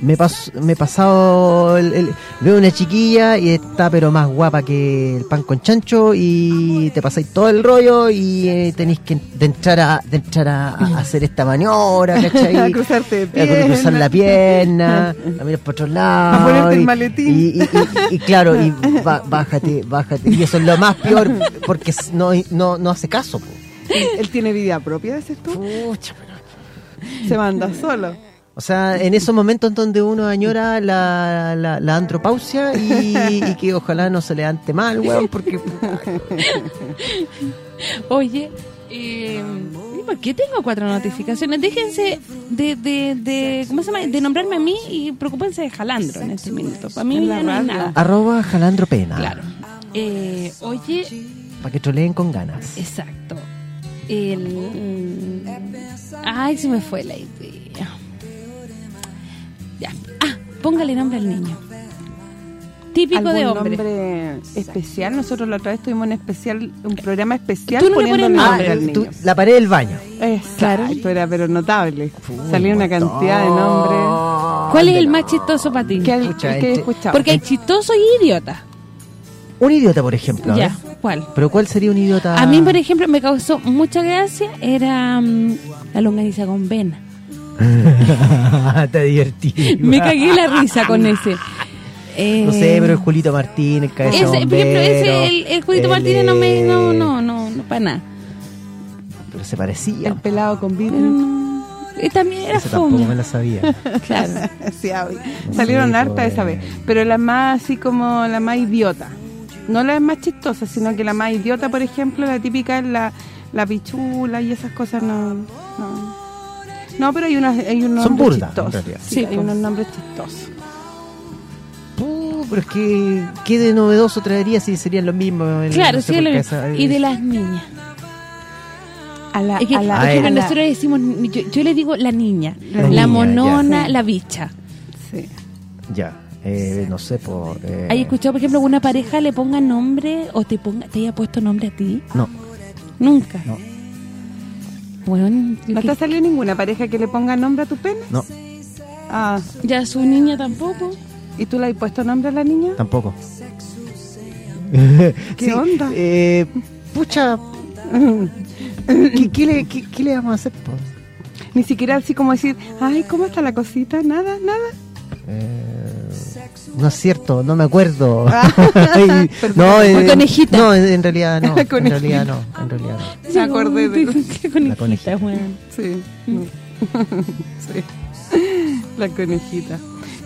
me, pas- me he pasado, el- el- veo una chiquilla y está pero más guapa que el pan con chancho y te pasáis todo el rollo y eh, tenéis que de entrar a, de entrar a, a hacer esta maniobra, ¿cachai? A cruzarte de A cru- cruzar la pierna, a mirar por otro lado. A ponerte el y- maletín. Y, y- y- y claro, y ba- bájate, bájate. Y eso es lo más peor porque no, no, no hace caso. po. Él tiene vida propia, dices tú. Pucha, pero- Se manda solo. O sea, en esos momentos donde uno añora la, la, la andropausia y, y que ojalá no se levante mal, weón, porque... Oye, eh, ¿y ¿por qué tengo cuatro notificaciones? Déjense de, de, de, ¿cómo se llama? De nombrarme a mí y preocupense de Jalandro en este minuto. Para mí ya no hay radio. nada. Arroba Jalandro Pena. Claro. Eh, oye, Para que troleen con ganas. exacto. El, ay, se me fue la idea. Póngale nombre al niño. Típico de ¿Algún hombre. nombre especial? Nosotros la otra vez tuvimos un especial, un programa especial Tú no le nombre al niño. tú- la pared del baño. Exacto, era pero notable. Uy, Salía una cantidad de nombres. ¿Cuál es el más chistoso para ti? ¿Qué, Escucha, qué escuchado? Porque hay chistoso y idiota. Un idiota, por ejemplo. Ya, ver. ¿cuál? Pero ¿cuál sería un idiota? A mí, por ejemplo, me causó mucha gracia era mm, la longaniza con vena. Te divertí. Me cagué la risa con ese. Eh, No sé, pero el Julito Martín, el cabeza ese, por ejemplo, bombero, ese, el, el Julito el, Martínez no me... No, eh, no, no, no, para nada. Pero se parecía. El pelado con vidrio. Mm, y también era Ese tampoco me la sabía. Claro. Sí, salieron Sí, hartas pues. esa vez. Pero la más así como la más idiota. No la más chistosa, sino que la más idiota, por ejemplo, la típica es la, la pichula y esas cosas no... No, no pero hay, unas, hay unos Son nombres burdas, chistosos. Sí, Sí, hay unos nombres chistosos. Puh, pero es que, ¿qué de novedoso traería si serían lo mismo? El- Claro, no sé sí, lo mismo. Y de las niñas. A la, Es que, a la, nosotros decimos, yo, yo le digo la niña, La la, niña, monona, ya. la bicha. sí. Ya, eh, no sé, por... Eh, ¿Hay escuchado, por ejemplo, que una pareja le ponga nombre o te ponga te haya puesto nombre a ti? No, Nunca. No. Bueno, ¿No te ha salido ninguna pareja que le ponga nombre a tu pene? No, Ah, ya su niña tampoco. ¿y tú le has puesto nombre a la niña? tampoco. ¿Qué Sí, onda? Eh, pucha, ¿qué, qué le, qué, qué le vamos a hacer? Ni siquiera así como decir, ay, ¿cómo está la cosita? Nada, nada. Eh, no es cierto, no me acuerdo. Ah, no, La eh, conejita. No, en en realidad no. La En conejita. realidad no. En realidad no. Me acordé de... Qué conejita, conejita. weón. Sí. sí. La conejita.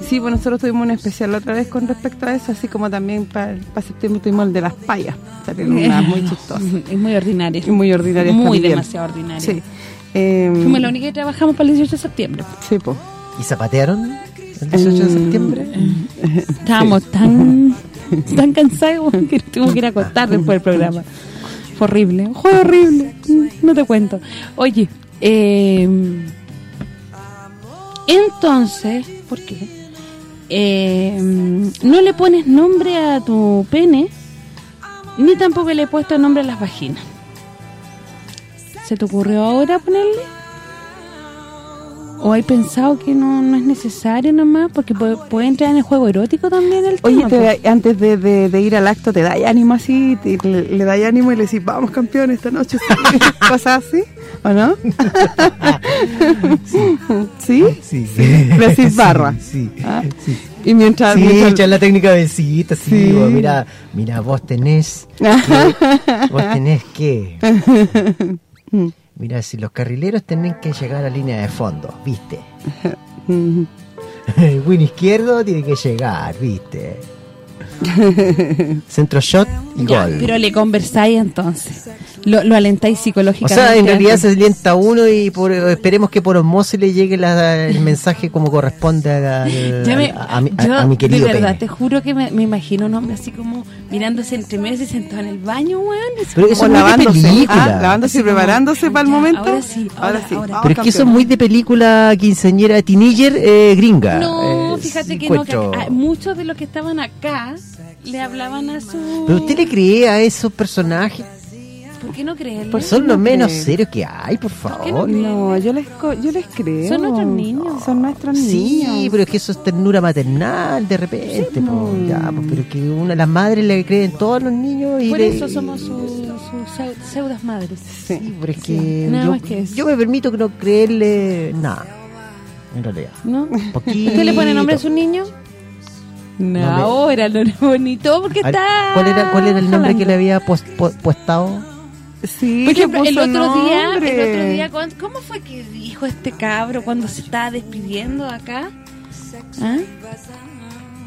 Sí, bueno, nosotros tuvimos un especial la otra vez con respecto a eso, así como también para septiembre tuvimos el de las payas. Salieron unas muy chistosas. Es muy ordinario. Y muy ordinarias Muy también. demasiado ordinario. Sí. Eh, Fuimos la única que trabajamos para el 18 de septiembre. sí, po. ¿Y zapatearon el 18 de Mm, septiembre? Estábamos tan tan cansados que tuvimos que ir a acostar después del programa. Fue horrible. Fue horrible. No te cuento. Oye, eh, entonces, ¿por qué? Eh, no le pones nombre a tu pene, ni tampoco le he puesto nombre a las vaginas. ¿Se te ocurrió ahora ponerle? ¿O hay pensado que no, no es necesario nomás? Porque puede, puede entrar en el juego erótico también el Oye, tema, te pues. antes de, de- de ir al acto, ¿te da ánimo así? Te- le, le da ánimo y le decís, vamos campeón esta noche? sí", Cosas así, ¿o no? ¿Sí? Sí, Le decís barra. Sí, Ah. sí. Y mientras... Sí, mientras- echar la técnica de besita, sí. Sí. digo, mira, mira, vos tenés que, vos tenés que. Mira, si los carrileros tienen que llegar a línea de fondo, ¿viste? Mm. El win izquierdo tiene que llegar, ¿viste? Centro shot y Ya, gol. pero le conversáis entonces. Lo, lo alentáis O psicológicamente. sea, en realidad se alienta uno y por, esperemos que por osmosis le llegue la- el mensaje como corresponde a, al- me- a, a yo, a mi querido de verdad, pene. te juro que me, me imagino un hombre así como mirándose entre medios y sentado en el baño, weón. Pero como- eso O es muy de lavándose, película. ah, lavándose y como, preparándose para el momento. ahora sí, ahora- ahora. vamos, Pero es que eso es muy de película quinceañera teenager eh, gringa. No, Eh, fíjate que encuentro. no, que, ah, muchos de los que estaban acá le hablaban a su... Pero usted le cree a esos personajes, ¿Por qué no creerle? Por son no los menos serios que hay, por favor. No, yo les, co- yo les creo. Son nuestros niños. Son nuestros Sí, niños. pero es que eso es ternura maternal de repente, po, no. ya, po, pero que una las madres le creen todos los niños y Por le- eso somos sus sus seu- pseudas madres. Sí. Sí, pero es que nada yo, más que eso. yo me permito que no creerle nada, en realidad. ¿No? ¿Usted le pone nombre a su niño? No, ahora no es bonito porque está... ¿Cuál era, ¿Cuál era el nombre que le había pos- po- puestado? Sí, Por ejemplo, el otro día, el otro día, cuando- ¿cómo fue que dijo este cabro cuando se estaba despidiendo de acá? ¿Ah?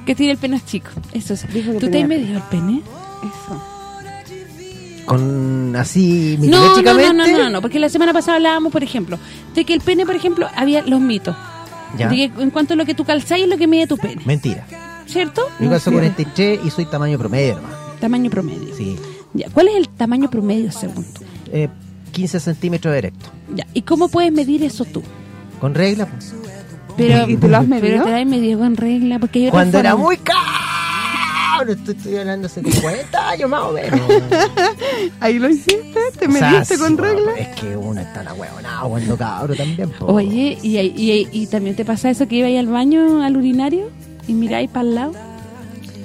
Que tiene el pene chico. Eso es. Dijo que ¿Tú te tenía- has medido el pene? Eso. Con así, No, no, no, no, no, no, porque la semana pasada hablábamos, por ejemplo, de que el pene, por ejemplo, había los mitos. Ya. De que en cuanto a lo que tú calzáis es lo que mide tu pene, Mentira. ¿Cierto? Yo calzo sí. 43 y soy tamaño promedio, hermano. Tamaño promedio. Sí. Ya, ¿Cuál es el tamaño promedio según tú? Eh, 15 centímetros erecto. Ya, ¿y cómo puedes medir eso tú? Con regla, pues. Pero, ¿Y tú lo has medido? Pero te has medido con regla, porque otra Cuando era muy caro. Estoy, estoy hablando hace 50 años más o menos. Ahí lo hiciste, te O mediste con regla. Es que uno está la huevonado cuando cabro también. po. Oye, ¿y, y, y también te pasa eso que iba ahí al baño, al urinario, y miráis para el lado?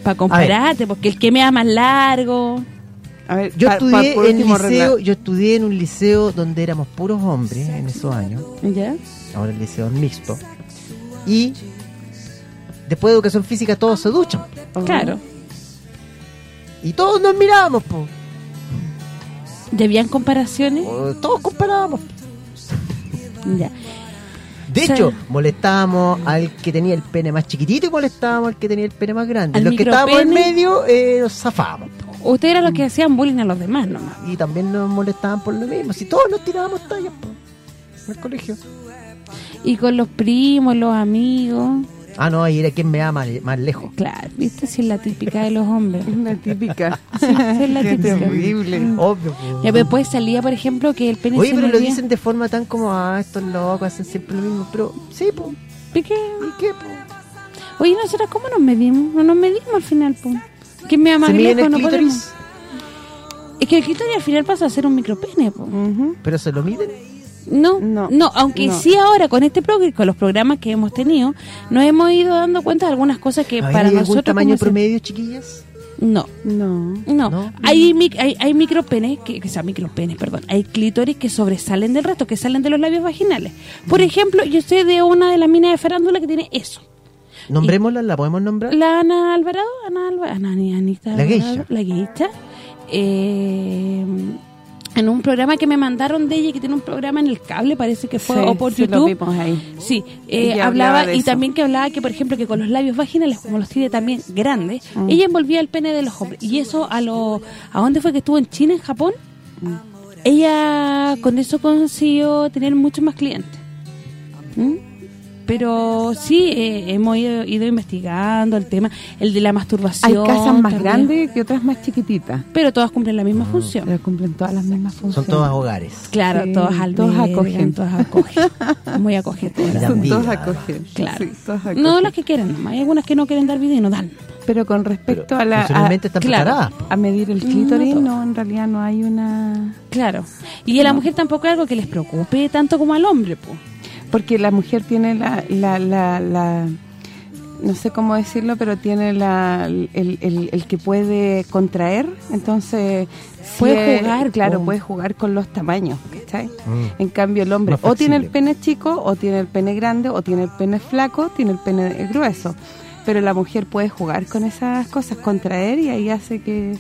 Para compararte, porque el que me da más largo... A ver, Yo pa- pa- estudié por en liceo, yo estudié en un liceo donde éramos puros hombres en esos años. ¿Ya? Ahora el liceo es mixto. Y después de educación física todos se duchan. Claro. Y todos nos mirábamos, po. ¿Ya habían comparaciones? O Todos comparábamos. Ya. De Sí. hecho, molestábamos al que tenía el pene más chiquitito y molestábamos al que tenía el pene más grande. Al Los que estábamos en medio eh, nos zafábamos. Ustedes eran los que hacían bullying a los demás nomás. Y también nos molestaban por lo mismo. Si todos nos tirábamos tallas, po, en el colegio. Y con los primos, los amigos. Ah, no, ahí era quien me da más, lejos. Claro, viste, si es la típica de los hombres. La típica. Sí, es la Qué típica. terrible. Obvio, po. Ya, pero después salía, por ejemplo, que el pene Oye, se pero lo dicen de forma tan como, ah, estos locos hacen siempre lo mismo. Pero sí, po. ¿Y qué? ¿Y qué, po? Oye, nosotros, ¿cómo nos medimos? No nos medimos al final, pues. ¿Quién me da más ¿Se mide en lejos? No podemos. Es que el clítoris al final pasa a ser un micropene, pues. Ujú. ¿Pero se lo miden? No, no, No, aunque no. sí ahora con este programa, con los programas que hemos tenido, nos hemos ido dando cuenta de algunas cosas que ¿Hay para algún nosotros tamaño se- promedio, chiquillas? No, No. no, ¿No? hay mic- hay, hay micropenes, que, que sea micropenes, perdón, hay clítoris que sobresalen del resto, que salen de los labios vaginales. Por ejemplo, yo sé de una de las minas de farándula que tiene eso. Nombrémosla, ¿la podemos nombrar? La Ana Alvarado, Ana Alvarado, Ana Ani- Anita La Alvarado, geisha. La geisha, eh, en un programa que me mandaron de ella, que tiene un programa en el cable, parece que fue, Sí, o por sí, lo YouTube. vimos ahí. Sí, eh, hablaba, y eso. también que hablaba que, por ejemplo, que con los labios vaginales, como los tiene también grandes, Mm. ella envolvía el pene de los hombres. Y eso a lo ¿A dónde fue que estuvo? ¿En China, en Japón? Mm. Ella con eso consiguió tener muchos más clientes. ¿Mm? Pero sí, eh, hemos ido, ido investigando el tema, el de la Hay masturbación. casas más también. grandes que otras más chiquititas. Pero todas cumplen la misma función. Pero cumplen todas las mismas funciones. Son todas hogares. Claro, Sí, todas al todas acogen. todas acogen. Muy acogedoras. Son todas acogen. Claro. Sí, todas acogen. No las que quieren, nomás. hay algunas que no quieren dar vida y no dan. Pero con respecto Pero a la a, están claro. a medir el clítoris, No, no, en realidad no hay una... Claro. Y a la mujer tampoco es algo que les preocupe tanto como al hombre, pues. Porque la mujer tiene la... la, la, la- no sé cómo decirlo, pero tiene la, el, el, el que puede contraer, entonces... si Puede es- jugar, Claro, po. puede jugar con los tamaños, ¿cachai? Mm. En cambio el hombre o tiene el pene chico, o tiene el pene grande, o tiene el pene flaco, tiene el pene grueso. Pero la mujer puede jugar con esas cosas, contraer, y ahí hace que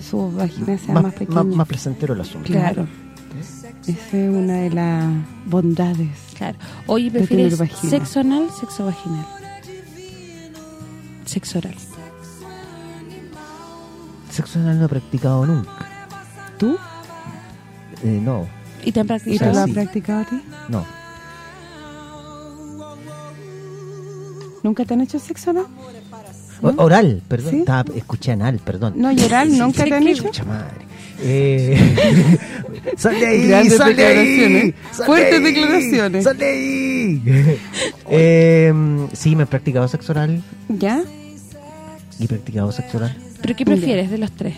su vagina sea más, Más, pequeña. más, más placentero el asunto. Claro. Esa es una de las bondades. Claro. Oye, ¿prefieres sexo anal, sexo vaginal? Sexo oral. Sexo anal no he practicado nunca. ¿Tú? Eh, no, ¿Y te han ¿Y te practicado? lo has sí. practicado a ti? no. ¿Nunca te han hecho sexo, no? O- Oral, perdón. ¿Sí? Estaba- escuché anal, perdón. No, y oral, Sí, ¿nunca sí, te han hecho? madre. Eh, ¡Sal de ahí! Grandes ¡Sal de ahí! declaraciones. ¡Sal de Fuertes ahí! declaraciones. ¡Sal de ahí! eh, sí, me he practicado sexo oral ¿Ya? y he practicado sexo oral. ¿Pero qué prefieres de los tres?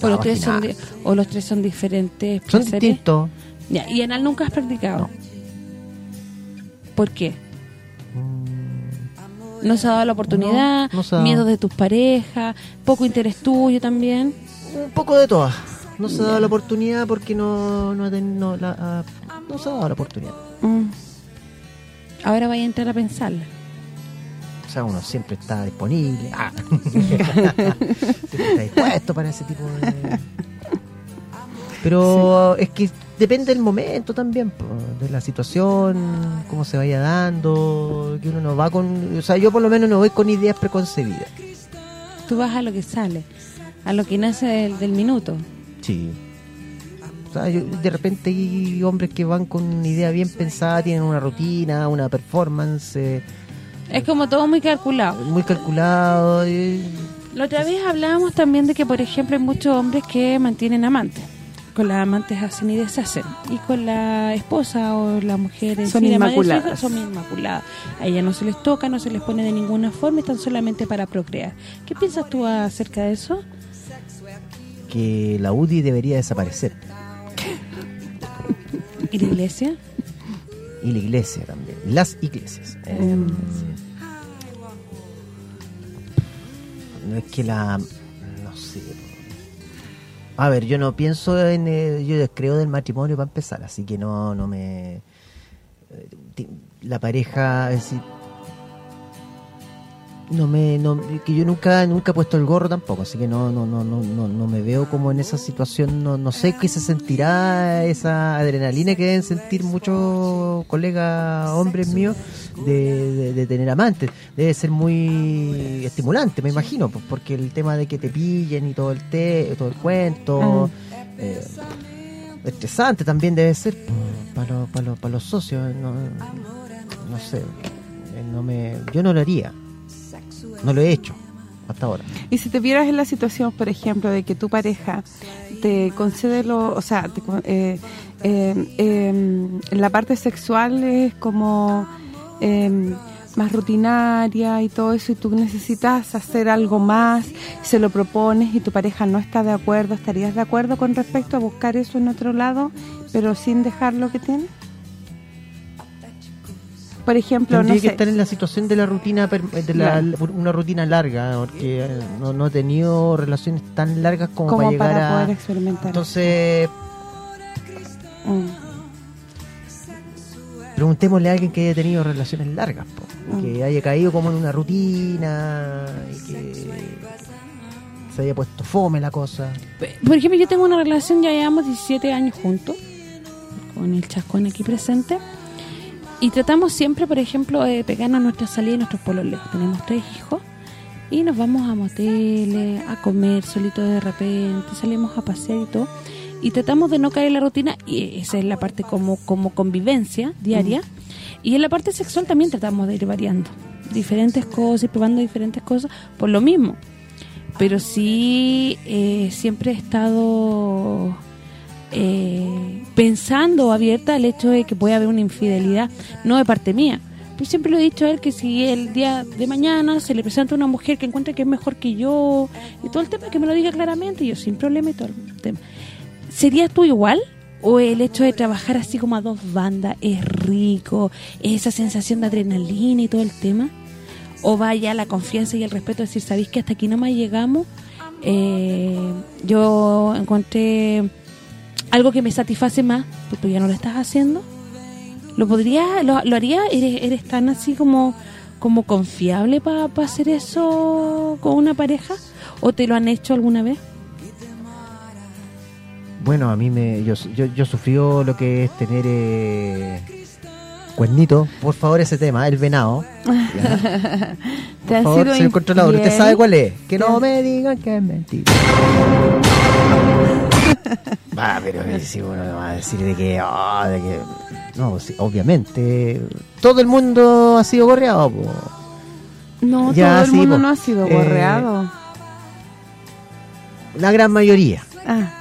¿O No, los, tres son ¿O los tres son diferentes Son placeres? distintos. Ya, ¿Y anal nunca has practicado? ¿Por qué? ¿No se ha dado la oportunidad? No, no. ¿Miedos de tus parejas? ¿Poco interés tuyo también? Un poco de todas. No se ha dado la oportunidad porque no, no, no, la, no se ha dado la oportunidad. Mm. Ahora vaya a entrar a pensarla. O sea, uno siempre está disponible. Ah. siempre está dispuesto para ese tipo de... Pero es que depende del momento también, po, de la situación, cómo se vaya dando, que uno no va con... O sea, yo por lo menos no voy con ideas preconcebidas. Tú vas a lo que sale, a lo que nace del, del minuto. Sí. O sea, yo- de repente hay hombres que van con una idea bien pensada, tienen una rutina, una performance eh, Es como todo muy calculado. muy calculado. y- La otra vez hablábamos también de que, por ejemplo, hay muchos hombres que mantienen amantes. Con las amantes hacen y deshacen. Y con la esposa o la mujer en Son sí, inmaculadas. son inmaculadas. A ella no se les toca, no se les pone de ninguna forma, están solamente para procrear. ¿Qué piensas tú acerca de eso? que la UDI debería desaparecer. ¿Y la iglesia? Y la iglesia también. Las iglesias. Eh, no es que la... A ver, yo no pienso en... eh, yo descreo del matrimonio para empezar, así que no, no me... eh, La pareja. No me, no, que yo nunca, nunca he puesto el gorro tampoco, así que no, no, no, no, no, no me veo como en esa situación, no, no sé qué se sentirá esa adrenalina que deben sentir muchos colegas hombres míos de, de- de tener amantes. Debe ser muy estimulante, me imagino, pues, porque el tema de que te pillen y todo el té, todo el cuento, eh, estresante también debe ser pues, para, los- para, los- para los socios, no, no sé, eh, no me, yo no lo haría. No lo he hecho hasta ahora. Y si te vieras en la situación, por ejemplo, de que tu pareja te concede lo, o sea, te eh, eh, en la parte sexual es como eh, más rutinaria y todo eso y tú necesitas hacer algo más, se lo propones y tu pareja no está de acuerdo, ¿estarías de acuerdo con respecto a buscar eso en otro lado, pero sin dejar lo que tienes? Por ejemplo, Tendría no que sé, estar en la situación de la rutina de la, una rutina larga porque eh, no, no he tenido relaciones tan largas como, como para llegar para a poder experimentar. entonces Mm. preguntémosle a alguien que haya tenido relaciones largas po, Mm. que haya caído como en una rutina y que se haya puesto fome la cosa Por ejemplo, yo tengo una relación, ya llevamos 17 años juntos, con el chascón aquí presente, y tratamos siempre, por ejemplo, de pegarnos a nuestra salida y nuestros pololeos. Tenemos tres hijos y nos vamos a moteles, a comer solitos de repente, salimos a pasear y todo, y tratamos de no caer en la rutina, y esa es la parte como, como convivencia diaria, y en la parte sexual también tratamos de ir variando diferentes cosas y probando diferentes cosas por lo mismo. Pero sí eh, siempre he estado eh, pensando abierta al hecho de que puede haber una infidelidad, no de parte mía. Yo siempre le he dicho a él que si el día de mañana se le presenta una mujer que encuentra que es mejor que yo y todo el tema, que me lo diga claramente, yo sin problema y todo el tema. ¿Serías tú igual? ¿O el hecho de trabajar así como a dos bandas es rico, esa sensación de adrenalina y todo el tema? o vaya la confianza y el respeto de decir, ¿sabéis que hasta aquí no más llegamos? Eh, yo encontré algo que me satisface más, pero tú ya no lo estás haciendo. ¿Lo podría, lo, lo haría? ¿Eres, eres tan así como como confiable para hacer eso con una pareja? ¿O te lo han hecho alguna vez? bueno a mí me yo yo, yo sufrió lo que es tener eh, cuernito por favor ese tema el venado ¿Te han Por favor, señor controlador, ¿usted sabe cuál es? Que no ¿Te- me digan que es mentira. Va, pero eh, si uno va a decir de que, ah, de que... No, sí, obviamente, todo el mundo ha sido gorreado, po. No, Ya, todo el sí, mundo po. no ha sido Eh, borreado. la gran mayoría. Ah,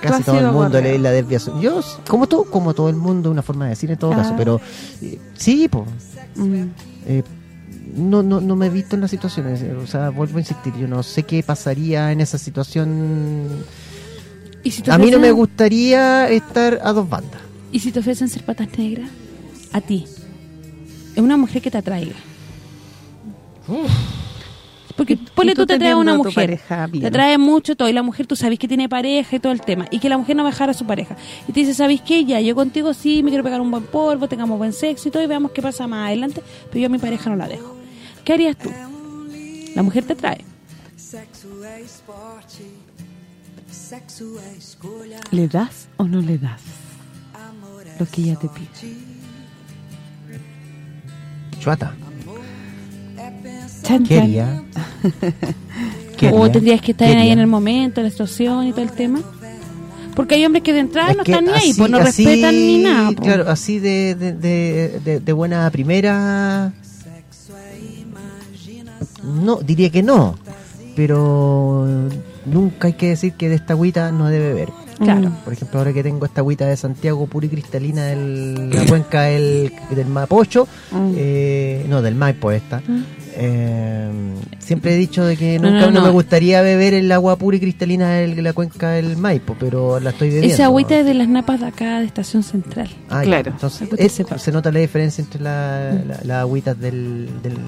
Casi todo el mundo lee la desviación. Yo, como todo, como todo el mundo, una forma de decir en todo Ah. caso, pero eh, sí, pues. mm. no, no, no me he visto en las situaciones, eh, o sea, vuelvo a insistir, yo no sé qué pasaría en esa situación. ¿Y si te A mí no me gustaría estar a dos bandas. ¿Y si te ofrecen ser patas negras? A ti. Es una mujer que te atraiga. Porque ponle tú tú te traes una mujer, te atrae mucho todo, y la mujer tú sabes que tiene pareja y todo el tema, y que la mujer no va a dejar a su pareja. Y te dice, ¿sabes qué? Ya, yo contigo sí, me quiero pegar un buen polvo, tengamos buen sexo y todo, y veamos qué pasa más adelante, pero yo a mi pareja no la dejo. ¿Qué harías tú? La mujer te trae. ¿Le das o no le das lo que ella te pide? Chuata. Chan. Quería. O tendrías que estar ahí en el momento, la situación y todo el tema. Porque hay hombres que de entrada Es no están ni ahí, pues no así, respetan ni nada. pues. Claro, así de, de- de buena primera. No, diría que no. Pero nunca hay que decir que de esta agüita no debe beber. Claro. Por ejemplo, ahora que tengo esta agüita de Santiago pura y cristalina de la cuenca del, del Mapocho, Mm. eh, no, del Maipo esta. eh, siempre he dicho de que nunca no, no, no. me gustaría beber el agua pura y cristalina de la cuenca del Maipo, pero la estoy bebiendo. Esa agüita es de las napas de acá de Estación Central. Ah, ya. Claro. Entonces, Para que usted es- sepa. se nota la diferencia entre la- la- las agüitas del, del, del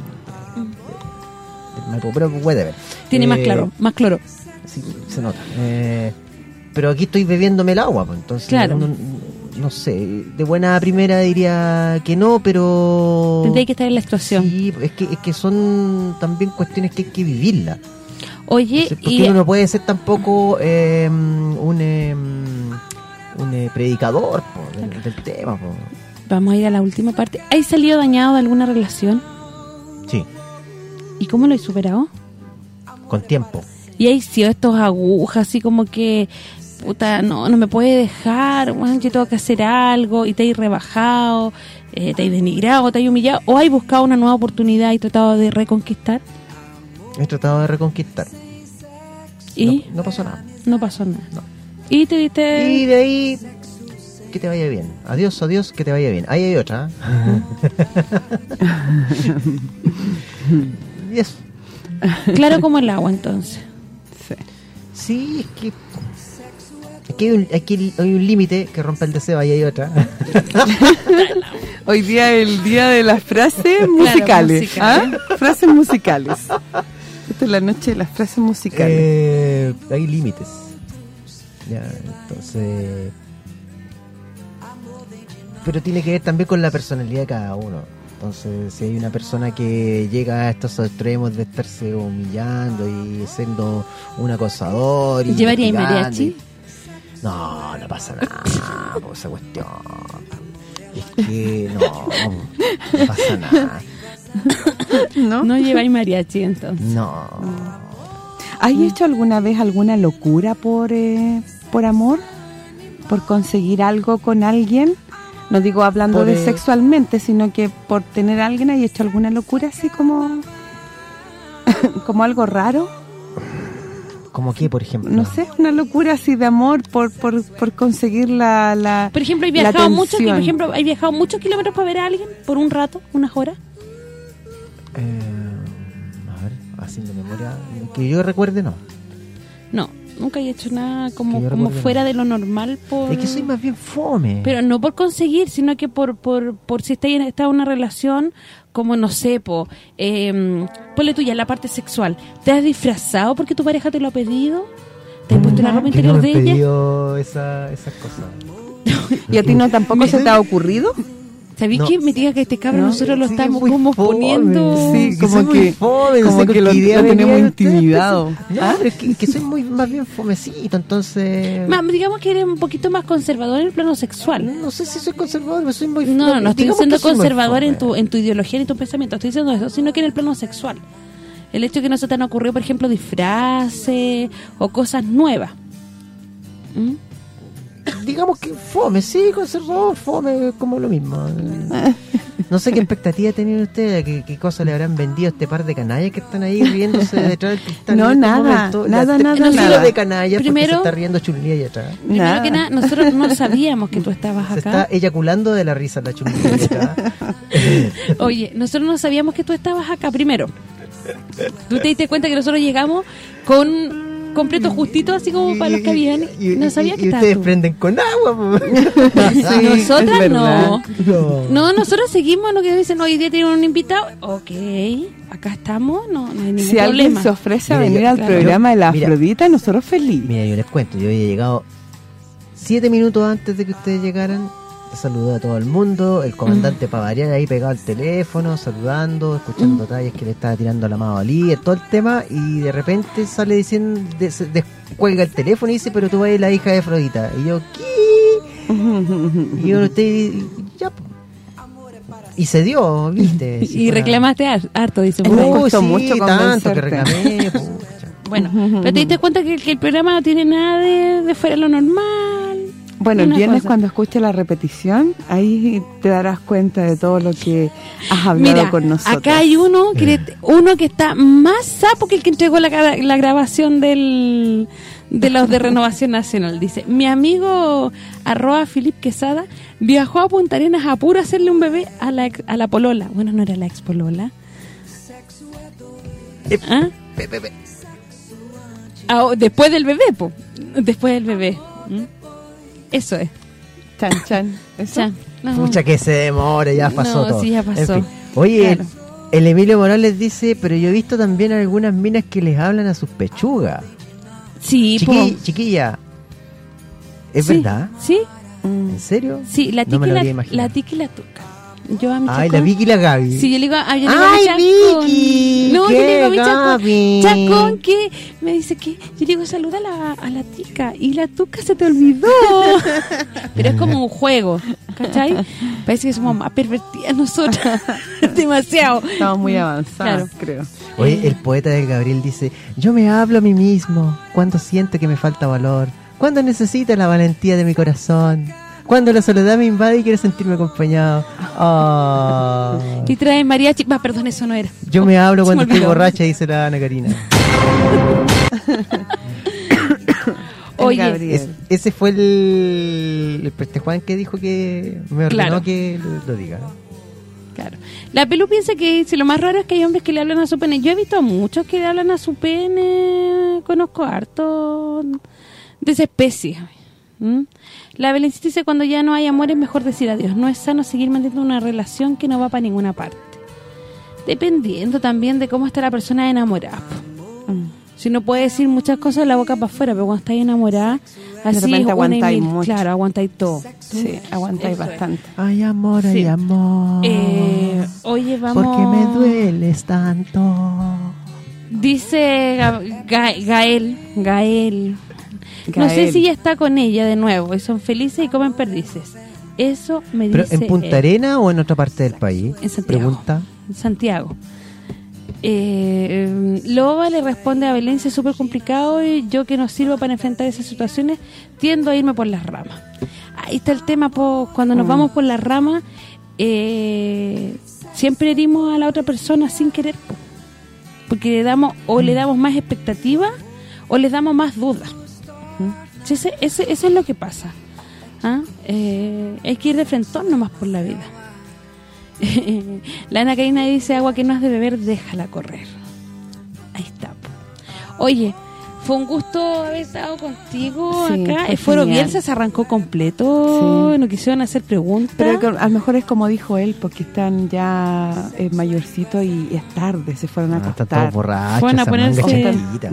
Maipo, pero whatever. Tiene más Eh, claro, más cloro. Sí, se nota. Eh, pero aquí estoy bebiéndome el agua, pues, entonces Claro. no, no sé, de buena primera diría que no, pero... Tendría que estar en la situación. Sí, es que, es que son también cuestiones que hay que vivirlas. Oye, Porque y uno no puede ser tampoco eh, un, eh, un predicador po, del, del tema. po. vamos a ir a la última parte. ¿Hay salido dañado de alguna relación? Sí, ¿Y cómo lo he superado? con tiempo. Y hay sido estos agujas, así como que, puta, no, no me puede dejar, bueno, yo tengo que hacer algo, y te hay rebajado, eh, te hay denigrado, te hay humillado, o hay buscado una nueva oportunidad y tratado de reconquistar, He tratado de reconquistar. y No, no pasó nada. no, pasó nada. Y te diste... Y de ahí que te vaya bien. Adiós, adiós, que te vaya bien. Ahí hay otra. ¿eh? y eso. Claro como el agua, entonces. Sí. Es que. Aquí hay un, aquí hay un límite que rompe el deseo, ahí hay otra. Hoy día es el día de las frases musicales. musicales. ¿ah? Frases musicales. Esta es la noche de las frases musicales. Eh, hay límites. Ya, entonces. Pero tiene que ver también con la personalidad de cada uno. Entonces, si hay una persona que llega a estos extremos de estarse humillando y siendo un acosador y ¿Llevaría mariachi? y- No, no pasa nada por esa cuestión. Es que no, no pasa nada. ¿No? No lleváis mariachi, entonces. No. ¿Has hecho alguna vez alguna locura por, eh, por amor? ¿Por conseguir algo con alguien? No digo hablando Por, de eh, sexualmente, sino que por tener a alguien, ¿has hecho alguna locura así como como algo raro? ¿Como qué, por ejemplo? No sé, una locura así de amor por, por, por conseguir la, la Por ejemplo, ¿hay la viajado mucho, por ejemplo, ¿hay viajado muchos kilómetros para ver a alguien por un rato, unas horas? Eh, a ver, así de memoria. Que yo recuerde, no. No, nunca he hecho nada como, como fuera de lo normal por... Es que soy más bien fome. Pero no por conseguir, sino que por por, por si está en, está una relación, como no sé, po, eh, ponle tú ya la parte sexual. ¿Te has disfrazado porque tu pareja te lo ha pedido? ¿Te has puesto la ropa no interior me de ella? esa, esas cosas. ¿Y a ti no tampoco se te ha ocurrido? ¿Sabéis No. que me diga que este cabrón No, nosotros lo estamos muy como poniendo... Sí, que como que, no como con que lo, tenemos intimidado. No, ¿Ah? pero es que, que soy muy más bien fomecito, entonces... Más, digamos que eres un poquito más conservador en el plano sexual. No sé si soy conservador, pero soy muy No, no, no estoy diciendo que conservador en tu, en tu ideología ni tu pensamiento, estoy diciendo eso, sino que en el plano sexual. El hecho de que no se te han ocurrido, por ejemplo, disfraces o cosas nuevas. ¿Mm? Digamos que fome, sí, conservador, fome, como lo mismo. No sé qué expectativa tenían ustedes, qué, qué cosa le habrán vendido a este par de canallas que están ahí riéndose detrás del cristal. No, este nada, momento. nada, nada, no nada. solo de canallas porque Primero- se está riendo Chulía ahí atrás. Primero Nada. que nada, nosotros no sabíamos que tú estabas Se acá. está eyaculando de la risa la Chulía atrás. Oye, nosotros no sabíamos que tú estabas acá primero. Tú te diste cuenta que nosotros llegamos con completo justito, así como para los que habían. Y- No sabía y- que y ustedes tú. prenden con agua. Sí, Nosotras no. No. No, nosotros seguimos lo que dicen, hoy día tienen un invitado. Ok, acá estamos, no, no hay ningún Si alguien problema. se ofrece a Mira, venir yo- al claro. programa de la Mira. Afrodita, nosotros feliz. Mira, yo les cuento, yo había llegado siete minutos antes de que ustedes llegaran. Saludé a todo el mundo, el comandante variar ahí pegado al teléfono, saludando, escuchando detalles que le estaba tirando la mano a líder, todo el tema, y de repente sale diciendo, de- se descuelga el teléfono y dice, pero tú vas a ir la hija de Afrodita. Y yo, ¿qué? Y yo, usted, y- ya, y se dio, ¿viste? Si Y reclamaste har- harto, dice. costó sí, mucho tanto que reclamé. Bueno, pero te diste cuenta que, que el programa no tiene nada de, de fuera de lo normal. Bueno, el viernes cosa. cuando escuche la repetición, ahí te darás cuenta de todo lo que has hablado Mira, con nosotros. acá hay uno que, uno que está más sapo que el que entregó la, gra- la grabación del de los de Renovación Nacional. Dice, mi amigo arroba Filip Quesada viajó a Punta Arenas a puro hacerle un bebé a la, ex- a la polola. Bueno, no era la ex polola. ¿Ah? Ah, o- después del bebé, po. Después del bebé. ¿Mm? Eso es. Chan, chan. ¿Eso? No. Pucha que se demore, ya pasó No, todo. sí, ya pasó. En fin. Oye, Claro. el, el Emilio Morales dice, pero yo he visto también algunas minas que les hablan a sus pechugas. Sí, po. Chiqui- chiquilla, ¿es Sí, verdad? Sí. ¿En serio? sí, la No me tiki había la, la tiki y la tuca. Yo a mi Ay, chacón- la Vicky y la Gaby. Sí, yo le digo, ah, yo le digo ¡Ay, a mi chacón. Vicky! No, yo ¿Qué, le digo a mi chacón. Gaby? Chacón, que me dice que yo le digo, saluda a la, a la tica y la tuca se te olvidó. Pero es como un juego, ¿cachai? Parece que somos más pervertidas nosotras. Demasiado. Estamos muy avanzados, Claro. creo. Oye, el poeta del Gabriel dice, yo me hablo a mí mismo cuando siento que me falta valor, cuando necesito la valentía de mi corazón, cuando la soledad me invade y quiero sentirme acompañado. Ah. Y trae mariachi. Va, perdón, eso no era. Yo me hablo cuando me estoy borracha, dice la Ana Karina. Oye, Gabriel. Es- ese fue el, el Preste Juan que dijo que me ordenó Claro. que lo, lo diga. Claro. La Pelu piensa que si lo más raro es que hay hombres que le hablan a su pene. Yo he visto a muchos que le hablan a su pene. Conozco harto de esa especie. ¿Mm? La Belencita dice cuando ya no hay amor es mejor decir adiós. No es sano seguir manteniendo una relación que no va para ninguna parte. Dependiendo también de cómo está la persona enamorada. Mm. Si no puede decir muchas cosas la boca para afuera, pero cuando estáis enamorada, así y aguantáis mil. mucho. Claro, aguantáis todo. Sí, aguantáis Eso es. bastante. Ay, amor, ay, Sí. amor. Eh, oye, vamos... ¿Por qué me dueles tanto? Dice Ga- Ga- Gael, Gael, no sé si ya está con ella de nuevo y son felices y comen perdices. Eso me ¿Pero dice en Punta él. Arena o en otra parte del país? En Santiago. Pregunta. Santiago. Eh, Loba le responde a Belén, "Si es súper complicado y yo que no sirvo para enfrentar esas situaciones, tiendo a irme por las ramas. Ahí está el tema, po, cuando nos Mm. vamos por las ramas, eh, siempre herimos a la otra persona sin querer, po. porque le damos o le damos más expectativa o le damos más dudas. Ese, ese- eso es lo que pasa. ¿Ah? Eh, hay que ir de frentón nomás por la vida. la Ana Karina dice, agua que no has de beber, déjala correr. Ahí está. Oye, fue un gusto haber estado contigo Sí, acá. fue genial. Bielsa se arrancó completo, Sí. no quisieron hacer preguntas. Pero que a lo mejor es como dijo él, porque están ya eh, mayorcitos y es tarde, se fueron a Ah, están acostar. todos borrachos, Fueron a esa ponerse- manga chiquitita.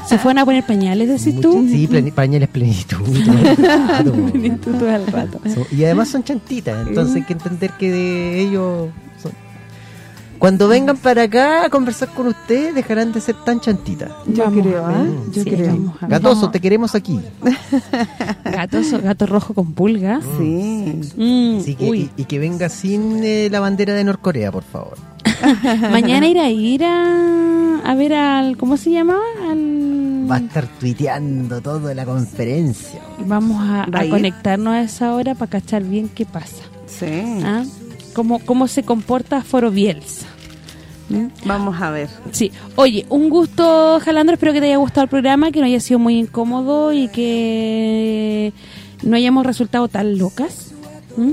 se fueron a poner pañales, decís Mucho- tú. Sí, pleni- pañales plenitud. todo el rato. So- y además son chantitas, entonces hay que entender que de ellos... Cuando vengan para acá a conversar con ustedes, dejarán de ser tan chantitas. Yo Vamos creo. ¿ah? Yo Sí, creo. Gatoso, te queremos aquí. Gato, gato rojo con pulgas. Sí. Mm, Así que, uy. y, y que venga sin eh, la bandera de Norcorea, por favor. Mañana irá a ir a, a ver al... ¿Cómo se llamaba? Al, Va a estar tuiteando toda la conferencia. Vamos a, ¿Va a a ir? conectarnos a esa hora para cachar bien qué pasa. Sí. ¿ah? ¿Cómo, ¿Cómo se comporta Foro Bielsa? Vamos a ver. Sí. Oye, un gusto, Jalandro. Espero que te haya gustado el programa, que no haya sido muy incómodo y que no hayamos resultado tan locas. ¿Mm?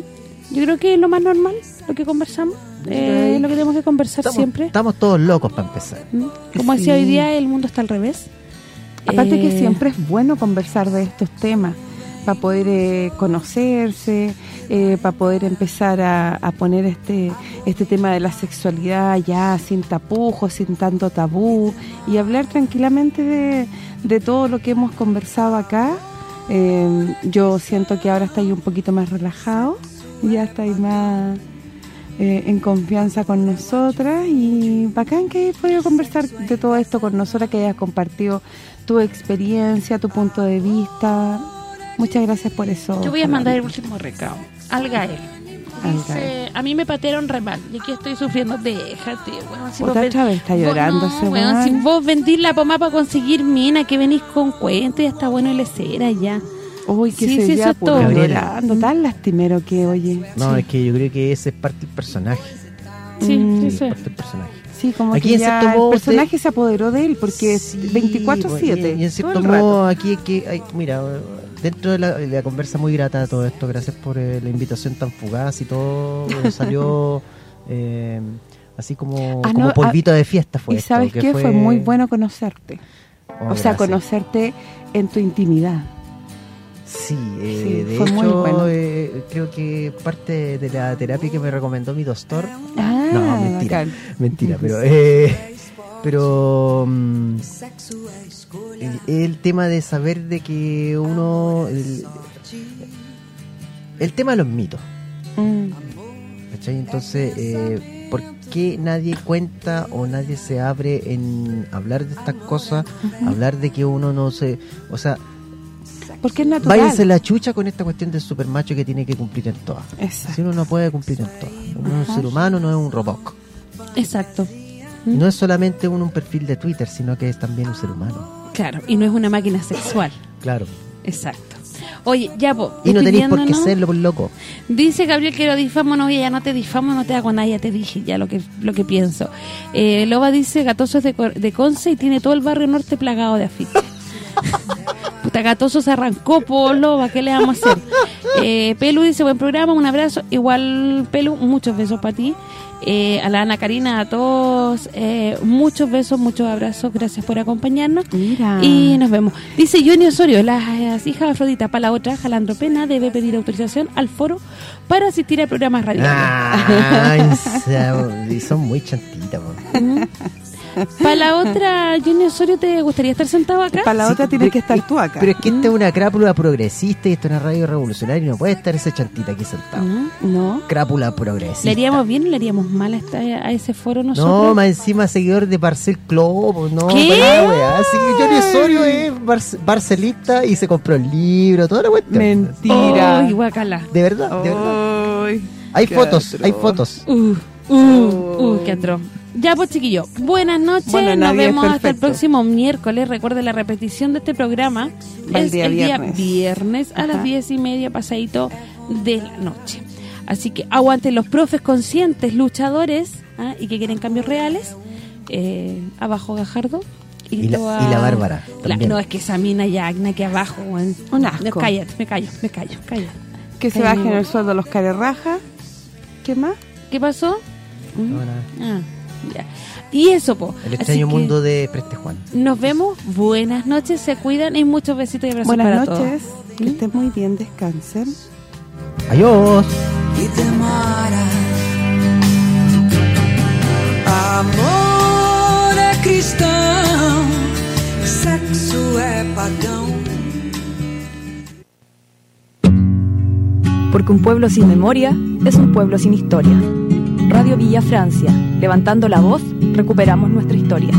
Yo creo que es lo más normal, lo que conversamos. Eh, es lo que tenemos que conversar Estamos, siempre. estamos todos locos para empezar. ¿Mm? Como decía Sí. hoy día, el mundo está al revés. Aparte que Eh, siempre es bueno conversar de estos temas para poder eh, conocerse, eh, para poder empezar a, poner este este tema de la sexualidad ya sin tapujos, sin tanto tabú y hablar tranquilamente de, de todo lo que hemos conversado acá. Eh, yo siento que ahora estáis un poquito más relajado, ya estáis más eh, en confianza con nosotras y bacán que hayas podido conversar de todo esto con nosotras, que hayas compartido tu experiencia, tu punto de vista. Muchas gracias por eso. Yo voy a mandar el último recado. Al Gael. Dice, a mí me patearon re mal y aquí estoy sufriendo. Déjate, weón. Si Otra vos vez está vos- llorando no, ese weón. Si vos vendís la pomada para conseguir mina, que venís con cuento, ya está bueno el cera ya. Uy, que Sí, se sí, eso es todo. llorando, tan lastimero que, oye. No, sí. es que yo creo que ese es parte del personaje. Sí, Mm. sí, sí. Parte del personaje. Sí, como Aquí, que en ya el personaje se apoderó de él porque es Sí, 24-7. Y, y en cierto modo, aquí es que, hay, mira, dentro de la, conversa muy grata de todo esto, gracias por eh, la invitación tan fugaz y todo, eh, salió eh, así como, Ah, como no, polvito de fiesta fue Y esto, sabes que qué, fue... muy bueno conocerte. Oh, o sea, conocerte en tu intimidad. Sí, eh, Sí, de fue hecho, muy bueno. eh, creo que parte de la terapia que me recomendó mi doctor, Ah, no, mentira, bacán. mentira, pero eh, pero mm, el, el tema de saber de que uno el, el tema de los mitos, Mm. ¿cachai? Entonces, eh, ¿por qué nadie cuenta o nadie se abre en hablar de estas cosas, hablar de que uno no se, o sea, Porque es natural. váyanse la chucha con esta cuestión del supermacho que tiene que cumplir en todas. Exacto. Si uno no puede cumplir en todas. Uno es un ser humano, no es un robot. Exacto. Y no es solamente uno un perfil de Twitter, sino que es también un ser humano. Claro, y no es una máquina sexual. Claro. Exacto. Oye, ya, po, Y no tenéis por qué serlo por loco. Dice Gabriel que lo difamo, no, ya no te difamo, no te hago nada, ya te dije ya lo que lo que pienso. Eh, Loba dice, Gatoso es de, de Conce y tiene todo el barrio norte plagado de afiches. Puta, Gatoso se arrancó, Polo, ¿a qué le vamos a hacer? Eh, Pelu dice, buen programa, un abrazo. Igual, Pelu, muchos besos para ti. Eh, a la Ana Karina, a todos, eh, muchos besos, muchos abrazos, gracias por acompañarnos. Mira. Y nos vemos. Dice Johnny Osorio, las hijas de Afrodita, para la otra, Jalandro Pena debe pedir autorización al foro para asistir a programas radiales. Y son muy chantitas. Para la otra, Johnny Osorio, ¿te gustaría estar sentado acá? Para la Sí, otra tienes que estar tú acá. Pero es que esta es una crápula progresista y esto es una radio revolucionaria y no puede estar esa chantita aquí sentado. ¿No? no. Crápula progresista. ¿Le haríamos bien o le haríamos mal a, esta- a ese foro nosotros? No, más encima seguidor de Barcel Club, no, ¿Qué? para la weá. Así que Johnny Osorio es barce- barcelista y se compró el libro, toda la cuestión. Mentira. Ay, guacala. De verdad, de verdad. Ay, Hay fotos, hay fotos. Uh, uh, qué atroz. Ya, pues, chiquillo, buenas noches. Bueno, Nos vemos hasta el próximo miércoles. Recuerde la repetición de este programa. El es día el día viernes. a las diez y media pasadito de la noche. Así que aguanten los profes conscientes, luchadores ¿ah? y que quieren cambios reales. Eh, abajo Gajardo. Y la- toda- y la Bárbara, La- no, es que esa mina ya aquí abajo. Un asco. No, cállate, me callo, me callo, callo. Que se bajen el sueldo los carerrajas. ¿Qué más? ¿Qué pasó? No, nada. Ah, ya. Y eso, po. El Así extraño que mundo de Preste Juan. Nos vemos. Buenas noches. Se cuidan y muchos besitos y abrazos Buenas para noches. todos. Que estén muy bien, descansen. Adiós. Amor é cristão, sexo é pagão. Porque un pueblo sin memoria es un pueblo sin historia. Radio Villa Francia. Levantando la voz, recuperamos nuestra historia.